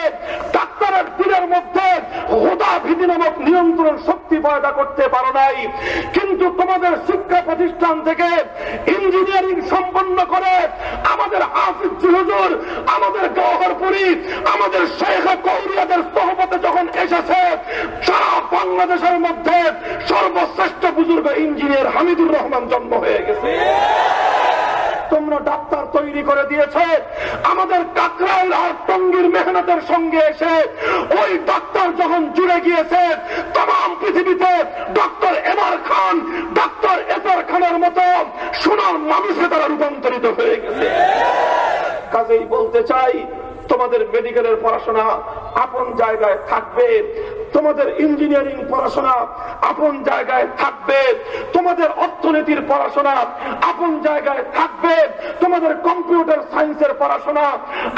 ডাক্তারের তীরের মধ্যে হোদা ভীতি নামক নিয়ন্ত্রণ শক্তি পয়দা করতে পারো নাই। কিন্তু তোমাদের শিক্ষা প্রতিষ্ঠান থেকে ইঞ্জিনিয়ারিং সম্পন্ন করে আমাদের হাফিজ হুজুর, আমাদের গহরপুরি আমাদের শেখ কৌরিয়াদের সহপথে যখন এসেছে, সারা বাংলাদেশের মধ্যে সর্বশ্রেষ্ঠ বুজুর্গ ইঞ্জিনিয়ার হামিদুর রহমান জন্ম হয়ে গেছে। তোমরা ডাক্তার তৈরি করে দিয়েছে। আমাদের কাকরাইল আর টঙ্গির মেহনতের সঙ্গে এসে ওই ডাক্তার যখন জুড়ে গিয়েছে তমাম পৃথিবীতে ডক্টর এমার খান ডক্টর এসার খানের মতো সোনার মানুষে তারা রূপান্তরিত হয়ে গেছে। কাজেই বলতে চাই তোমাদের মেডিকেলের পড়াশোনা আপন জায়গায় থাকবে। তোমাদের ইঞ্জিনিয়ারিং পড়াশোনা আপন জায়গায় থাকবে। তোমাদের অর্থনীতির পড়াশোনা আপন জায়গায় থাকবে। তোমাদের কম্পিউটার সায়েন্সের পড়াশোনা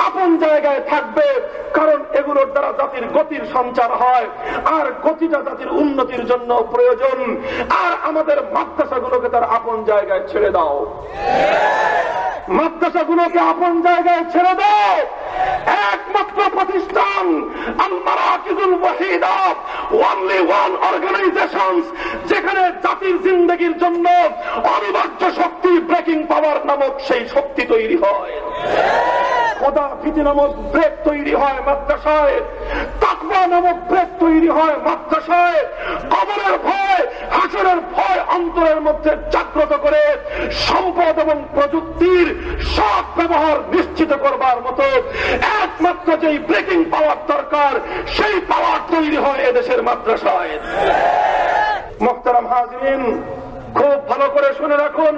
আপন জায়গায় থাকবে। কারণ এগুলোর দ্বারা জাতির গতির সঞ্চার হয়। আর গতিটা জাতির উন্নতির জন্য প্রয়োজন। আর আমাদের মাদ্রাসাগুলোকে তার আপন জায়গায় ছেড়ে দাও। মাদ্রাসাগুলোকে আপন জায়গায় ছেড়ে দাও। একমাত্র প্রতিষ্ঠান ওয়ানলি ওয়ান অর্গানাইজেশন যেখানে জাতির জিন্দগির জন্য অনিবার্য শক্তি ব্রেকিং পাওয়ার নামক সেই শক্তি তৈরি হয়। খোদা ভীতি নামক ব্রেক তৈরি হয় মাদ্রাসায় তাকবা নামক ব্রেক তৈরি হয় মাদ্রাসায়, কবরের ভয়, হাসরের ভয় অন্তরের মধ্যে জাগ্রত করে সম্পদ এবং প্রযুক্তির সৎ ব্যবহার নিশ্চিত করবার মতো একমাত্র যেই ব্রেকিং পাওয়ার দরকার, সেই পাওয়ার তৈরি হয় এদেশের মাদ্রাসায়। মোখতারাম হাজরিন, খুব ভালো করে শুনে রাখুন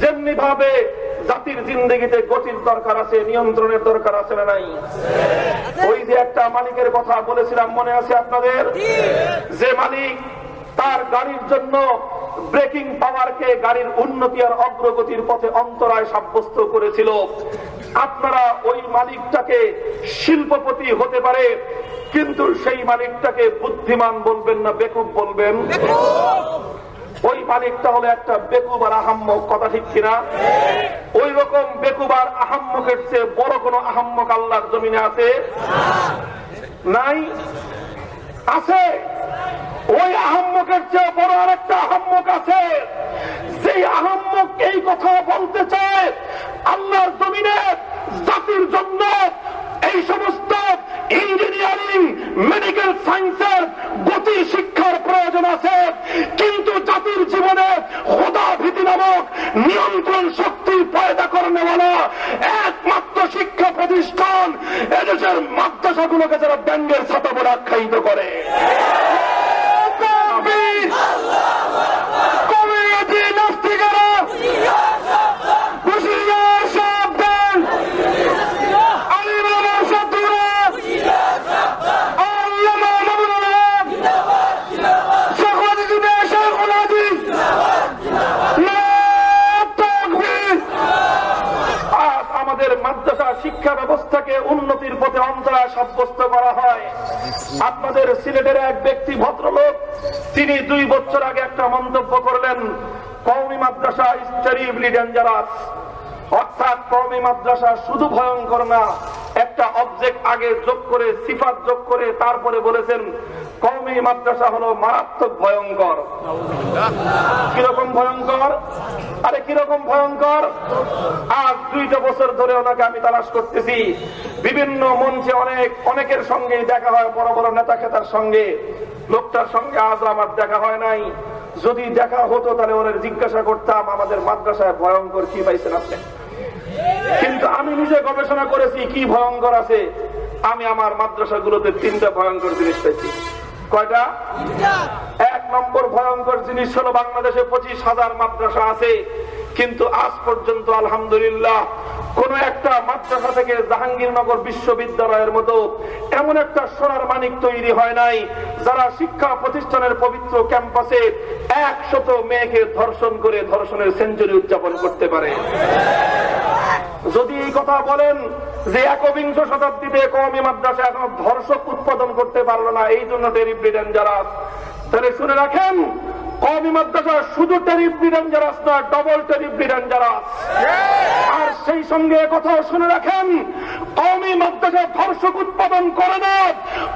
যেমনি ভাবে জাতির জিন্দগিতে গতির দরকার আছে, নিয়ন্ত্রণের দরকার আছে না নাই? ওই যে একটা মালিকের কথা বলেছিলাম, মনে আছে আপনাদের? যে মালিক তার গাড়ির জন্য ব্রেকিং পাওয়ারকে গাড়ির উন্নতি আর অগ্রগতির পথে অন্তরায় সাব্যস্ত করেছিল। আপনারা ওই মালিকটাকে শিল্পপতি হতে পারে, কিন্তু সেই মালিকটাকে বুদ্ধিমান বলবেন না, বেকুব বলবেন। ওই মালিকটা হলো একটা বেকুব আর আহাম্মক কথা ঠিক কিনা? ওই রকম বেকুব আর আহাম্মকের চেয়ে বড় কোন আহাম্মক আল্লাহর জমিনে আছে? নাই? আছে। ওই আহাম্মকের চেয়ে বড় আর একটা আহাম্মক আছে। সেই আহাম্মক এই কথা বলতে চায়, আল্লাহর জমিনে, জাতির জন্য এই সমস্ত ইঞ্জিনিয়ারিং মেডিকেল সায়েন্সের গতি শিক্ষার প্রয়োজন আছে। কিন্তু জাতির জীবনে খোদা ভীতি নামক নিয়ন্ত্রণ শক্তি পয়দা করেনা একমাত্র শিক্ষা প্রতিষ্ঠান এদেশের মাদ্রাসাগুলোকে যারা ব্যাঙ্গের ছাতা বলে আখ্যায়িত করে। কমিউনিটি নাস্তিকেরা হুশিয়ার সাবধান আলিমানা সাধুরা আল্লামা মামুনুল্লাহ শেখ ওয়াজিদুদ্দিন শেখুল আজিজ লা তাকবীর আজ আমাদের মাদ্রাসা ব্যবস্থাকে উন্নতির পথে অন্তরায় সাব্যস্ত করা হয়। আপনাদের সিলেটের এক ব্যক্তি ভদ্রলোক, তিনি দুই বছর আগে একটা মন্তব্য করলেন কৌমি মাদ্রাসা ইস টেরিবলি ডেঞ্জারাস অর্থাৎ কৌমি মাদ্রাসা শুধু ভয়ঙ্কর না একটা অবজেক্ট আগে যোগ করে সিফাত যোগ করে, তারপরে বলেছেন, কওমি মাদ্রাসা হলো মারাত্মক ভয়ঙ্কর। কীরকম ভয়ঙ্কর? আরে কীরকম ভয়ঙ্কর? আজ দুইটা বছর ধরে ওনাকে আমি তালাশ করতেছি। বিভিন্ন মঞ্চে অনেক, অনেকের সঙ্গে দেখা হয়, বড় বড় নেতা খেতার সঙ্গে। লোকটার সঙ্গে আজ আমার দেখা হয় নাই। যদি দেখা হতো তাহলে ওনার জিজ্ঞাসা করতাম, আমাদের মাদ্রাসায় ভয়ঙ্কর কি পাইছেন আপনি? কিন্তু আমি নিজে গবেষণা করেছি কি ভয়ঙ্কর আছে। আমি আমার মাদ্রাসা গুলোতে তিনটা ভয়ঙ্কর জিনিস পাইছি কয়টা? নম্বর ভয়ঙ্কর জিনিস হলো বাংলাদেশে পঁচিশ হাজার মাদ্রাসা আছে। কিন্তু আজ পর্যন্ত আলহামদুলিল্লাহ কোন একটা মাদ্রাসা থেকে জাহাঙ্গীরনগর বিশ্ববিদ্যালয়ের মতো এমন একটা সোনার মানিক তৈরি হয় নাই, যারা শিক্ষা প্রতিষ্ঠানের পবিত্র ক্যাম্পাসে একশত মেয়েকে ধর্ষণ করে ধর্ষণের সেঞ্চুরি উদযাপন করতে পারে। যদি এই কথা বলেন যে একবিংশ শতাব্দীতে কমই মাদ্রাসা এখন ধর্ষক উৎপাদন করতে পারল না, এই জন্য টেরিফ ডেঞ্জারাস তাহলে শুনে রাখেন কমই মাদ্রাসা শুধু টেরিফ ডেঞ্জারাস না ডবল টেরিফ ডেঞ্জারাস আর সেই সঙ্গে কথাও শুনে রাখেন কমই মাদ্রাসা ধর্ষক উৎপাদন করে না,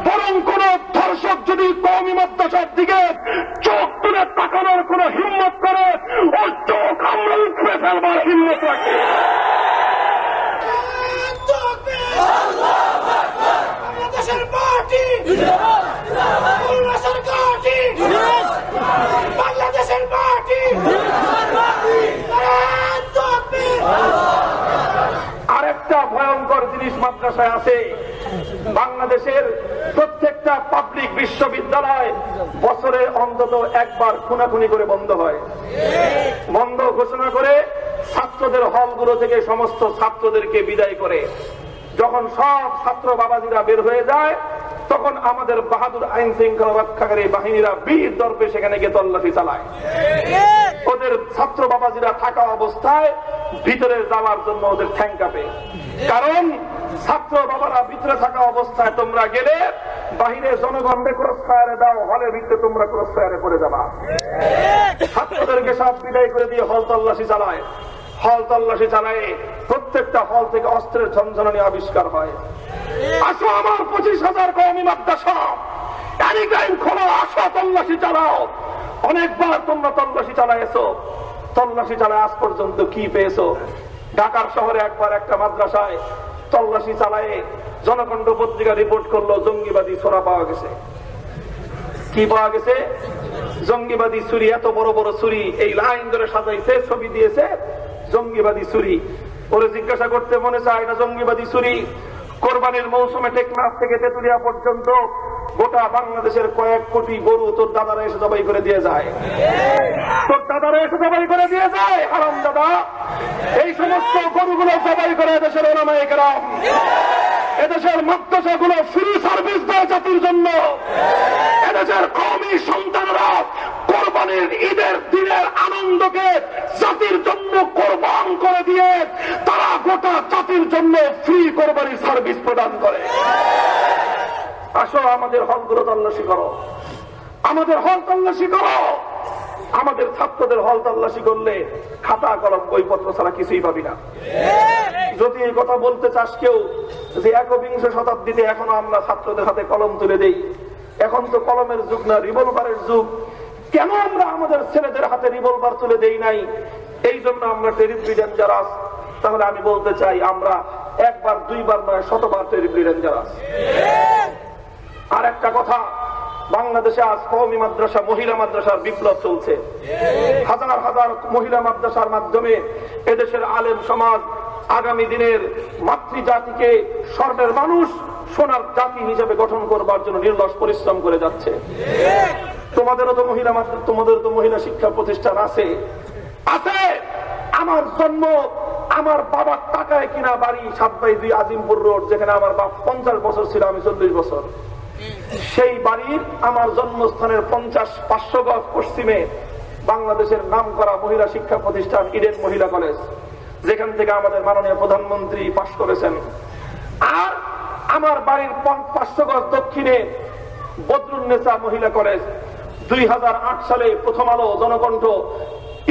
বরং কোন ধর্ষক যদি কমি মাদ্রাসার দিকে চোখ তুলে তাকানোর কোন হিম্মত করে ও চোখ আমরা উপরে ফেলবার হিম্মত রাখি। বাংলাদেশের মাটি আরেকটা ভয়ঙ্কর জিনিস মাদ্রাসায় আছে। বাংলাদেশের প্রত্যেকটা পাবলিক বিশ্ববিদ্যালয় বছরে অন্তত একবার খুনাখুনি করে বন্ধ হয়। বন্ধ ঘোষণা করে ছাত্রদের হলগুলো থেকে সমস্ত ছাত্রদেরকে বিদায় করে। যখন সব ছাত্র বাবাজিরা বের হয়ে যায় তখন আমাদের বাহাদুর আইন শৃঙ্খলা রক্ষাকারী বাহিনীরা বীর দর্পে সেখানে গিয়ে তল্লাশি চালায়। ওদের ছাত্র বাবাজিরা থাকা অবস্থায় ভিতরে যাওয়ার জন্য ওদের ঠ্যাং কাঁপে। কারণ ছাত্র বাবারা ভিতরে থাকা অবস্থায় তোমরা গেলে বাহিরে জনগণকে ক্রস ফায়ারে দাও হলের ভিতরে তোমরা ক্রস ফায়ারে করে যাবা ছাত্রদেরকে সব বিদায় করে দিয়ে হল তল্লাশি চালায়। হল তল্লাশি চালায় প্রত্যেকটা হল থেকে অস্ত্রের ঝনঝনানি আবিষ্কার হয়। আসো আমার পঁচিশ হাজার কমি মাদ্রাসা, এনি খোলো, আসো তল্লাশি চালাও। অনেকবার তোমরা তল্লাশি চালাইছো তল্লাশি চালায় আজ পর্যন্ত কি পেয়েছ? ঢাকার শহরে একবার একটা মাদ্রাসায় তল্লাশি চালায় জনকণ্ঠ পত্রিকা রিপোর্ট করল, জঙ্গিবাদী ছোড়া পাওয়া গেছে। কি পাওয়া গেছে? জঙ্গিবাদী ছুরি এত বড় বড় ছুরি এই লাইন ধরে সাজাইছে, ছবি দিয়েছে। জঙ্গিবাদী ছুরি ওরে জিজ্ঞাসা করতে মনে চায় না জঙ্গিবাদী ছুরি কোরবানির মৌসুমে টেকনাফ থেকে তেতুলিয়া পর্যন্ত গোটা বাংলাদেশের কয়েক কোটি গরু তোর দাদারা এসে জবাই করে দিয়ে যায়। তোর দাদারা এসে জবাই করে দিয়ে যায়, হারাম দাদা। এই সমস্ত গরুগুলো জবাই করে দেশের ওলামায় কেরাম। এদেশের মাদ্রাসা গুলো ফ্রি সার্ভিস দেয় জাতির জন্য। এদেশের কমই সন্তানরা কোরবানির ঈদের দিনের আনন্দকে জাতির জন্য কোরবান করে দিয়ে তারা গোটা জাতির জন্য ফ্রি কোরবানির সার্ভিস প্রদান করে। আসো আমাদের হলগুলো তল্লাশি করো। আমাদের হল তল্লাশি করো। আমাদের ছাত্রদের হল তল্লাশি করলে খাতা, কলম, বইপত্র ছাড়া কিছুই পাবি না। যদি এই কথা বলতে চাস কেউ, যে একবিংশ শতাব্দীতে এখনও আমরা ছাত্রদের হাতে কলম তুলে দেই। এখন তো কলমের যুগ না রিভলভারের যুগ। কেন আমরা আমাদের ছেলেদের হাতে রিভলভার তুলে দেই নাই? এই জন্য আমরা টেরিফি ডেঞ্জারাস তাহলে আমি বলতে চাই, আমরা একবার, দুইবার নয়, শতবার টেরিফি ডেঞ্জারাস আর একটা কথা বাংলাদেশে আজ কওমি মাদ্রাসা, মহিলা মাদ্রাসার বিপ্লব চলছে। হাজার হাজার মহিলা মাদ্রাসার মাধ্যমে এদেশের আলেম সমাজ আগামী দিনের মাতৃজাতিকে স্বর্ণের মানুষ, সোনার জাতি হিসেবে গঠন করবার জন্য নির্লস পরিশ্রম করে যাচ্ছে। তোমাদেরও তো মহিলা তোমাদের তো মহিলা শিক্ষা প্রতিষ্ঠান আছে। আছে! আমার জন্ম আমার বাবার টাকায় কিনা বাড়ি সাত বাই দুই আজিমপুর রোড, যেখানে আমার বাপ পঞ্চাশ বছর ছিল, আমি চল্লিশ বছর। সেই বাড়ির আমার জন্মস্থানের পঞ্চাশ পাঁচশো গজ পশ্চিমে বাংলাদেশের নাম করা মহিলা শিক্ষা প্রতিষ্ঠান ইডেন মহিলা কলেজ, যেখান থেকে আমাদের মাননীয় প্রধানমন্ত্রী পাশ করেছেন। আর আমার বাড়ির পাঁচশো গজ দক্ষিণে বদরুন্নেসা মহিলা কলেজ, দুই হাজার আট সালে প্রথম আলো জনকণ্ঠ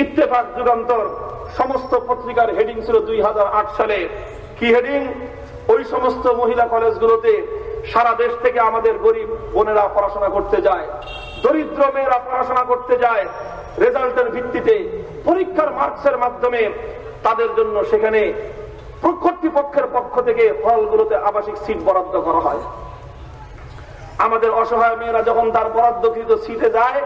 ইত্তেফাক যুগান্তর, সমস্ত পত্রিকার হেডিং ছিল দুই হাজার আট সালে। কি হেডিং? ওই সমস্ত মহিলা কলেজগুলোতে সারা দেশ থেকে আমাদের গরিব বোনেরা পড়াশোনা করতে যায়, দরিদ্র মেয়েরা পড়াশোনা করতে যায়, রেজাল্টের ভিত্তিতে পরীক্ষার মার্কসের মাধ্যমে তাদের জন্য সেখানে কর্তৃপক্ষের পক্ষ থেকে হলগুলোতে আবাসিক সিট বরাদ্দ করা হয়। আমাদের অসহায় মেয়েরা যখন তার বরাদ্দকৃত সিটে যায়,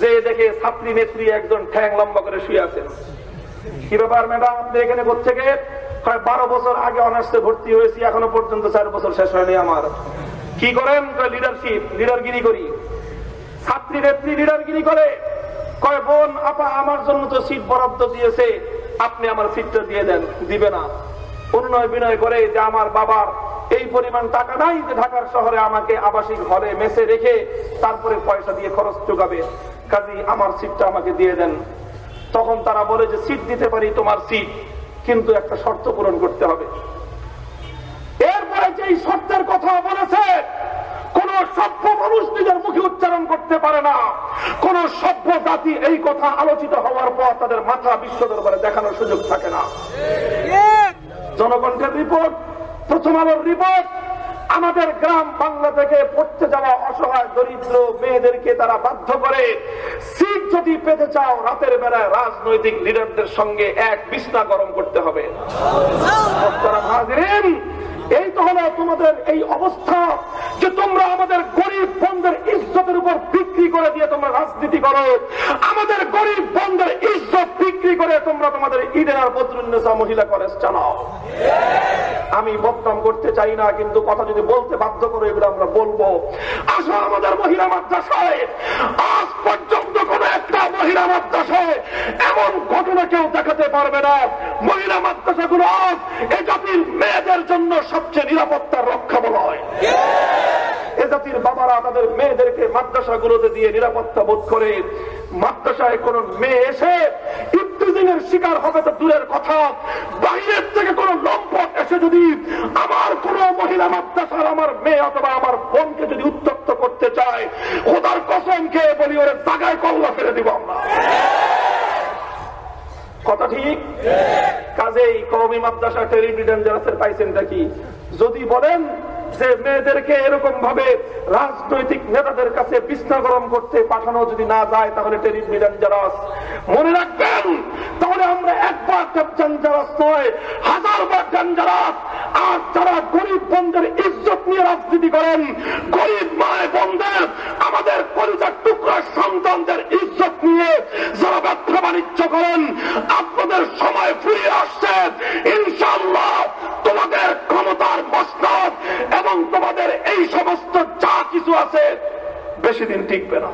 যে দেখে ছাত্রী নেত্রী একজন ঠ্যাং লম্বা করে শুয়ে আছেন। কি ব্যাপার, ম্যাডাম? আপনি এখানে থেকে বারো বছর আগে ভর্তি হয়েছি, এখনও পর্যন্ত চার বছর শেষ হয়নি আমার। কি করেন? লিডারশিপ লিডারগিরি করি। ছাত্রী, নেত্রী লিডারগিরি করে। কয়, বোন, আপা, আমার জন্য তো সিট বরাদ্দ দিয়েছে, আপনি আমার সিটটা দিয়ে দেন, দিবে না। উন্নয় বিনয় করে যে আমার বাবার এই পরিমাণ টাকা নাই যে ঢাকার শহরে আমাকে আবাসিক হলে মেসে রেখে তারপরে পয়সা দিয়ে খরচ চোগাবে কাজী, আমার সিটটা আমাকে দিয়ে দেন। তখন তারা বলে যে সিট দিতে পারি তোমার সিট কিন্তু একটা শর্ত পূরণ করতে হবে। এরপরে যে শর্তের কথা বলেছে কোন সভ্য মানুষ নিজের মুখে উচ্চারণ করতে পারে না। কোন সভ্য জাতি এই কথা আলোচিত হওয়ার পর তাদের মাথা বিশ্ব দরবারে দেখানোর সুযোগ থাকে না। জনকণ্ঠের রিপোর্ট প্রথম আলোর রিপোর্ট আমাদের গ্রাম বাংলা থেকে পড়তে যাওয়া অসহায় দরিদ্র মেয়েদেরকে তারা বাধ্য করে সিট যদি পেতে চাও, রাতের বেলায় রাজনৈতিক লিডারদের সঙ্গে এক বিছনা গরম করতে হবে। এই তো হলো তোমাদের এই অবস্থা যে তোমরা আমাদের গরিব বন্ধের ইজ্জতের উপর বিক্রি করে দিয়ে তোমরা রাজনীতি করো। আমাদের গরিব বন্ধের ইজ্জত বিক্রি করে তোমরা তোমাদের ঈদের আর বদরুন্নেসা মহিলা কলেজ চালাও। আমি বদনাম করতে চাই না, কিন্তু কথা যদি বলতে বাধ্য করো, এগুলো আমরা বলব। আসো আমাদের মহিলা মাদ্রাসায়। আজ পর্যন্ত কোন একটা মহিলা মাদ্রাসায় এমন ঘটনা কেউ দেখাতে পারবে না। মহিলা মাদ্রাসা মাদ্রাসাগুলো এই জাতির মেয়েদের জন্য সবচেয়ে নিরাপত্তার রক্ষা বলা হয়। এ জাতির বাবারা তাদের মেয়েদেরকে মাদ্রাসাগুলোতে দিয়ে নিরাপত্তা বোধ করে। মাদ্রাসায় কোন মেয়ে এসে ইফতিজিংয়ের শিকার হবে তো দূরের কথা। বাইরের থেকে কোন লম্পট এসে যদি আমার কোন মহিলা মাদ্রাসার আমার মেয়ে অথবা আমার বোনকে যদি উত্তপ্ত করতে চায়, খোদার কসম খেয়ে বলি, ওরে জাগায় কল্লা ফেলে দিব আমরা। কথা ঠিক? কাজেই কৌমি মাদ্রাসা টেলিভিশন যারা পাইছেন নাকি যদি বলেন যে মেয়েদেরকে এরকম ভাবে রাজনৈতিক নেতাদের কাছে বিছনা গরম করতে পাঠানো যদি না যায়, তাহলে টেলিভিশন ডেঞ্জারাস মনে রাখবেন, তাহলে আমরা একবার ডেঞ্জারাস নয়, হাজারবার ডেঞ্জারাস আর যারা গরিব বন্ধের ইজ্জত নিয়ে রাজনীতি করেন, গরিব মায় বন্ধের, আমাদের পরিচার টুকরা সন্তানদের ইজ্জত নিয়ে যারা ব্যবসা বাণিজ্য করেন, আপনাদের সময় ফিরে আসছে। ইনশাল্লাহ তোমাদের ক্ষমতার মসনদ এবং তোমাদের এই সমস্ত যা কিছু আছে, বেশি দিন টিকবে না।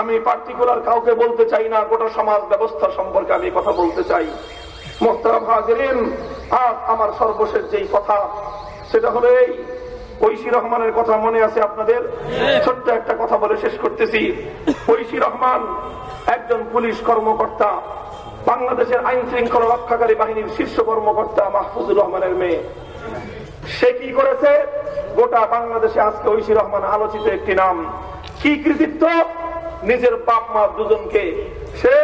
আমি পার্টিকুলার কাউকে বলতে চাই না, গোটা সমাজ ব্যবস্থা সম্পর্কে আমি কথা বলতে চাই। আমার সর্বশেষ যেই কথা, সেটা হলো এই। ঐশী রহমানের কথা মনে আছে আপনাদের? ছোট্ট একটা কথা বলে শেষ করতেছি। ঐশী রহমান একজন পুলিশ কর্মকর্তা, বাংলাদেশের আইন শৃঙ্খলা রক্ষাকারী বাহিনীর শীর্ষ কর্মকর্তা মাহফুজুর রহমানের মেয়ে। সে কি করেছে? গোটা বাংলাদেশে আজকে ঐশী রহমান আলোচিত একটি নাম। কি কৃতিত্ব? নিজের বাপ মা দুজনকে সে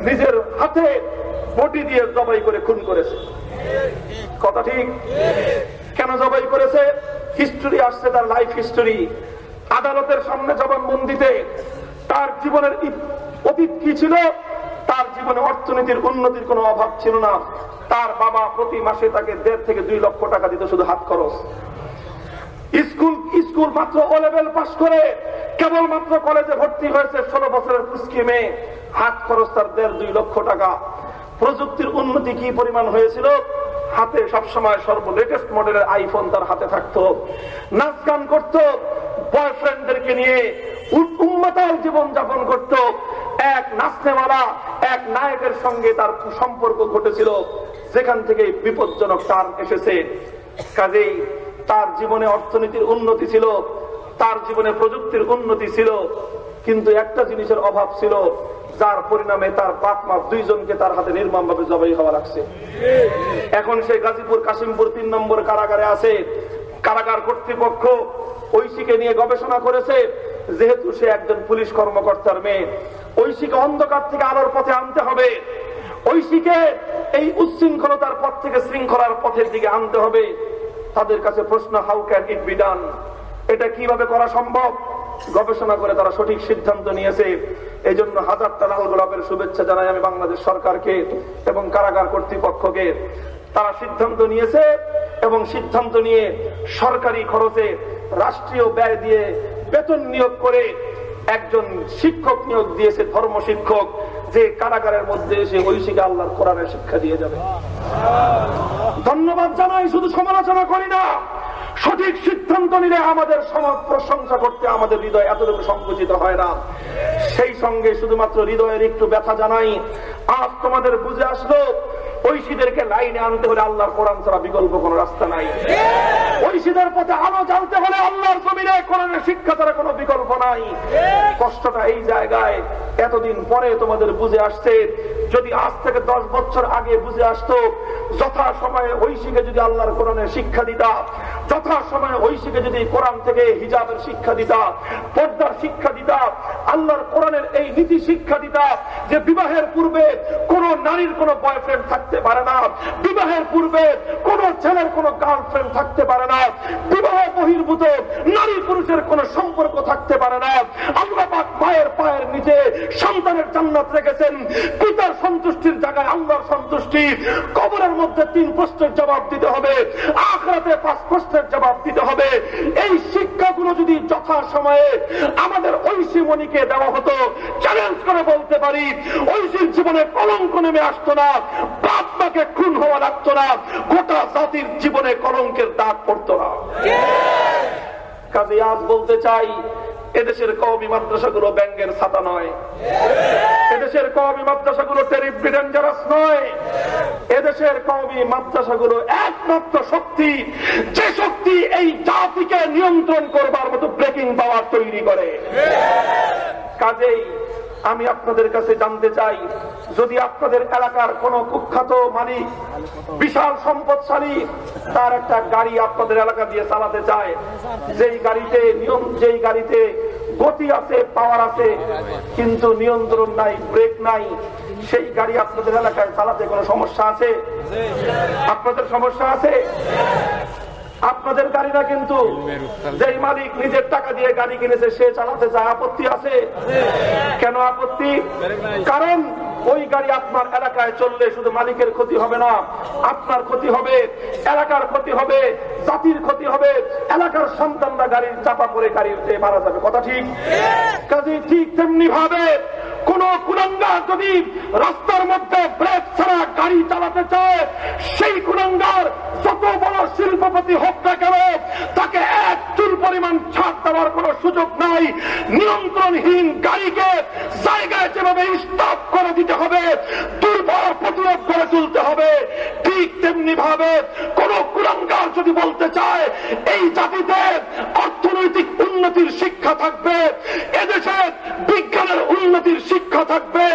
নিজের হাতে বটি দিয়ে জবাই করে খুন করেছে। কথা ঠিক? কেন জবাই করেছে? হিস্টোরি আসছে তার লাইফ হিস্টোরি আদালতের সামনে জবানবন্দিতে তার জীবনের অতীত কি ছিল? তার জীবনে অর্থনীতির উন্নতির কোনো অভাব ছিল না। তার বাবা প্রতি মাসে তাকে দেড় থেকে দুই লক্ষ টাকা দিত শুধু হাত খরচ। স্কুল স্কুল মাত্র ও লেভেল পাশ করে, কেবলমাত্র কলেজে ভর্তি হয়েছে ষোলো বছরের পুষ্কি মেয়ে। হাত খরচ তার দেড় দুই লক্ষ টাকা। প্রযুক্তির উন্নতি কি পরিমাণ হয়েছিল? হাতে সবসময় সর্ব লেটেস্ট মডেলের আইফোন তার হাতে থাকতো। নাচ গান করত। বয়ফ্রেন্ডদেরকে নিয়ে উন্মতার জীবন যাপন করত। এক নাচনেওয়ালা, এক নায়কের সঙ্গে তার সম্পর্ক ঘটেছিল। যেখান থেকে বিপজ্জনক তার এসেছে। কাজেই তার জীবনে অর্থনীতির উন্নতি ছিল। তার জীবনে প্রযুক্তির উন্নতি ছিল। কিন্তু একটা জিনিসের অভাব ছিল, যার পরিণামে তার বাপ মা দুইজনকে তার হাতে নির্মম ভাবে জবাই হওয়া লাগছে। এখন সে গাজীপুর কাশিমপুর তিন নম্বর কারাগারে আছে। কারাগার কর্তৃপক্ষ ঐশীকে নিয়ে গবেষণা করেছে, যেহেতু সে একজন পুলিশ কর্মকর্তার মেয়ে। ঐশীকে অন্ধকার থেকে আলোর পথে আনতে হবে। ঐশীকে এই উচ্ছৃঙ্খলতার পথ থেকে শৃঙ্খলার পথের দিকে আনতে হবে। তাদের কাছে প্রশ্ন how can it be done এটা কীভাবে করা সম্ভব? গবেষণা করে তারা সঠিক সিদ্ধান্ত নিয়েছে। এই জন্য হাজারটা লাল গোলাপের শুভেচ্ছা জানাই আমি বাংলাদেশ সরকারকে এবং কারাগার কর্তৃপক্ষকে। তারা সিদ্ধান্ত নিয়েছে এবং সিদ্ধান্ত নিয়ে সরকারি খরচে রাষ্ট্রীয় ব্যয় দিয়ে বেতন নিয়োগ করে একজন শিক্ষক নিয়োগ দিয়েছে ধর্ম শিক্ষক যে কারাগারের মধ্যে এসে ঐশিকা আল্লাহর কোরআনের শিক্ষা দিয়ে যাবে। ধন্যবাদ জানাই, শুধু সমালোচনা করি না। সঠিক সিদ্ধান্ত নিলে আমাদের সমাজ প্রশংসা করতে আমাদের হৃদয় এতটুকু সংকুচিত হয় না। সেই সঙ্গে শুধুমাত্র হৃদয়ের একটু ব্যথা জানাই, আজ তোমাদের বুঝে আসলো, ঐশীদেরকে লাইনে আনতে হলে আল্লাহর কোরআন ছাড়া বিকল্প কোন রাস্তা নাই। ঐশীদের পথে আলো জ্বালতে হলে আল্লাহর জমিনে কোরআনের শিক্ষা ছাড়া কোনো বিকল্প নাই। কষ্টটা এই জায়গায় এতদিন পরে তোমাদের বুঝে আসছে, যদি আজ থেকে দশ বছর আগে বুঝে আসতো যথা সময়ে ঐশীকে যদি আল্লাহর কোরআনের শিক্ষা দিতা যথা সময়ে ঐশীকে যদি কোরআন থেকে হিজাবের শিক্ষা দিতা, পর্দার শিক্ষা দিতা, আল্লাহর কোরআনের এই নীতি শিক্ষা দিতা, যে বিবাহের পূর্বে কোন নারীর কোন বয়ফ্রেন্ড থাকতে পারে না, বিবাহের পূর্বে কোন ছেলের কোন গার্লফ্রেন্ড থাকতে পারে না, বিবাহ বহির্ভূত নারী পুরুষের কোন সম্পর্ক থাকতে পারে না পাক মায়ের পায়ের নিচে সন্তানের জান্নাত রেখেছেন। পিতার সন্তুষ্টির জায়গায় আল্লাহর সন্তুষ্টি। কবরের মধ্যে তিন প্রশ্নের জবাব দিতে হবে। আখরাতে পাঁচ প্রশ্নের জবাব দিতে হবে। এই শিক্ষাগুলো যদি যথা সময়ে আমাদের ঐশী মণিকে দেওয়া হতো চ্যালেঞ্জ করে বলতে পারি ঐশীর জীবনে কলঙ্ক নেমে আসতো না বাপ মাকে খুন হওয়া লাগতো না গোটা জাতির জীবনে কলঙ্কের দাগ পড়তো না। কাজে আজ বলতে চাই এদেশের কবি মাদ্রাসাগুলো ব্যাংকের ছাতা নয়। এদেশের কবি মাদ্রাসাগুলো টেরিফ ডেঞ্জারাস নয়। এদেশের কবি মাদ্রাসাগুলো একমাত্র শক্তি, যে শক্তি এই জাতিকে নিয়ন্ত্রণ করবার মতো ব্রেকিং পাওয়ার তৈরি করে। কাজেই আমি আপনাদের কাছে জানতে চাই, যদি আপনাদের এলাকার কোন কুখ্যাত মালিক, বিশাল সম্পদশালী, তার একটা গাড়ি আপনাদের এলাকা দিয়ে চালাতে চায়, যেই গাড়িতে নিয়ম যেই গাড়িতে গতি আছে পাওয়ার আছে, কিন্তু নিয়ন্ত্রণ নাই ব্রেক নাই, সেই গাড়ি আপনাদের এলাকায় চালাতে কোনো সমস্যা আছে? আপনাদের সমস্যা আছে? আপনাদের গাড়িটা কিন্তু যেই মালিক নিজের টাকা দিয়ে গাড়ি কিনেছে সে চালাতে চায় আপত্তি আছে। কেন আপত্তি? কারণ ওই গাড়ি আপনার এলাকায় চললে শুধু মালিকের ক্ষতি হবে না আপনার ক্ষতি হবে এলাকার ক্ষতি হবে জাতির ক্ষতি হবে এলাকার সন্তানরা গাড়ির চাপা পরে গাড়িতে মারা যাবে। কথা ঠিক? কাজে ঠিক তেমনি ভাবে কোন কুলঙ্গার যদি রাস্তার মধ্যে ব্রেক ছাড়া গাড়ি চালাতে চায় সেই কুলঙ্গার যত বড় শিল্পপতি হোক কেন তাকে এক চুল পরিমাণ ছাড় দেওয়ার কোন সুযোগ নাই। নিয়ন্ত্রণহীন গাড়িকে জায়গায় যেভাবে স্টপ করে দিতে হবে, দুর্বল প্রতিরোধ করে তুলতে হবে। ঠিক তেমনি ভাবে কোন কুলঙ্গার যদি বলতে চায়, এই জাতিতে অর্থনৈতিক উন্নতির শিক্ষা থাকবে, এদেশে বিজ্ঞানের উন্নতির শিক্ষা থাকবে,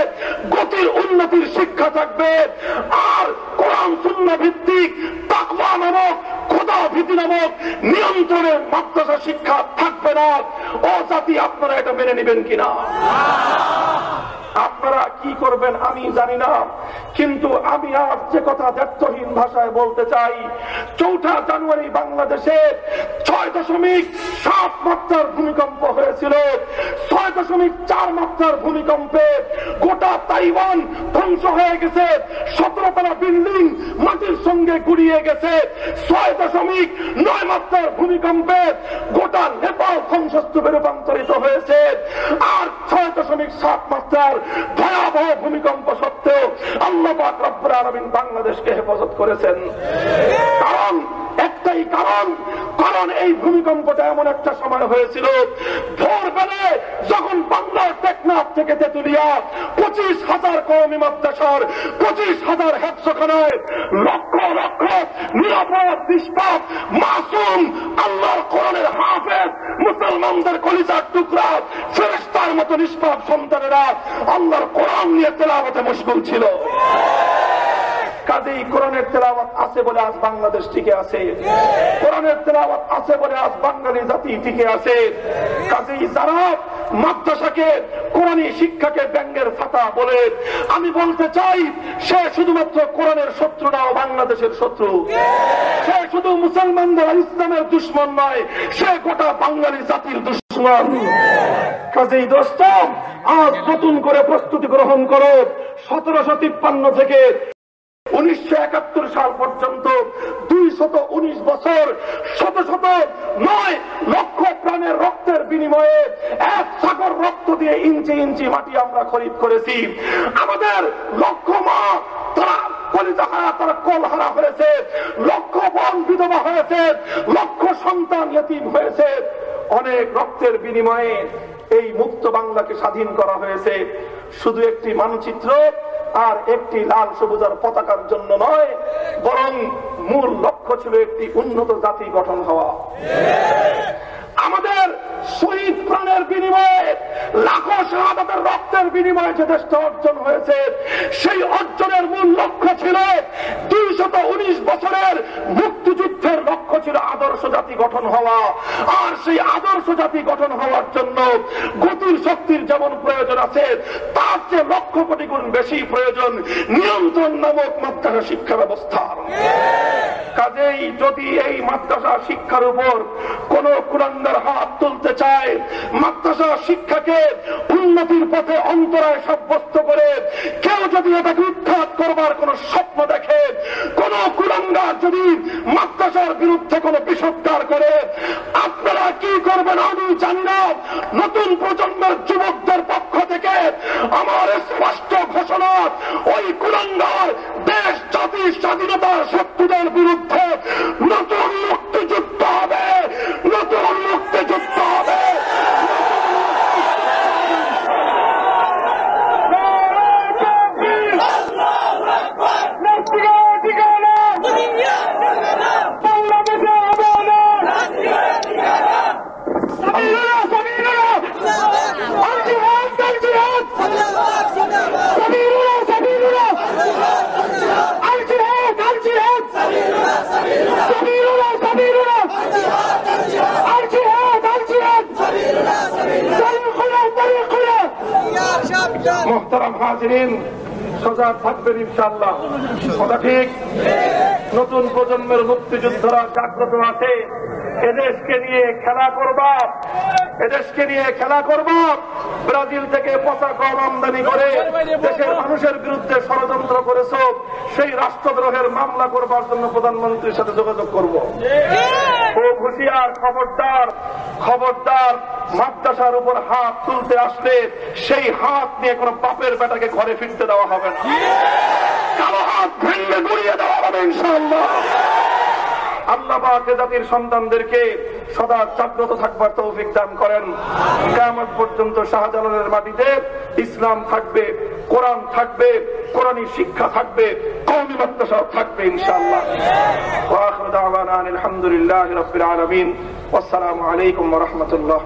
গতির উন্নতির শিক্ষা থাকবে। আর কোরআন শূন্য ভিত্তিক তাকওয়া নামক ভীতি নামক নিয়ন্ত্রণে শিক্ষা থাকবে না। ও জাতি আপনারা এটা মেনে নেবেন কিনা? আপনারা কি করবেন আমি জানি না। কিন্তু আমি আজ যে কথা দ্ব্যর্থহীন ভাষায় বলতে চাই, চৌঠা জানুয়ারি বাংলাদেশে ছয় দশমিক সাত মাত্রার ভূমিকম্প হয়েছিল। ছয় দশমিক চার মাত্রার ভূমিকম্পে গোটা তাইওয়ান ধ্বংস হয়ে গেছে। সতেরোতলা বিল্ডিং মাটির সঙ্গে গুড়িয়ে গেছে। ছয় দশমিক নয় মাত্রার ভূমিকম্পে গোটা নেপাল ধ্বংসস্তূপে রূপান্তরিত হয়েছে। আর ছয় দশমিক সাত মাত্রার ভয়াবহ ভূমিকম্প সত্ত্বেও আল্লাহ বাংলাদেশকে হেফাজত করেছেন। কারণ একটাই কারণ কারণ এই ভূমিকম্পটা এমন একটা সময় হয়েছিল ভোরবেলায় যখন বাংলার টেকনাফ থেকে তেতুলিয়া পঁচিশ হাজার কৌমি মাদ্রাসার পঁচিশ হাজার হেফসখানায় লক্ষ লক্ষ নিরাপদ, নিষ্পাপ, মাসুম, আল্লাহর কোরআনের হাফেজ, মুসলমানদের কলিজার টুকরা ফেরেস্তার মতো নিষ্পাপ সন্তানেরা আল্লাহর কোরআন নিয়ে তেলাবতে মুশকুল ছিল। কাজেই কোরআনের তেলাওয়াত আছে বলে আজ বাংলাদেশ টিকে আছে। কোরআনের তেলাওয়াত আছে বলে আজ বাঙালি জাতি টিকে আছে। কাজেই যারা মাদ্রাসাকে, কোরআনী শিক্ষাকে ব্যঙ্গের ফাতা বলে, আমি বলতে চাই, সে শুধুমাত্র কোরআনের শত্রু না বাংলাদেশের শত্রু। সে শুধু মুসলমানদের ইসলামের দুশ্মন নয়, সে গোটা বাঙালি জাতির দুশ্মন। কাজেই দোস্ত, আজ নতুন করে প্রস্তুতি গ্রহণ করো। সতেরোশো তিপ্পান্ন থেকে উনিশশো একাত্তর সাল পর্যন্ত দুই শত উনিশ বছর শত শত নয় লক্ষ প্রাণের রক্তের বিনিময়ে এক সাগর রক্ত দিয়ে ইঞ্চি ইঞ্চি মাটি আমরা খরিদ করেছি। আমাদের লক্ষ মা তারা কলিজা হারা তারা কল হয়েছে লক্ষ বোন বিধবা হয়েছে লক্ষ সন্তান হয়েছে। অনেক রক্তের বিনিময়ে এই মুক্ত বাংলাকে স্বাধীন করা হয়েছে। শুধু একটি মানচিত্র আর একটি লাল সবুজার পতাকার জন্য নয়, বরং মূল লক্ষ্য ছিল একটি উন্নত জাতি গঠন হওয়া। আমাদের শহীদ প্রাণের বিনিময়ে লাখো শাহাদাতের রক্তের বিনিময়ে যে দেশটা অর্জন হয়েছে সেই অর্জনের মূল লক্ষ্য ছিল দুইশত উনিশ বছরের মুক্তিযুদ্ধের লক্ষ্য ছিল আদর্শ জাতি গঠন হওয়া। আর সেই আদর্শ জাতি গঠন হওয়ার জন্য গতির শক্তির যেমন প্রয়োজন আছে তার চেয়ে লক্ষ কোটি গুণ বেশি প্রয়োজন নিয়ন্ত্রণ নামক মাদ্রাসা শিক্ষা ব্যবস্থার। কাজেই যদি এই মাদ্রাসা শিক্ষার উপর কোন কুরান্দার হাত তুলতে চায়। মাদ্রাসা শিক্ষাকে উন্নতির পথে অন্তরায় সাব্যস্ত করে। কেউ যদি এটাকে উৎখাত করবার কোন স্বপ্ন দেখে, কোন কুরাঙ্গার যদি মাদ্রাসার বিরুদ্ধে কোন বিষোদ্গার করে, আপনারা কি করবেন আমি জানি না। নতুন প্রজন্মের যুবকদের পক্ষ থেকে আমার স্পষ্ট ঘোষণা, ওই কুলাঙ্গার দেশ, জাতি, স্বাধীনতার শত্রুদের বিরুদ্ধে নতুন মুক্তিযুদ্ধ হবে। নতুন মুক্তিযুদ্ধ হবে মোহতারাম হাজরিন সোজা থাকবেন ইনশাল্লাহ কথা ঠিক? নতুন প্রজন্মের মুক্তিযোদ্ধারা জাগ্রত আছে। এদেশকে নিয়ে খেলা করবা। এদেশকে নিয়ে খেলা করব। ব্রাজিল থেকে পচা কম আমদানি করে দেশের মানুষের বিরুদ্ধে ষড়যন্ত্র করেছ। সেই রাষ্ট্রদ্রোহের মামলা করবার জন্য প্রধানমন্ত্রীর সাথে যোগাযোগ করব। ও হুশিয়ার খবরদার খবরদার মাদ্রাসার উপর হাত তুলতে আসলে সেই হাত নিয়ে কোন বাপের বেটাকে ঘরে ফিরতে দেওয়া হবে জাতির সন্তানদেরকে সদা জাগ্রত থাকবার তৌফিক দান করেন। কেমন পর্যন্ত শাহজালালের মাটিতে ইসলাম থাকবে, কোরআন থাকবে, কোরআনী শিক্ষা থাকবে কৌমি মাদ্রাসা থাকবে ইনশাআল্লাহ। আলহামদুলিল্লাহি ওয়াসসালামু আলাইকুম রাহমাতুল্লাহ।